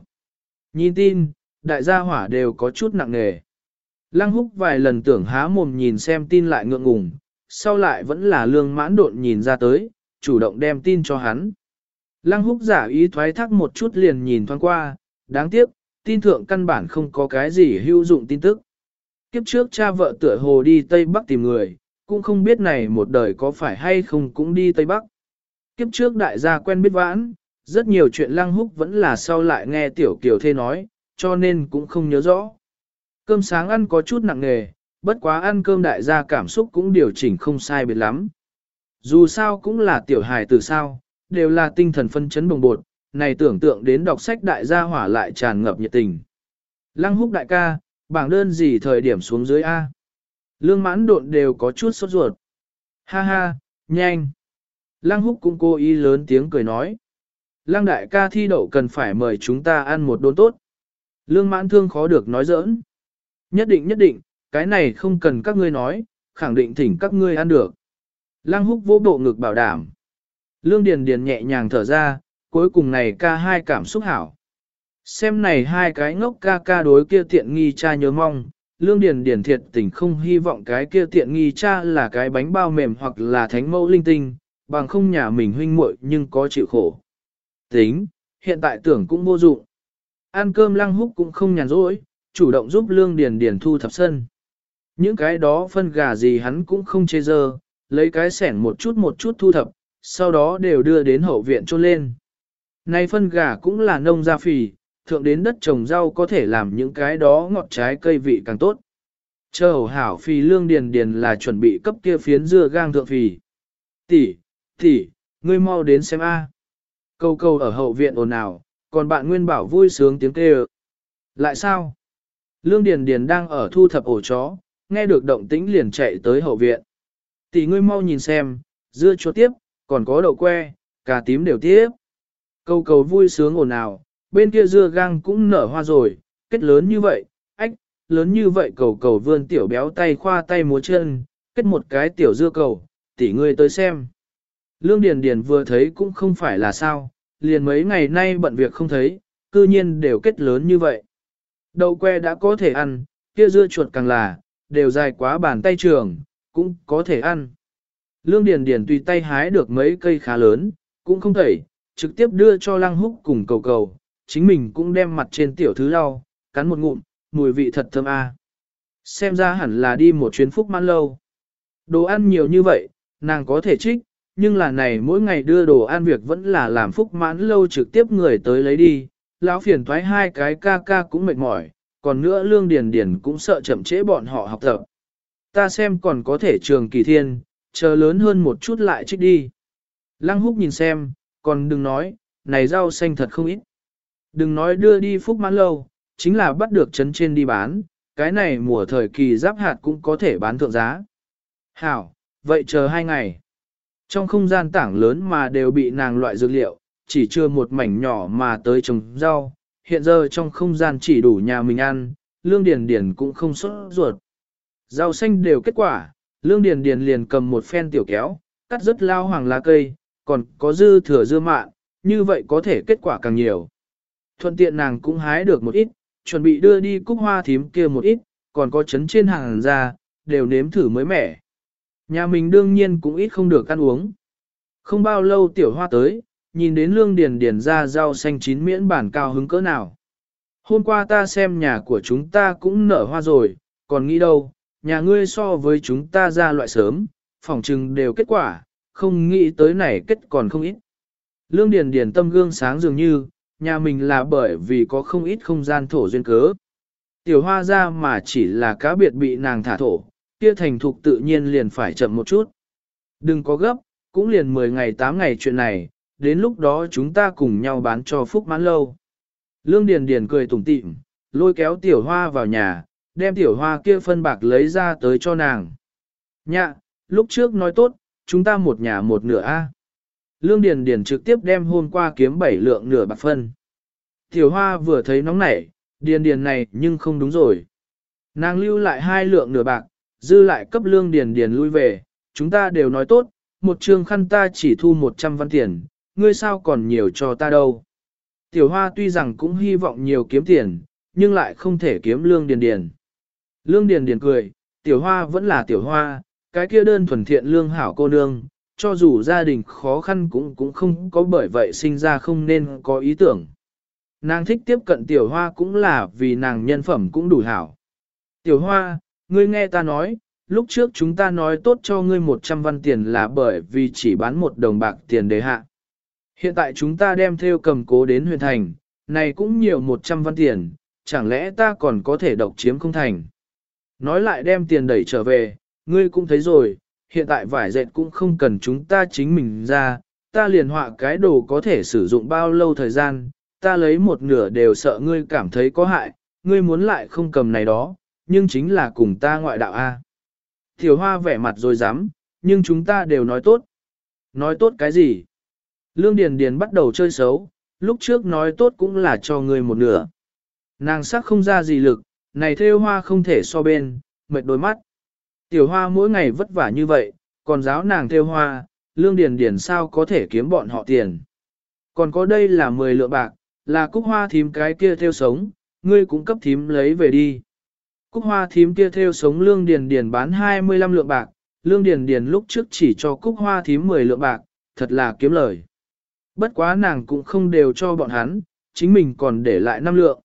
Nhìn tin, đại gia hỏa đều có chút nặng nề. Lăng húc vài lần tưởng há mồm nhìn xem tin lại ngượng ngùng, sau lại vẫn là lương mãn độn nhìn ra tới, chủ động đem tin cho hắn. Lăng húc giả ý thoái thác một chút liền nhìn thoáng qua, đáng tiếc, tin thượng căn bản không có cái gì hữu dụng tin tức. Kiếp trước cha vợ tựa hồ đi Tây Bắc tìm người, cũng không biết này một đời có phải hay không cũng đi Tây Bắc. Kiếp trước đại gia quen biết vãn, rất nhiều chuyện lăng húc vẫn là sau lại nghe tiểu kiều thê nói, cho nên cũng không nhớ rõ. Cơm sáng ăn có chút nặng nề, bất quá ăn cơm đại gia cảm xúc cũng điều chỉnh không sai biệt lắm. Dù sao cũng là tiểu hài từ sao, đều là tinh thần phân chấn bồng bột, này tưởng tượng đến đọc sách đại gia hỏa lại tràn ngập nhiệt tình. Lăng húc đại ca, bảng đơn gì thời điểm xuống dưới A. Lương mãn độn đều có chút sốt ruột. Ha ha, nhanh. Lăng húc cũng cố ý lớn tiếng cười nói. Lăng đại ca thi đậu cần phải mời chúng ta ăn một đốn tốt. Lương mãn thương khó được nói giỡn. Nhất định nhất định, cái này không cần các ngươi nói, khẳng định thỉnh các ngươi ăn được. Lăng húc vô bộ ngực bảo đảm. Lương Điền Điền nhẹ nhàng thở ra, cuối cùng này ca hai cảm xúc hảo. Xem này hai cái ngốc ca ca đối kia tiện nghi cha nhớ mong, Lương Điền Điền thiệt tình không hy vọng cái kia tiện nghi cha là cái bánh bao mềm hoặc là thánh mẫu linh tinh, bằng không nhà mình huynh muội nhưng có chịu khổ. Tính, hiện tại tưởng cũng vô dụng. Ăn cơm lăng húc cũng không nhàn rỗi, chủ động giúp Lương Điền Điền thu thập sân. Những cái đó phân gà gì hắn cũng không chê dơ, lấy cái sẻn một chút một chút thu thập, sau đó đều đưa đến hậu viện trôn lên. Này phân gà cũng là nông gia phì, thượng đến đất trồng rau có thể làm những cái đó ngọt trái cây vị càng tốt. Chờ hậu hảo phì lương điền điền là chuẩn bị cấp kia phiến dưa gang thượng phì. Tỷ, tỷ, ngươi mau đến xem a. Câu câu ở hậu viện ồn ào, còn bạn Nguyên Bảo vui sướng tiếng kêu. Lại sao? Lương Điền Điền đang ở thu thập ổ chó, nghe được động tĩnh liền chạy tới hậu viện. Tỷ ngươi mau nhìn xem, dưa chuột tiếp, còn có đậu que, cà tím đều tiếp. Câu cầu vui sướng ồn ào, bên kia dưa gang cũng nở hoa rồi, kết lớn như vậy, ách, lớn như vậy cầu cầu vươn tiểu béo tay khoa tay múa chân, kết một cái tiểu dưa cầu, tỷ ngươi tới xem. Lương Điền Điền vừa thấy cũng không phải là sao, liền mấy ngày nay bận việc không thấy, cư nhiên đều kết lớn như vậy. Đậu que đã có thể ăn, kia dưa chuột càng là, đều dài quá bàn tay trường, cũng có thể ăn. Lương Điền Điền tùy tay hái được mấy cây khá lớn, cũng không thể, trực tiếp đưa cho Lăng Húc cùng cầu cầu, chính mình cũng đem mặt trên tiểu thứ lau, cắn một ngụm, mùi vị thật thơm a. Xem ra hẳn là đi một chuyến phúc mãn lâu. Đồ ăn nhiều như vậy, nàng có thể trích, nhưng là này mỗi ngày đưa đồ ăn việc vẫn là làm phúc mãn lâu trực tiếp người tới lấy đi. Lão phiền thoái hai cái ca ca cũng mệt mỏi, còn nữa lương điền điền cũng sợ chậm trễ bọn họ học tập. Ta xem còn có thể trường kỳ thiên, chờ lớn hơn một chút lại trích đi. Lăng húc nhìn xem, còn đừng nói, này rau xanh thật không ít. Đừng nói đưa đi phúc mãn lâu, chính là bắt được chấn trên đi bán, cái này mùa thời kỳ giáp hạt cũng có thể bán thượng giá. Hảo, vậy chờ hai ngày. Trong không gian tảng lớn mà đều bị nàng loại dược liệu, chỉ chưa một mảnh nhỏ mà tới trồng rau, hiện giờ trong không gian chỉ đủ nhà mình ăn, lương điền điền cũng không xuất ruột. Rau xanh đều kết quả, lương điền điền liền cầm một phen tiểu kéo, cắt rất lao hoàng lá cây, còn có dư thừa dưa mạn, như vậy có thể kết quả càng nhiều. Thuận tiện nàng cũng hái được một ít, chuẩn bị đưa đi cúc hoa thím kia một ít, còn có chấn trên hàng ra, đều nếm thử mới mẻ. Nhà mình đương nhiên cũng ít không được ăn uống. Không bao lâu tiểu hoa tới, nhìn đến lương điền điền ra rau xanh chín miễn bản cao hứng cỡ nào. Hôm qua ta xem nhà của chúng ta cũng nở hoa rồi, còn nghĩ đâu, nhà ngươi so với chúng ta ra loại sớm, phỏng trừng đều kết quả, không nghĩ tới này kết còn không ít. Lương Điền Điền tâm gương sáng dường như, nhà mình là bởi vì có không ít không gian thổ duyên cớ. Tiểu hoa ra mà chỉ là cá biệt bị nàng thả thổ, kia thành thục tự nhiên liền phải chậm một chút. Đừng có gấp, cũng liền 10 ngày 8 ngày chuyện này, đến lúc đó chúng ta cùng nhau bán cho Phúc Mãn Lâu. Lương Điền Điền cười tủm tỉm, lôi kéo tiểu hoa vào nhà, đem tiểu hoa kia phân bạc lấy ra tới cho nàng. Nhạ, lúc trước nói tốt, chúng ta một nhà một nửa A. Lương Điền Điền trực tiếp đem hôm qua kiếm bảy lượng nửa bạc phân. Tiểu hoa vừa thấy nóng nảy, Điền Điền này nhưng không đúng rồi. Nàng lưu lại hai lượng nửa bạc, dư lại cấp Lương Điền Điền lui về, chúng ta đều nói tốt, một trường khăn ta chỉ thu 100 văn tiền, ngươi sao còn nhiều cho ta đâu. Tiểu hoa tuy rằng cũng hy vọng nhiều kiếm tiền, nhưng lại không thể kiếm Lương Điền Điền. Lương Điền Điền cười, tiểu hoa vẫn là tiểu hoa, cái kia đơn thuần thiện lương hảo cô nương, cho dù gia đình khó khăn cũng cũng không có bởi vậy sinh ra không nên có ý tưởng. Nàng thích tiếp cận tiểu hoa cũng là vì nàng nhân phẩm cũng đủ hảo. Tiểu hoa, ngươi nghe ta nói, lúc trước chúng ta nói tốt cho ngươi 100 văn tiền là bởi vì chỉ bán một đồng bạc tiền đề hạ. Hiện tại chúng ta đem theo cầm cố đến huyền thành, này cũng nhiều 100 văn tiền, chẳng lẽ ta còn có thể độc chiếm không thành. Nói lại đem tiền đẩy trở về, ngươi cũng thấy rồi, hiện tại vải dệt cũng không cần chúng ta chính mình ra, ta liền họa cái đồ có thể sử dụng bao lâu thời gian, ta lấy một nửa đều sợ ngươi cảm thấy có hại, ngươi muốn lại không cầm này đó, nhưng chính là cùng ta ngoại đạo A. Tiểu hoa vẻ mặt rồi dám, nhưng chúng ta đều nói tốt. Nói tốt cái gì? Lương Điền Điền bắt đầu chơi xấu, lúc trước nói tốt cũng là cho người một nửa. nàng sắc không ra gì lực, này theo hoa không thể so bên, mệt đôi mắt. Tiểu hoa mỗi ngày vất vả như vậy, còn giáo nàng theo hoa, lương điền điền sao có thể kiếm bọn họ tiền. Còn có đây là 10 lượng bạc, là cúc hoa thím cái kia theo sống, ngươi cũng cấp thím lấy về đi. Cúc hoa thím kia theo sống lương điền điền bán 25 lượng bạc, lương điền điền lúc trước chỉ cho cúc hoa thím 10 lượng bạc, thật là kiếm lời. Bất quá nàng cũng không đều cho bọn hắn, chính mình còn để lại năm lượng.